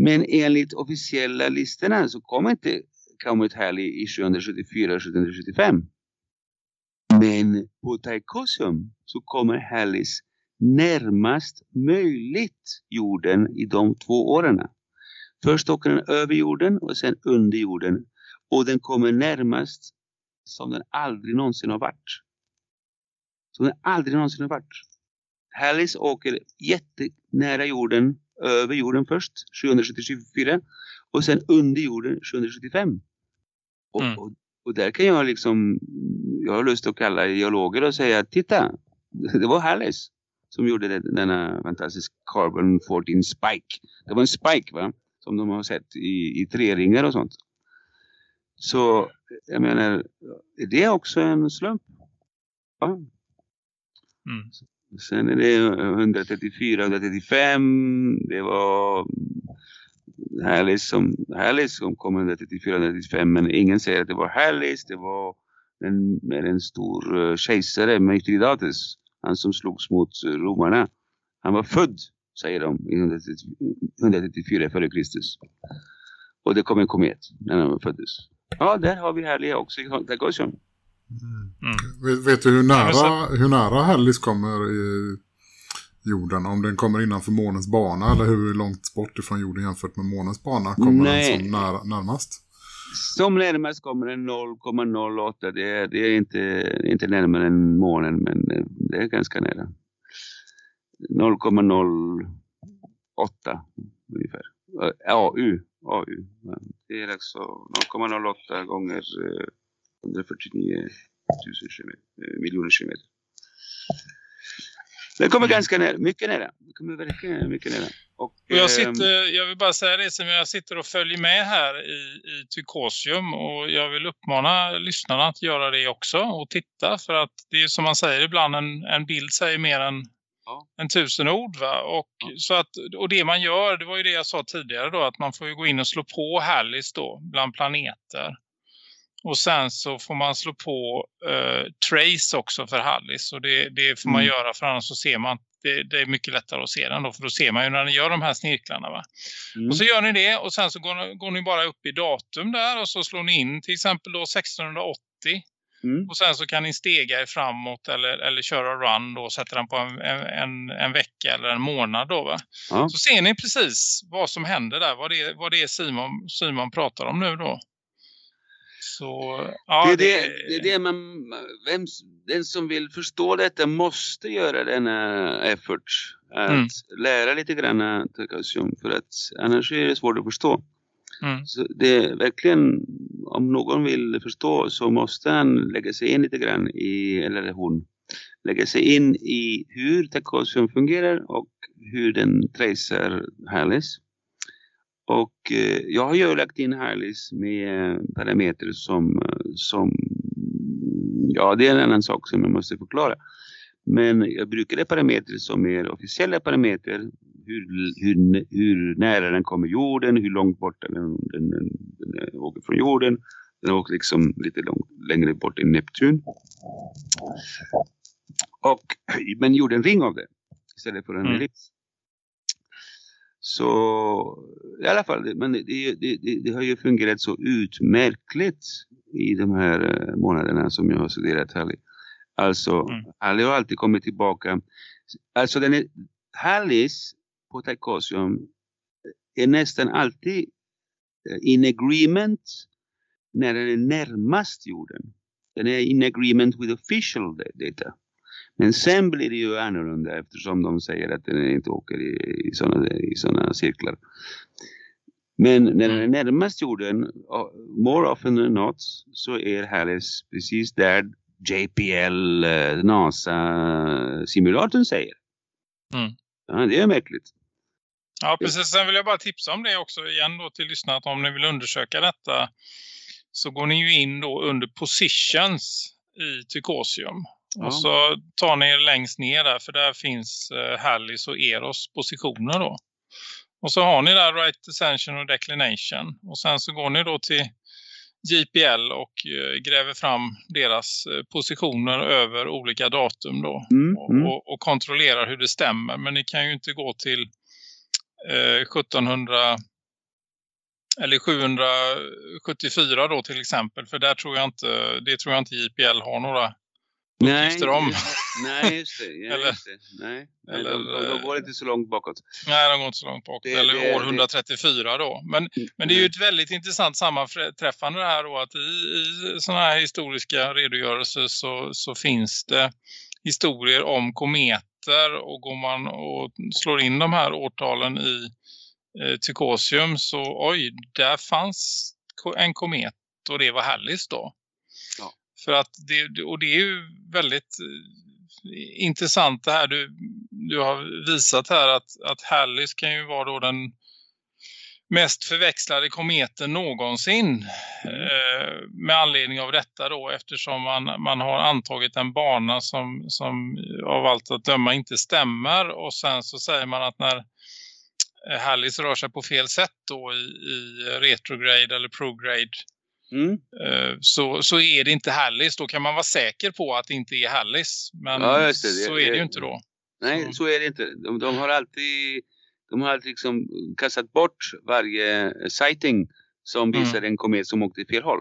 Men enligt officiella listorna så kom inte Comet Halley i 774-775. Men på Taikosum så kommer Halleys närmast möjligt jorden i de två åren. Först åker den över jorden och sen under jorden. Och den kommer närmast som den aldrig någonsin har varit. Som den aldrig någonsin har varit. Halleys åker jättenära jorden, över jorden först, 774. Och sen under jorden, 775. Och, och, och där kan jag liksom, jag har lust att kalla geologer och säga, titta, det var Halleys som gjorde det, denna fantastiska Carbon 14 Spike. Det var en spike va? Som de har sett i, i treringar och sånt. Så jag menar, är det också en slump? Ja. Sen är det 134, 135. Det var Hallis som, Hallis som kom 134, 135. Men ingen säger att det var Hallis. Det var en, med en stor eh, kejsare, Mithridates. Han som slogs mot eh, romarna. Han var född, säger de, 134 före Kristus. Och det kom en komet när han föddes. Ja, där har vi härliga också. i går så. Vet, vet du hur nära, hur nära Hallis kommer i, jorden? Om den kommer innanför månens bana eller hur långt bort ifrån jorden jämfört med månens bana kommer Nej. den som nära, närmast? Som närmast kommer den 0,08. Det är, det är inte, inte närmare än månen men det är ganska nära. 0,08 ungefär. AU. AU. Det är alltså 0,08 gånger eh, 149 000 kilometer, eh, miljoner kilometer. Det kommer ganska nära, mycket nära. Det kommer verkligen mycket nära. Och, jag, ehm, sitter, jag vill bara säga det som jag sitter och följer med här i, i Tykosium och jag vill uppmana lyssnarna att göra det också och titta för att det är som man säger ibland en, en bild säger mer än, än tusen ord va? Och, så att, och det man gör, det var ju det jag sa tidigare då att man får ju gå in och slå på Hallis då bland planeter. Och sen så får man slå på eh, Trace också för Hallis. Och det, det får man Mm. göra för annars så ser man det, det är mycket lättare att se den då. För då ser man ju när den gör de här snirklarna va. Mm. Och så gör ni det och sen så går, ni- går ni bara upp i datum där och så slår ni in till exempel då 1680. Mm. Och sen så kan ni stega er framåt eller, eller köra run då och sätta den på en, en, en vecka eller en månad då va. Ja. Så ser ni precis vad som händer där. Vad det, är- vad det är Simon, Simon pratar om nu då. Så ja, det, är det, det är det man, vem, den som vill förstå detta måste göra denna effort att Mm. lära lite grann Takasium för att annars är det svårt att förstå. Mm. Så det är verkligen, om någon vill förstå så måste han lägga sig in lite grann i, eller hon, lägga sig in i hur Takasium fungerar och hur den tracear Hallis. Och eh, jag har ju lagt in Harleys med eh, parametrar som, eh, som, ja det är en annan sak som jag måste förklara. Men jag brukar parametrar som är officiella parametrar, hur, hur, hur nära den kommer jorden, hur långt bort den, den, den, den åker från jorden. Den åker liksom lite långt, längre bort än Neptun. Och, men gjorde en ring av det istället för en Mm. ellips. Så i alla fall, men det, det, det, det har ju fungerat så utmärkligt i de här eh, månaderna som jag har studerat Halli. Alltså, Halli har alltid kommit tillbaka. Alltså den är, Hallis på Taikosium är nästan alltid eh, in agreement när den är närmast jorden. Den är in agreement with official da- data. Men sen blir det ju annorlunda eftersom de säger att den inte åker i, i sådana i såna cirklar. Men när den är närmast jorden, more often than not, så är Hallis precis där JPL, eh, NASA-simulatorn säger. Mm. Ja, det är märkligt. Ja, precis. Sen vill jag bara tipsa om det också igen då till lyssnarna att om ni vill undersöka detta så går ni ju in då under positions i Tykosium. Ja. Och så tar ni er längst ner där för där finns eh, Hallis och Eros positioner då. Och så har ni där right ascension och declination. Och sen så går ni då till JPL och eh, gräver fram deras eh, positioner över olika datum då. Mm, Och, mm. och, och kontrollerar hur det stämmer. Men ni kan ju inte gå till eh, 1700 eller 774 då till exempel. För där tror jag inte, det tror jag inte JPL har några Nej, uppgifter om. nej, just det. Ja, Eller- just det. Nej, nej eller, de, de, går inte så långt bakåt. Nej, de går inte så långt bak. Det- Eller det- år det- 134 då. Men, men det är ju ett väldigt intressant sammanträffande det här då. Att i, i sådana här historiska redogörelser så, så finns det historier om kometer. Och går man och slår in de här årtalen i eh, Tykosium så oj, där fanns en komet. Och det var Hallis då. För att det, och det är ju väldigt eh, intressant det här. Du, du har visat här att, att Hallis kan ju vara då den mest förväxlade kometen någonsin. Eh, med anledning av detta då eftersom man, man har antagit en bana som, som av allt att döma inte stämmer. Och sen så säger man att när eh, Hallis rör sig på fel sätt då i, i retrograde eller prograde Mm. eh, så, så är det inte Hallis. Då kan man vara säker på att det inte är Hallis. Men Ja, så är det ju inte då. Nej, så är det inte. De, de har alltid, de har alltid liksom kastat bort varje sighting som Mm. visar en komet som åkte i fel håll.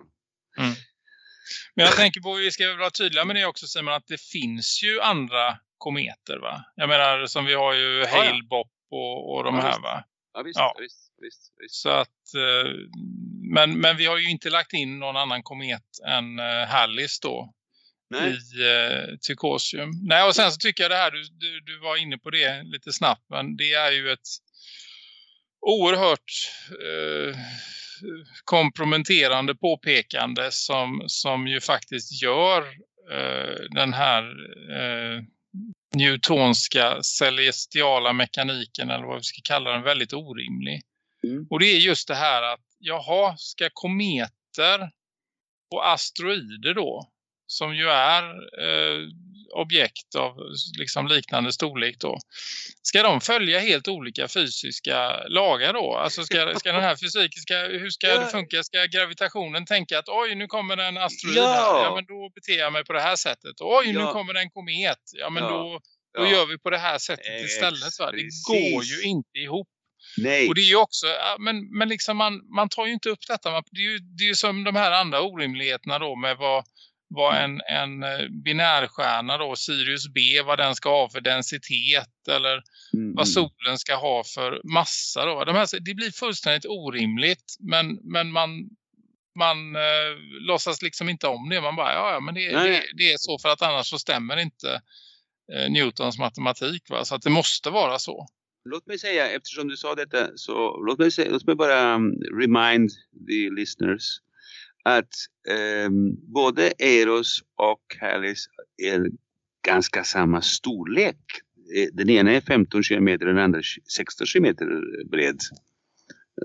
Men jag tänker på, vi ska vara tydliga med det också Simon, att det finns ju andra kometer va. Jag menar som vi har ju ja. Hale-Bopp och, och de Ja, här va. Ja, visst, Ja. ja. visst, visst, visst. Så att, eh, men, men vi har ju inte lagt in någon annan komet än eh, Hallis då. Nej. I eh, Tykosium. Nej och sen så tycker jag det här, du, du, du var inne på det lite snabbt. Men det är ju ett oerhört eh, komprometterande påpekande som, som ju faktiskt gör eh, den här eh, newtonska celestiala mekaniken eller vad vi ska kalla den väldigt orimlig. Och det är just det här att jaha, ska kometer och asteroider då som ju är eh, objekt av liksom liknande storlek då. Ska de följa helt olika fysiska lagar då? Alltså ska, ska den här fysiken, ska, hur ska det funka? Ska gravitationen tänka att oj nu kommer en asteroid Ja. här, ja men då beter jag mig på det här sättet. Oj nu Ja. kommer en komet, ja men Ja. då, då Ja. gör vi på det här sättet istället. Va? Det går ju inte ihop. Nej. Och det är ju också, men, men liksom man, man tar ju inte upp detta. Man, det, är ju, det är ju som de här andra orimligheterna då med vad, vad en, en eh, binärstjärna då, Sirius B, vad den ska ha för densitet eller Mm, vad solen ska ha för massa då. De här, det blir fullständigt orimligt men, men man, man eh, låtsas liksom inte om det. Man bara, ja, ja men det, det, det är så för att annars så stämmer inte eh, Newtons matematik. Va? Så att det måste vara så. Låt mig säga, eftersom du sa detta, så låt mig, säga, låt mig bara um, remind the listeners att um, både Eros och Hallis är ganska samma storlek. Eh, Den ena är 15 kilometer, den andra 16 kilometer bred.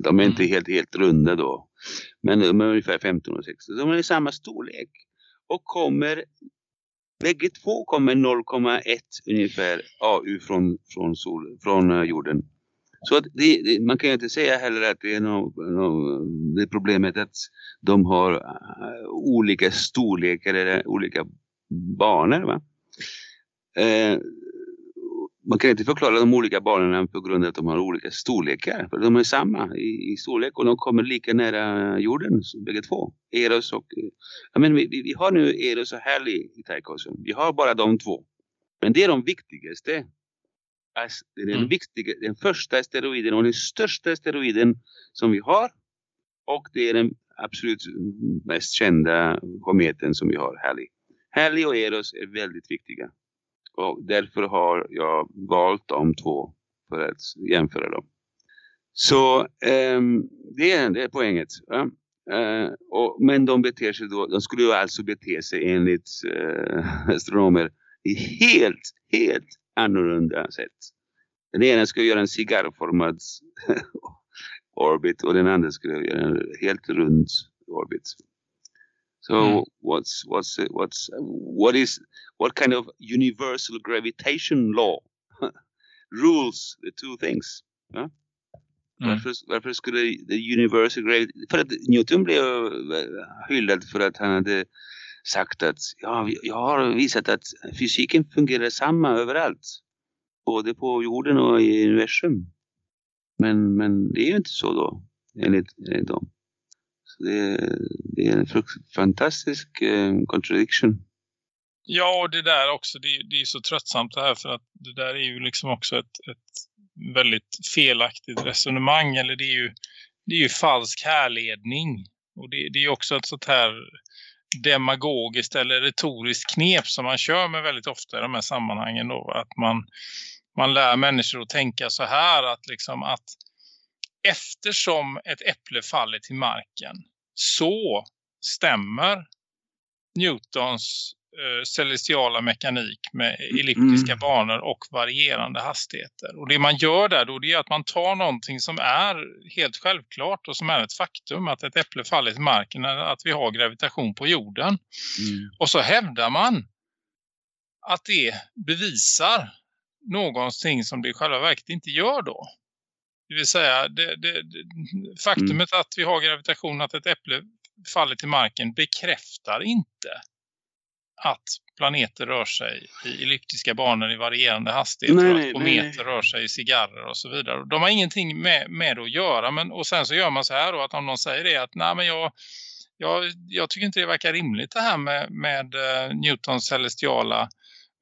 De är inte helt, helt runda då. Men de är ungefär 15 och 16. De är i samma storlek. Och kommer, bägge två kommer 0,1 ungefär AU från, från, sol, från eh, jorden. Så att det, man kan ju inte säga heller att det är något no, det problemet att de har eh, olika storlekar eller olika banor. Va? Eh, man kan inte förklara de olika banorna på grund av att de har olika storlekar. För de är samma i, i storlek och de kommer lika nära jorden bägge två. Eros och... Ja, men vi, vi har nu Eros och Halley i Taikosum. Vi har bara de två. Men det är de viktigaste. Alltså, det är den, Mm. viktiga, den första asteroiden och den största asteroiden som vi har. Och det är den absolut mest kända kometen som vi har, Halley. Halley och Eros är väldigt viktiga. Och därför har jag valt de två för att jämföra dem. Så ehm, det, är, det är poänget. Ja. Eh, och, men de beter sig då, de skulle ju alltså bete sig enligt eh, astronomer i helt, helt annorlunda sätt. Den ena skulle göra en cigarrformad orbit och den andra skulle göra en helt rund orbit. So Mm. what's what's what's what is what kind of universal gravitation law rules the two things? Ja? Varför, varför skulle the universal gravity... För att Newton blev eh, hyllad för att han hade sagt att ja, jag har visat att fysiken fungerar samma överallt. Både på jorden och i universum. Men, men det är ju inte så då, enligt, enligt dem. Det, det är en fantastisk eh, contradiction. Ja, och det där också, det, det är så tröttsamt det här för att det där är ju liksom också ett, ett väldigt felaktigt resonemang eller det är ju, det är ju falsk härledning. Och det, det är ju också ett sånt här demagogiskt eller retoriskt knep som man kör med väldigt ofta i de här sammanhangen då. Att man, man lär människor att tänka så här att liksom att eftersom ett äpple faller till marken så stämmer Newtons eh, celestiala mekanik med elliptiska banor och varierande hastigheter. Och det man gör där då det är att man tar någonting som är helt självklart och som är ett faktum att ett äpple faller till marken eller att vi har gravitation på jorden. Och så hävdar man att det bevisar någonting som det i själva verket inte gör då. Det vill säga det, det, faktumet att vi har gravitation att ett äpple faller till marken bekräftar inte att planeter rör sig i elliptiska banor i varierande hastighet Nej, och att kometer rör sig i cigarrer och så vidare. De har ingenting med, med att göra men, och sen så gör man så här då att om någon säger det att nej men jag, jag, jag tycker inte det verkar rimligt det här med, med eh, Newtons celestiala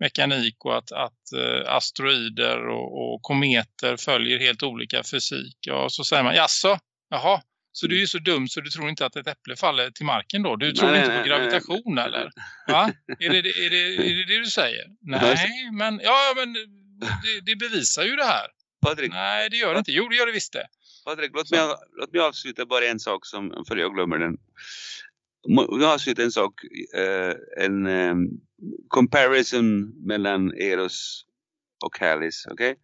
mekanik och att, att eh, asteroider och, och kometer följer helt olika fysik. Och så säger man, jaså, jaha, så du är ju så dum så du tror inte att ett äpple faller till marken då? Du tror Nej, inte nej, på nej, gravitation eller? Va? Är det är, det, är, det, är det det du säger? Nej, men, ja, men det, det bevisar ju det här. Patrik. Nej, det gör det inte. Jo, det gör det visst det. Patrik, låt mig, låt mig avsluta bara en sak som, för jag glömmer den jag har sett en sak, eh, en eh, comparison mellan Eros och Hallis, okej?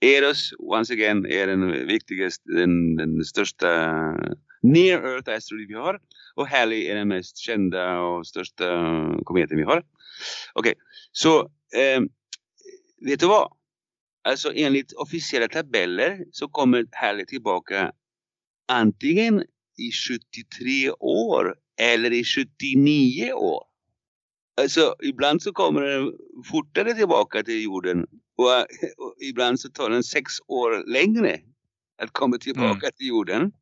Eros, once again, är den viktigaste, den, den största near Earth asteroid vi har. Och Halley är den mest kända och största kometen vi har. Okej, så eh, vet du vad? Alltså enligt officiella tabeller så kommer Halley tillbaka antingen i 73 år eller i 79 år. Alltså ibland så kommer den fortare tillbaka till jorden och, och ibland så tar den sex år längre att komma tillbaka till jorden.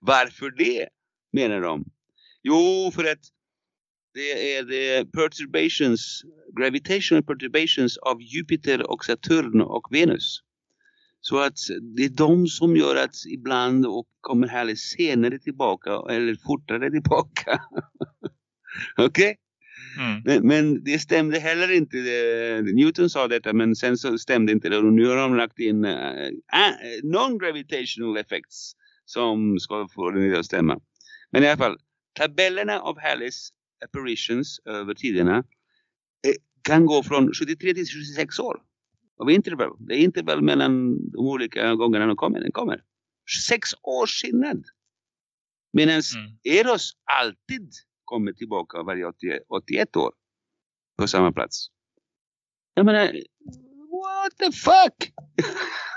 Varför det menar de? Jo, för att det är the perturbations, gravitational perturbations av Jupiter och Saturn och Venus. Så att det är de som gör att ibland och kommer här senare tillbaka eller fortare tillbaka. Okej? Men, men det stämde heller inte. Newton sa detta men sen så stämde inte det. Och nu har de lagt in uh, non-gravitational effects som ska få det att stämma. Men i alla fall, tabellerna av Halleys apparitions över tiderna eh, kan gå från 73 till 76 år. Av intervall. Det är intervall mellan de olika gångerna de kommer. Den kommer. Sex års skillnad. Medan Eros alltid kommer tillbaka varje 80, 81 år. På samma plats. Jag menar, what the fuck?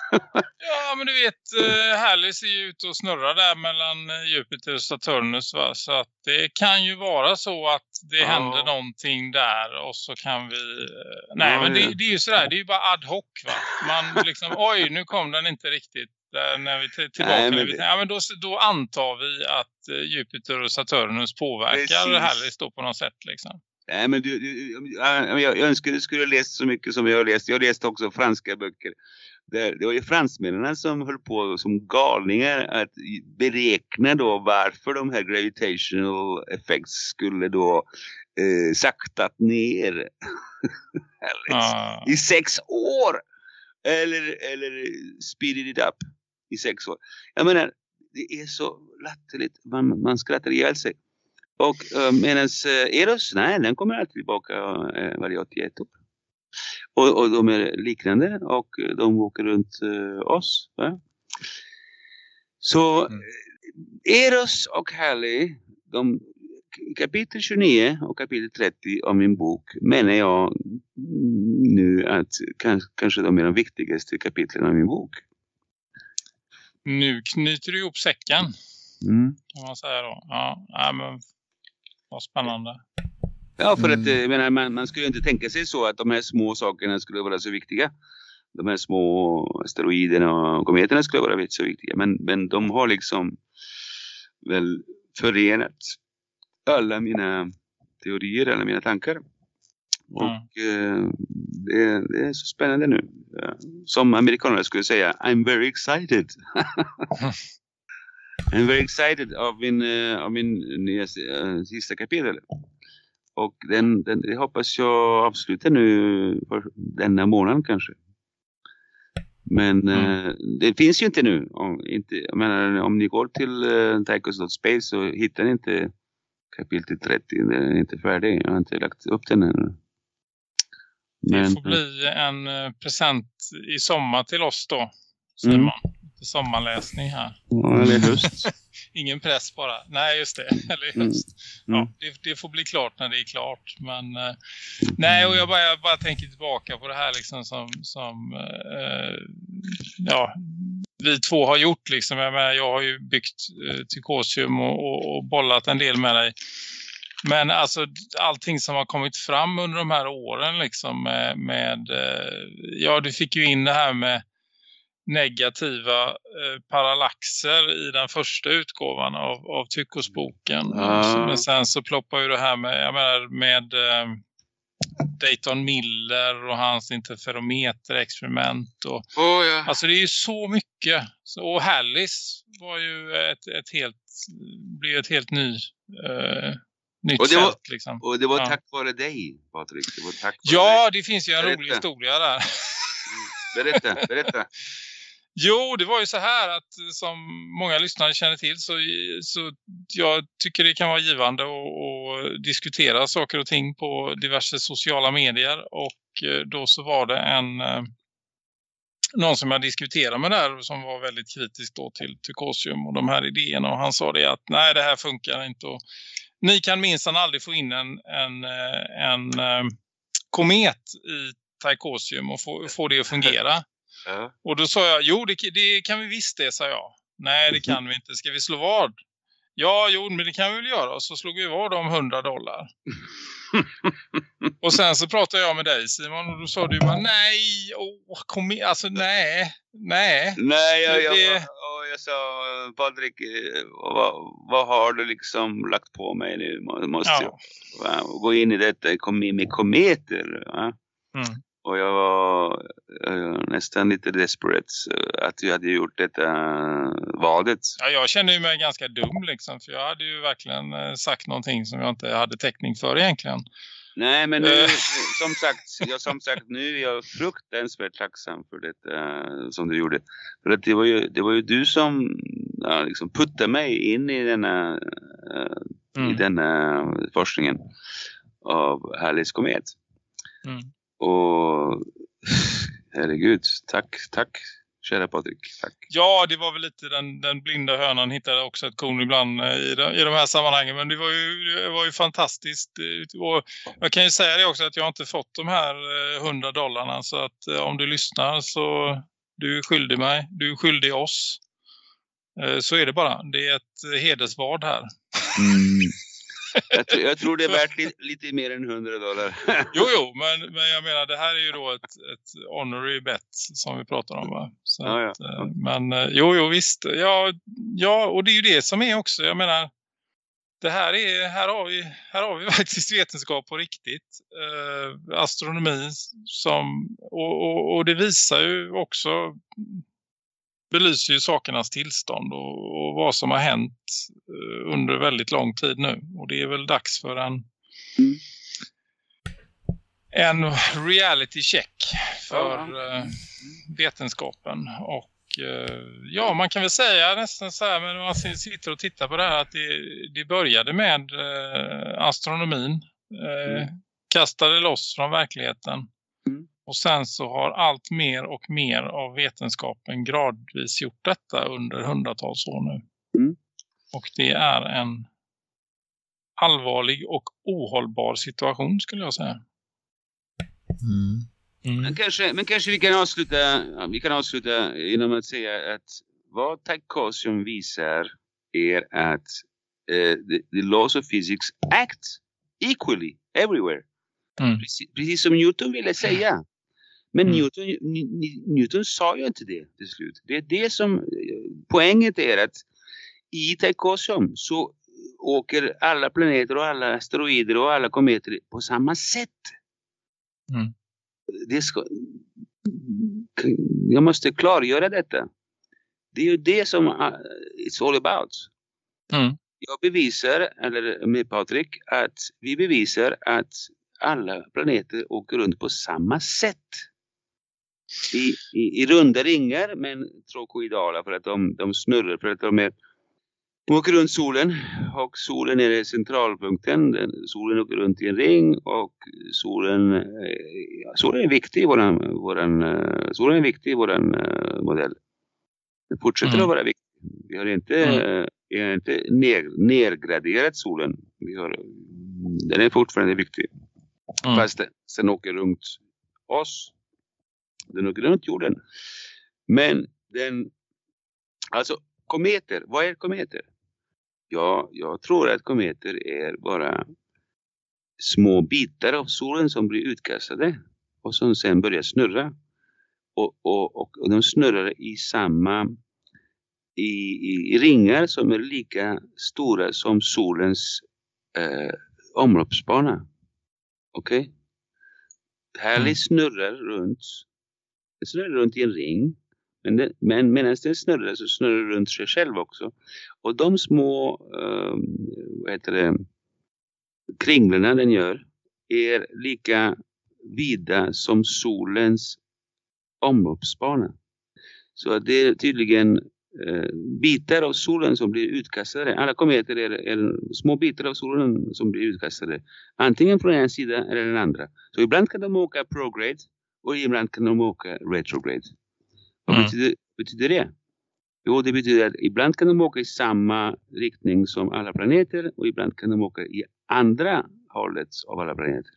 Ja, men du vet, eh, Halley ser ju ut att snurra där mellan eh, Jupiter och Saturnus. Va? Så att det kan ju vara så att det Ja. händer någonting där och så kan vi... eh, Nej, Ja, men det, det är ju sådär, det är ju bara ad hoc va. Man liksom, oj, nu kom den inte riktigt. Där när vi till- tillbaka. Nej, men det- ja, men då, då antar vi att eh, Jupiter och Saturnus påverkar. Halley då på något sätt liksom. Nej, men du, du, ja, jag, jag önskar du skulle ha läst så mycket som jag har läst. Jag har läst också franska böcker. Det, det var ju fransmännen som höll på som galningar att beräkna då varför de här gravitational effects skulle då eh, saktat ner Ja. i sex år. Eller, eller speeded it up i sex år. Jag menar, det är så latterligt. Man, man skrattar ihjäl sig. Och uh, medan uh, Eros, nej, den kommer alltid tillbaka uh, varje 81 år. Och, och de är liknande och de åker runt eh, oss. Va? Så eh, Eros och Halley, de, kapitel 29 och kapitel 30 av min bok menar jag mm, nu att kans, kanske de är de viktigaste kapitlen av min bok. Nu knyter du ihop säcken. Mm. Kan man säga då. Ja, nej, men vad spännande. Ja, för att eh, jag menar, man, man skulle ju inte tänka sig så att de här små sakerna skulle vara så viktiga. De här små asteroiderna och kometerna skulle vara så viktiga. Men, men de har liksom väl förenat alla mina teorier, alla mina tankar. Och eh, det, det är så spännande nu. Som amerikanerna skulle säga, I'm very excited. I'm very excited av min, eh, av min nya eh, sista kapitel. Och den, den, det hoppas jag avslutar nu för denna månad kanske. Men eh, det finns ju inte nu. Om, inte, jag menar, om ni går till uh, Tychus.space så hittar ni inte kapitel 30. Den är inte färdig. Jag har inte lagt upp den ännu. Det Men, får bli en eh, present i sommar till oss då, Simon. Mm. Sommarläsning här. Ja, eller höst. Ingen press bara. Nej, just det. Eller Mm. höst. Ja, det, det får bli klart när det är klart. Men eh, nej, och jag bara, jag bara tänker tillbaka på det här liksom som, som eh, ja, vi två har gjort liksom. Jag, menar, jag har ju byggt eh, Tykosium och, och, och bollat en del med dig. Men alltså allting som har kommit fram under de här åren liksom med, med eh, ja du fick ju in det här med negativa eh, parallaxer i den första utgåvan av, av Tykosboken. Ah. Men sen så ploppar ju det här med, jag menar, med eh, Dayton Miller och hans interferometerexperiment. Och, oh, ja. Alltså det är ju så mycket. Så, och Hallis var ju ett, ett helt, blev ett helt ny, eh, nytt Och det var, fält. Liksom. och det var Ja. tack vare dig, Patrik. Det var tack vare Ja, dig. det finns ju en Berätta. rolig historia där. Berätta, berätta. Jo, det var ju så här att eh, som många lyssnare känner till så, eh, så jag tycker det kan vara givande att, diskutera saker och ting på diverse sociala medier och eh, då så var det en någon som jag diskuterade med där som var väldigt kritisk då till Tykosium och de här idéerna och han sa det att nej det här funkar inte och ni kan minsann aldrig få in en, en, en, komet i Tykosium och få, få det att fungera. Ja. Och då sa jag, jo det, det kan vi visst det, sa jag. Nej det kan vi inte, ska vi slå vad? Ja, jo men det kan vi väl göra. Och så slog vi vad om 100 dollar. och sen så pratade jag med dig Simon och då sa du bara nej, åh, kom igen, alltså nej, nej. Nej, jag, jag, Det- och jag sa Patrik, eh, vad, vad har du liksom lagt på mig nu? Må- Måste Ja. jag va, gå in i detta kom, med kometer? Va? Mm. Och jag var eh, nästan lite desperate eh, att jag hade gjort detta vadet. Ja, jag kände mig ganska dum liksom för jag hade ju verkligen eh, sagt någonting som jag inte hade täckning för egentligen. Nej, men nu, Eh. som sagt, jag, som sagt, nu är jag fruktansvärt tacksam för det eh, som du gjorde. För att det var ju, det var ju du som ja, liksom puttade mig in i denna, eh, i denna forskningen av Hallis komet. Mm. Och herregud, tack, tack kära Patrik. Tack. Ja, det var väl lite den, den blinda hönan hittade också ett korn ibland eh, i de, i de här sammanhangen. Men det var ju, det var ju fantastiskt. eh, Och jag kan ju säga det också att jag inte fått de här eh, 100 dollarna. Så att eh, om du lyssnar så du är skyldig mig. Du är skyldig oss. Eh, Så är det bara. Det är ett eh, hedersvard här. Jag, tror- jag tror det är värt li, lite mer än 100 dollar. Jo, jo, men, men jag menar det här är ju då ett, ett honorary bet som vi pratar om. Va? Så Ja, ja. att, eh, Men eh, jo, jo, visst. Ja, ja, och det är ju det som är också. Jag menar, det här är, här har vi, här har vi faktiskt vetenskap på riktigt. Eh, astronomi som, och, och, och det visar ju också, belyser ju sakernas tillstånd och, och vad som har hänt eh, under väldigt lång tid nu. Och det är väl dags för en en reality check för eh, vetenskapen. Och eh, ja, man kan väl säga nästan så här, men man sitter och tittar på det här att det, det började med astronomin. Eh, Kastade loss från verkligheten. Och sen så har allt mer och mer av vetenskapen gradvis gjort detta under hundratals år nu. Och det är en allvarlig och ohållbar situation skulle jag säga. Men, kanske, men kanske vi kan avsluta, vi kan avsluta genom att säga att vad Tykosium visar är att eh, the, the laws of physics act equally everywhere. Precis, precis som Newton ville säga. Men Newton, Ni- Ni- Newton sa ju inte det till slut. Det är det som poängen är att i Tykosium så åker alla planeter och alla asteroider och alla kometer på samma sätt. Det ska, jag måste klargöra detta. Det är ju det som uh, it's all about. Jag bevisar, eller med Patrik, att vi bevisar att alla planeter åker runt på samma sätt. I, i, i runda ringar men trokoidala för att de, de snurrar för att de är de åker runt solen och solen är centralpunkten. Solen åker runt i en ring och solen, eh, ja, solen är viktig i våran, våran, eh, solen är viktig i våran eh, modell. Den fortsätter Mm. att vara viktig. Vi har inte, eh, vi har inte ner, nergraderat solen. Vi har, den är fortfarande viktig. Fast den, den åker runt oss. Den åker runt jorden. Men den, alltså kometer, vad är kometer? Ja, jag tror att kometer är bara små bitar av solen som blir utkastade och som sen börjar snurra. Och, och, och, och de snurrar i samma i, i, ringar som är lika stora som solens eh, omloppsbana. Okej? Halley snurrar runt. Snurrar runt i en ring. Men, den, men medan den snurrar så snurrar den runt sig själv också. Och de små eh, vad heter det, kringlorna den gör är lika vida som solens omloppsbana. Så det är tydligen eh, bitar av solen som blir utkastade. Alla kometer är, är små bitar av solen som blir utkastade. Antingen från en sida eller den andra. Så ibland kan de åka prograde och ibland kan de åka retrograde. Vad Mm. betyder, betyder det? Jo, det betyder att ibland kan de åka i samma riktning som alla planeter och ibland kan de åka i andra hållet av alla planeter.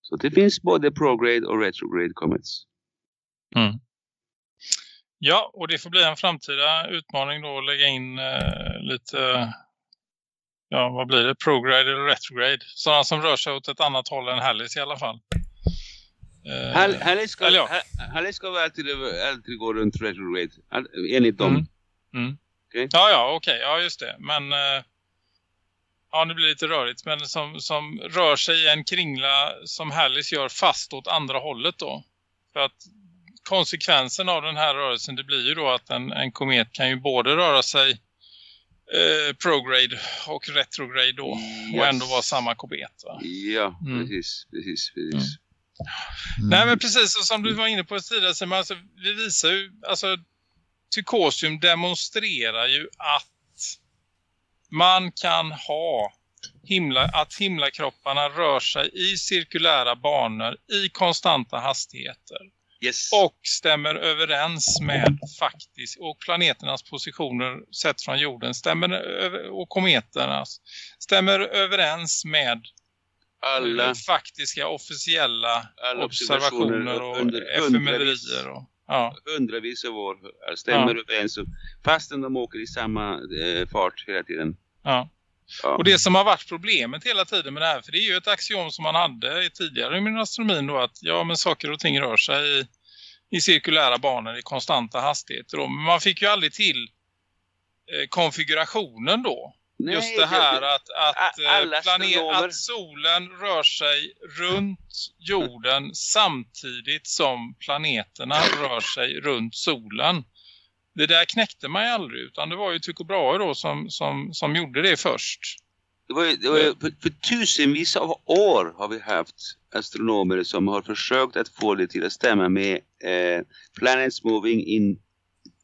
Så det finns både prograde och retrograde comets. Mm. Ja, och det får bli en framtida utmaning då att lägga in eh, lite, ja vad blir det, prograde eller retrograde. Sådana som rör sig åt ett annat håll än Hallis i alla fall. Hall- Halley ska, ja. Ha- Halley ska alltid, alltid gå runt retrograde, enligt dem. Mm. Mm. Ja, ja, okej. Ja, just det. Men eh, ja, det blir lite rörigt. Men som, som rör sig i en kringla som Hallis gör fast åt andra hållet då. För att konsekvensen av den här rörelsen det blir ju då att en, en komet kan ju både röra sig eh, prograde och retrograde då. Och Yes. ändå vara samma komet va? Ja, Mm. precis, precis, precis. Nej men precis som du var inne på tidigare Simon, alltså, vi visar ju, alltså Tykosium demonstrerar ju att man kan ha himla, att himlakropparna rör sig i cirkulära banor i konstanta hastigheter. Yes. Och stämmer överens med faktiskt och planeternas positioner sett från jorden stämmer och kometernas stämmer överens med Alla, faktiska officiella alla observationer och under efemerier. Och, ja. hundravis av år stämmer Ja. överens. Fastän de åker i samma eh, fart hela tiden. Ja. Ja. Och det som har varit problemet hela tiden med det här, för det är ju ett axiom som man hade i tidigare i astronomin då att ja men saker och ting rör sig i, i cirkulära banor i konstanta hastigheter då. Men man fick ju aldrig till eh, konfigurationen då. Nej, Just det här det- att, att, eh, alla plane- astronomer- att solen rör sig runt jorden samtidigt som planeterna rör sig runt solen. Det där knäckte man ju aldrig utan det var ju Tycho Brahe då som, som, som gjorde det först. Det var, det var, för, för tusenvis av år har vi haft astronomer som har försökt att få det till att stämma med eh, planets moving in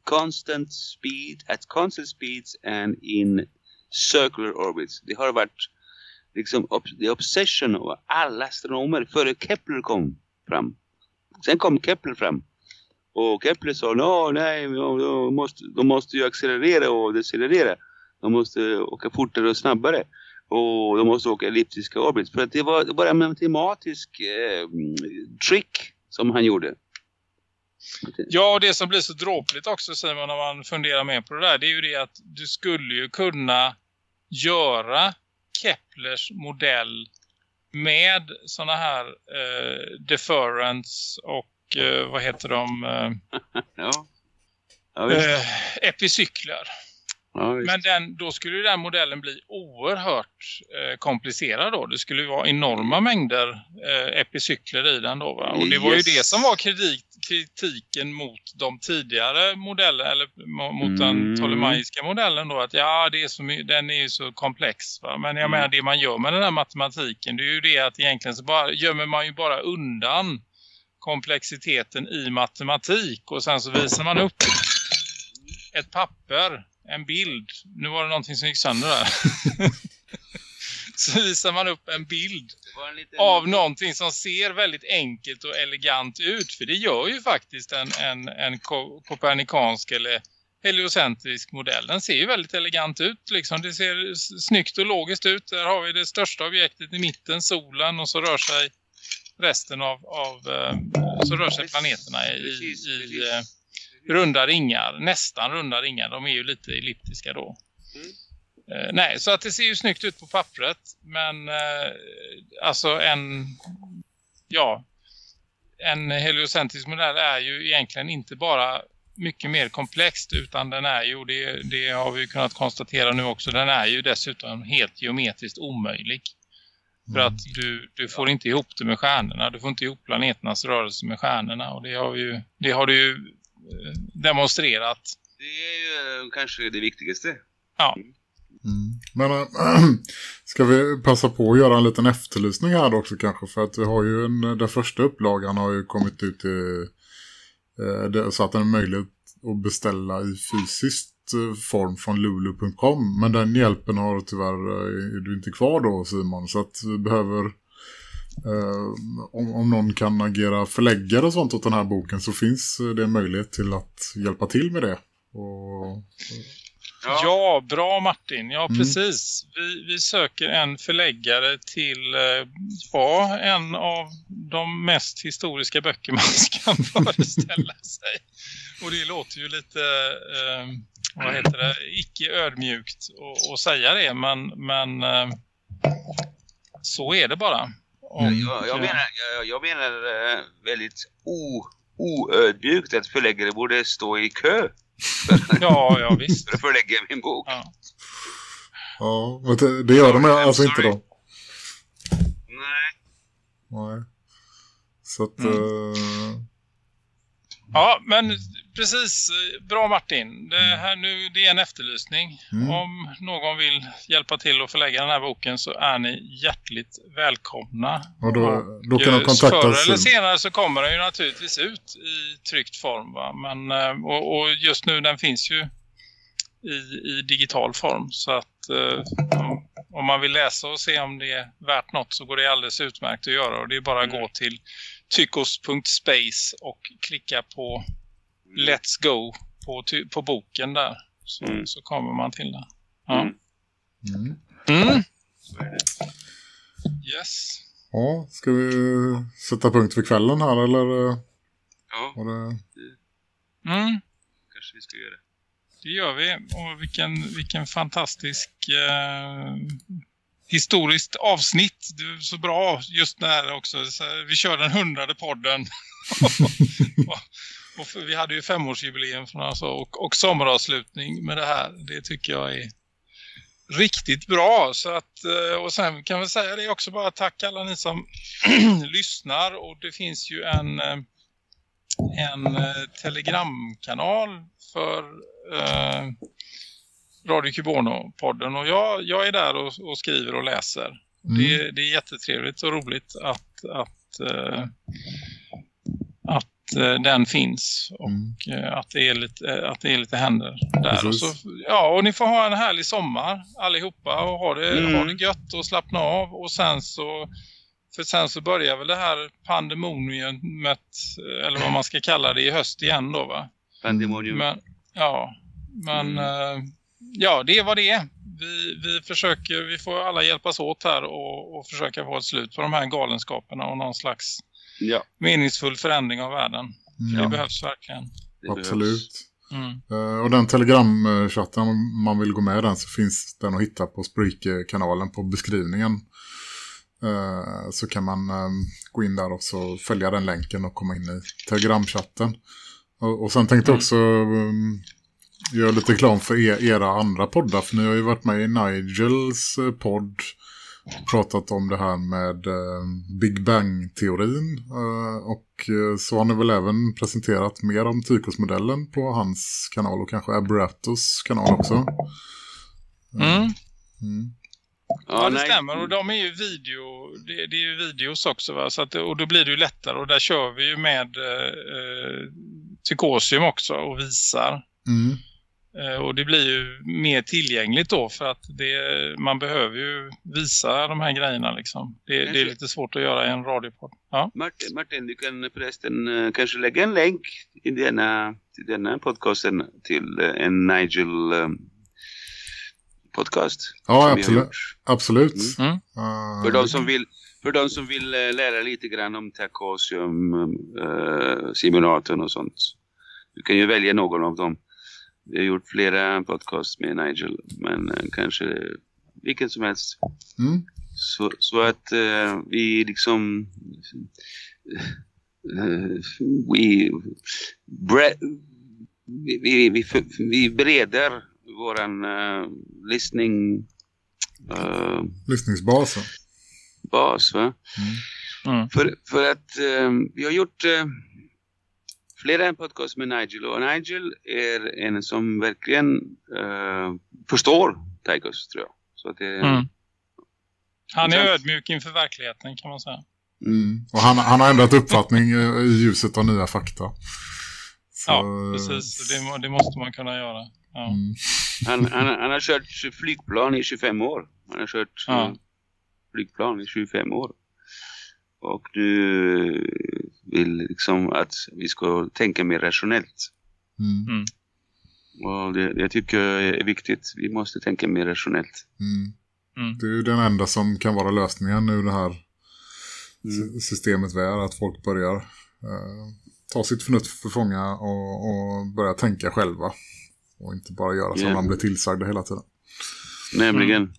constant speed, at constant speeds and in circular orbits. Det har varit liksom ob the obsession av alla astronomer före Kepler kom fram. Sen kom Kepler fram. Och Kepler sa, no, nej, de, de, måste, de måste ju accelerera och decelerera. De måste åka fortare och snabbare. Och de måste åka elliptiska orbits. För att det var bara en matematisk eh, trick som han gjorde. Ja, och det som blir så dråpligt också Simon när man funderar mer på det där det är ju det att du skulle ju kunna göra Keplers modell med såna här eh, deference och eh, vad heter de? Eh, Ja. Ja, eh, epicykler. Ja. Men den, då skulle ju den modellen bli oerhört eh, komplicerad då. Det skulle ju vara enorma mängder eh, epicykler i den då va? Och det var Yes. ju det som var kritik, kritiken mot de tidigare modellerna eller mo- mot den Mm. ptolemaiska modellen då. Att ja, det är så, den är ju så komplex va? Men jag Mm. menar det man gör med den här matematiken det är ju det att egentligen så bara, gömmer man ju bara undan komplexiteten i matematik och sen så visar man upp ett papper, en bild. Nu var det någonting som gick sönder där. så visar man upp en bild av någonting som ser väldigt enkelt och elegant ut. För det gör ju faktiskt en, en, en ko- kopernikansk eller heliocentrisk modell. Den ser ju väldigt elegant ut. Liksom. Det ser snyggt och logiskt ut. Där har vi det största objektet i mitten, solen. Och så rör sig resten av, av eh, så rör sig planeterna i, i eh, runda ringar. Nästan runda ringar. De är ju lite elliptiska då. Eh, nej, så att det ser ju snyggt ut på pappret. Men eh, alltså en ja, en heliocentrisk modell är ju egentligen inte bara mycket mer komplext utan den är ju, och det, det har vi kunnat konstatera nu också, den är ju dessutom helt geometriskt omöjlig. För att du, du får inte ihop det med stjärnorna. Du får inte ihop planeternas rörelse med stjärnorna. Och det har, vi ju, det har du ju demonstrerat. Det är ju eh, kanske det viktigaste. Ja. Men äh, ska vi passa på att göra en liten efterlysning här också kanske för att vi har ju en, den första upplagan har ju kommit ut i, eh, det, så att den är möjlig att beställa i fysiskt eh, form från lulu.com men den hjälpen har tyvärr eh, är du inte kvar då Simon så att vi behöver eh, om, om någon kan agera förläggare och sånt åt den här boken så finns det en möjlighet till att hjälpa till med det och Ja, bra Martin. Ja, Mm. precis. Vi, vi söker en förläggare till eh, ja, en av de mest historiska böcker man kan föreställa sig. Och det låter ju lite, eh, vad heter det, icke ödmjukt att- att säga det, men, men eh, så är det bara. Och, Jag, jag, menar, jag, jag menar eh, väldigt o, oödmjukt att förläggare borde stå i kö. Ja, ja visst. För att förlägga min bok. ja, men det, det gör de alltså inte då. Nej. Nej. Så att Mm. eh, Ja, men precis. Bra Martin. Det, här nu, det är en efterlysning. Mm. Om någon vill hjälpa till att förlägga den här boken så är ni hjärtligt välkomna. Och då, då kan de eh, kontakta Förr eller senare så kommer den ju naturligtvis ut i tryckt form. Va? Men, eh, och, och just nu den finns ju i, i digital form. Så att eh, om, om man vill läsa och se om det är värt något så går det alldeles utmärkt att göra. Och det är bara att gå till tykos.space och klicka på Let's Go på, på boken där. Så, så kommer man till det. Ja. Mm. Mm. Yes. Ja, ska vi sätta punkt för kvällen här eller? Ja. det... Mm. Kanske vi ska göra. Det gör vi. Och vilken, vilken fantastisk eh, historiskt avsnitt. Det är så bra just också. Så här, vi kör den hundrade podden. och, och vi hade ju femårsjubileum från alltså, och, och sommaravslutning med det här. Det tycker jag är riktigt bra. Så att, eh, och sen kan vi säga det också bara tack alla ni som lyssnar. Och det finns ju en... eh, en eh, telegramkanal för eh, Radio Cubono-podden och jag, jag är där och, och skriver och läser. Mm. Det, det är jättetrevligt och roligt att, att, eh, att eh, den finns och eh, att, det är lite, eh, att det är lite händer där. Och så, ja, och ni får ha en härlig sommar allihopa och ha det, Mm. ha det gött och slappna av och sen så för sen så börjar väl det här pandemoniumet, eller vad man ska kalla det, i höst igen då va? Pandemonium. Men, ja, men eh, ja, det var det. Vi, vi försöker, vi får alla hjälpas åt här och, och försöka få ett slut på de här galenskaperna och någon slags Ja. meningsfull förändring av världen. Ja. Det behövs verkligen. Absolut. Mm. Eh, och den telegramchatten, om man vill gå med i den så finns den att hitta på Spreaker-kanalen på beskrivningen. Eh, så kan man eh, gå in där och så följa den länken och komma in i telegramchatten. Och, och sen tänkte jag också um, göra lite reklam för er, era andra poddar. För ni har ju varit med i Nigels eh, podd och pratat om det här med eh, Big Bang-teorin. Eh, och så har ni väl även presenterat mer om Tykos-modellen på hans kanal och kanske Abratos kanal också. Mm. Mm. Ja, det nej. stämmer. Och de är ju video, det, det är ju videos också va? Så att, och då blir det ju lättare. Och där kör vi ju med eh, Tykosium också och visar. Mm. Eh, och det blir ju mer tillgängligt då för att det, man behöver ju visa de här grejerna liksom. Det, det är lite svårt att göra i en radiopodd. Ja. Martin, Martin, du kan förresten eh, kanske lägga en länk i denna, till denna podcasten till eh, en Nigel podcast. Ja, absolut. absolut. Mm. Eh, För de som vill, för de som vill lära lite grann om Takosium, uh, simulatorn och sånt. Du kan ju välja någon av dem. Vi har gjort flera podcast med Nigel, men eh, kanske vilken som helst. Mm. Så, så att eh, vi liksom eh, vi, bre, vi, vi, vi, vi bereder våran uh, lyssning uh, Lyssningsbasen. bas. Va? För, för att eh, vi har gjort eh, flera en podcast med Nigel och Nigel är en som verkligen eh, förstår Tigers tror jag. Så att det, Mm. Han är ödmjuk inför verkligheten kan man säga. Mm. Och han, han har ändrat uppfattning i ljuset av nya fakta. Så, Ja, precis. Det, det måste man kunna göra. Ja. Mm. han, han, han har kört flygplan i 25 år. Han har kört Ja. flygplan i 25 år. Och nu vill liksom att vi ska tänka mer rationellt. Mm. Och det, det tycker jag är viktigt. Vi måste tänka mer rationellt. Mm. Det är ju den enda som kan vara lösningen nu det här Mm. sy- systemet vi är. Att folk börjar eh, ta sitt förnuft för fånga och, och börja tänka själva. Och inte bara göra som man blir tillsagda hela tiden. Nämligen.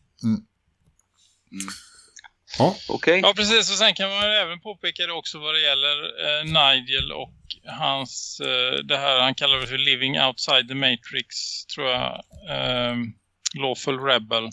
Ja. Okej. Ja, precis. Och sen kan man även påpeka det också vad det gäller eh, Nigel och hans, eh, det här han kallar det för Living Outside the Matrix, tror jag, eh, Lawful Rebel.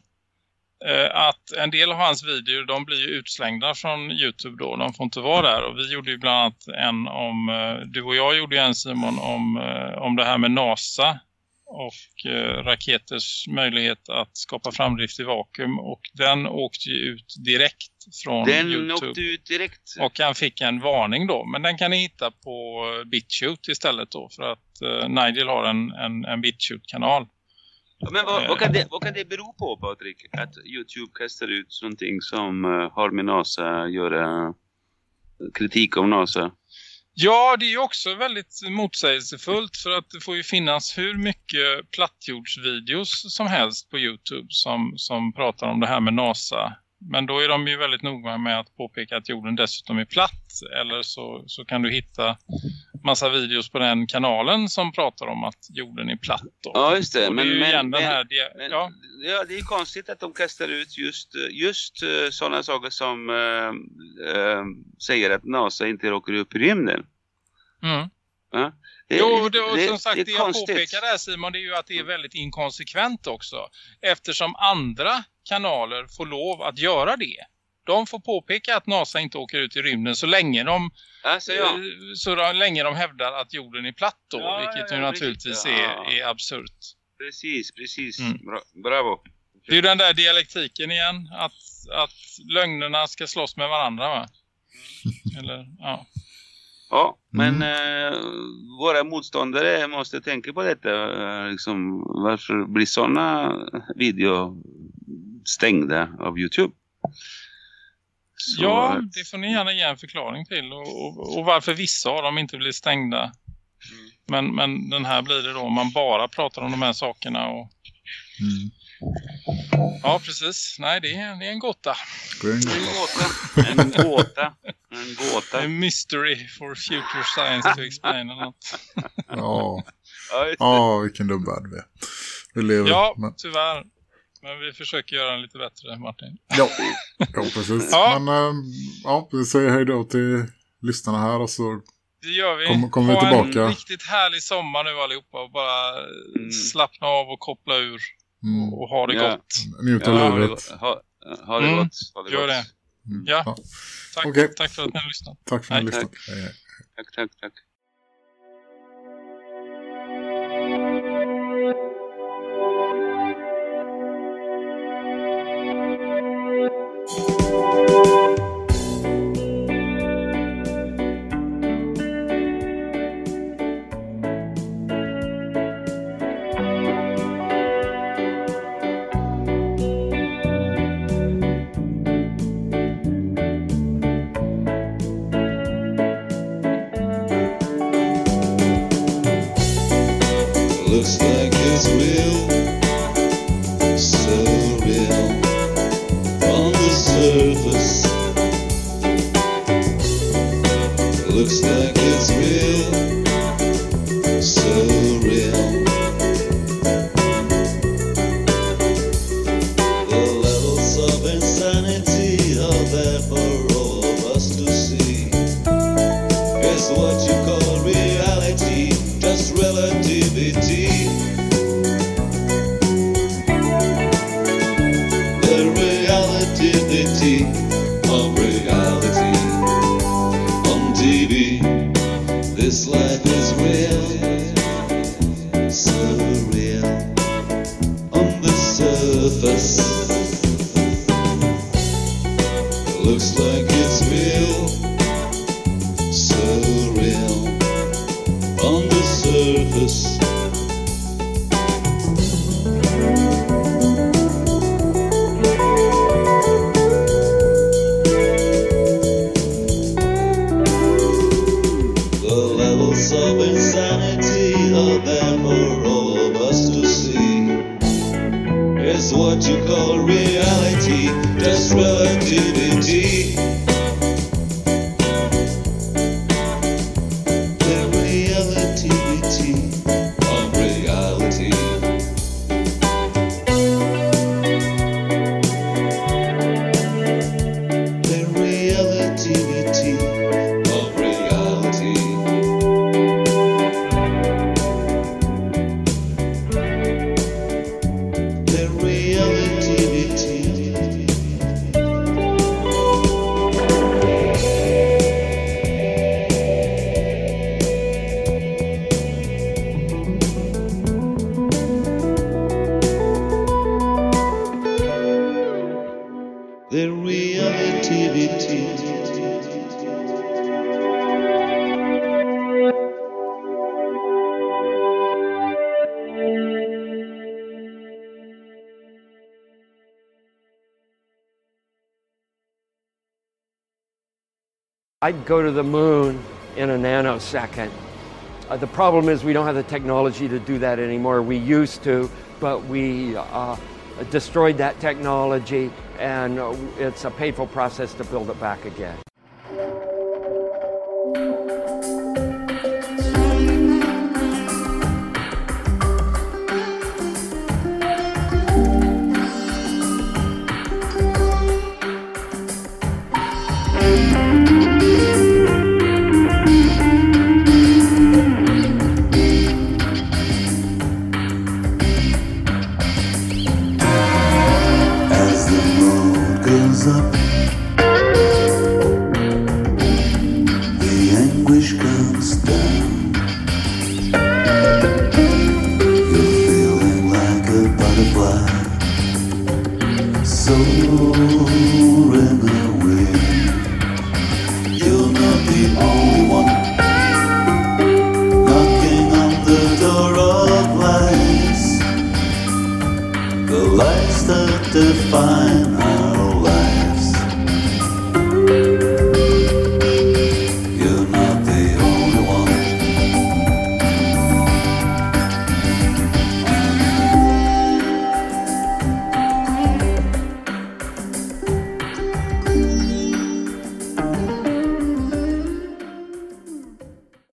Eh, att en del av hans videor, de blir ju utslängda från Youtube då, de får inte vara där. Och vi gjorde ju bland annat en om, eh, du och jag gjorde ju en Simon om, eh, om det här med NASA och eh, raketers möjlighet att skapa framdrift i vakuum och den åkte ju ut direkt från Den Youtube. åkte ut direkt. Och han fick en varning då. Men den kan ni hitta på eh, BitChute istället då. För att eh, Nigel har en, en, en BitChute-kanal. Ja, Men vad, vad, kan det, vad kan det bero på Patrik? Att Youtube kastar ut någonting som eh, har med NASA att göra kritik av NASA. Ja, det är ju också väldigt motsägelsefullt för att det får ju finnas hur mycket plattjordsvideos som helst på Youtube som, som pratar om det här med NASA. Men då är de ju väldigt noga med att påpeka att jorden dessutom är platt. Eller så, så kan du hitta massa videos på den kanalen som pratar om att jorden är platt. Då. Ja, just det. Och Men, är ju men, men, här dia- men ja. ja, det är konstigt att de kastar ut just, eh, just uh, sådana saker som eh, eh, säger att NASA inte åker upp i rymden. Mm. Ja? Det jo, det, det- som sagt, det är det, jag konstigt. påpekar där Simon, det är ju att det är väldigt inkonsekvent också. Eftersom andra kanaler får lov att göra det. De får påpeka att NASA inte åker ut i rymden så länge de, Alltså, ja. eh, så de- länge de hävdar att jorden är platt då. Ja, vilket ja, ju naturligtvis är, är absurt. Precis, precis. Mm. Bra, bravo. Det är ju den där dialektiken igen. Att, att lögnerna ska slåss med varandra va? Eller, ja. Ja, men eh, våra motståndare måste tänka på detta. eh, liksom, varför blir sådana video stängda av Youtube? Så ja, det får ni gärna ge en förklaring till. Och, och, och varför vissa av dem inte blir stängda. Men, men den här blir det då om man bara pratar om de här sakerna. Och... Ja, precis. Nej, det är, det är en gåta. Det är en En gåta. En gåta. En gåta. A mystery for future science to explain. Eller något. Ja. Ja, vilken värld vi är. Vi lever. Ja, Men, tyvärr. Men vi försöker göra den lite bättre, Martin. ja. ja, precis. Ja. Men ähm, ja, vi säger hej då till lyssnarna här och så Det gör vi. Kommer- kommer vi ha tillbaka? en riktigt härlig sommar nu allihopa. Och bara slappna av och koppla ur. Mm. Och, och ha det Ja. gott. njut av Ja, ha det livet. gott. Ha, ha det Mm, gott. Ha det Gör gott. det. Ja. Ja. Tack, Okej. tack för att ni har lyssnat. Tack för att ni Hej. lyssnat. Tack, tack, tack. I'd go to the moon in a nanosecond. Uh, the problem is we don't have the technology to do that anymore. We used to, but we uh, destroyed that technology, and uh, it's a painful process to build it back again.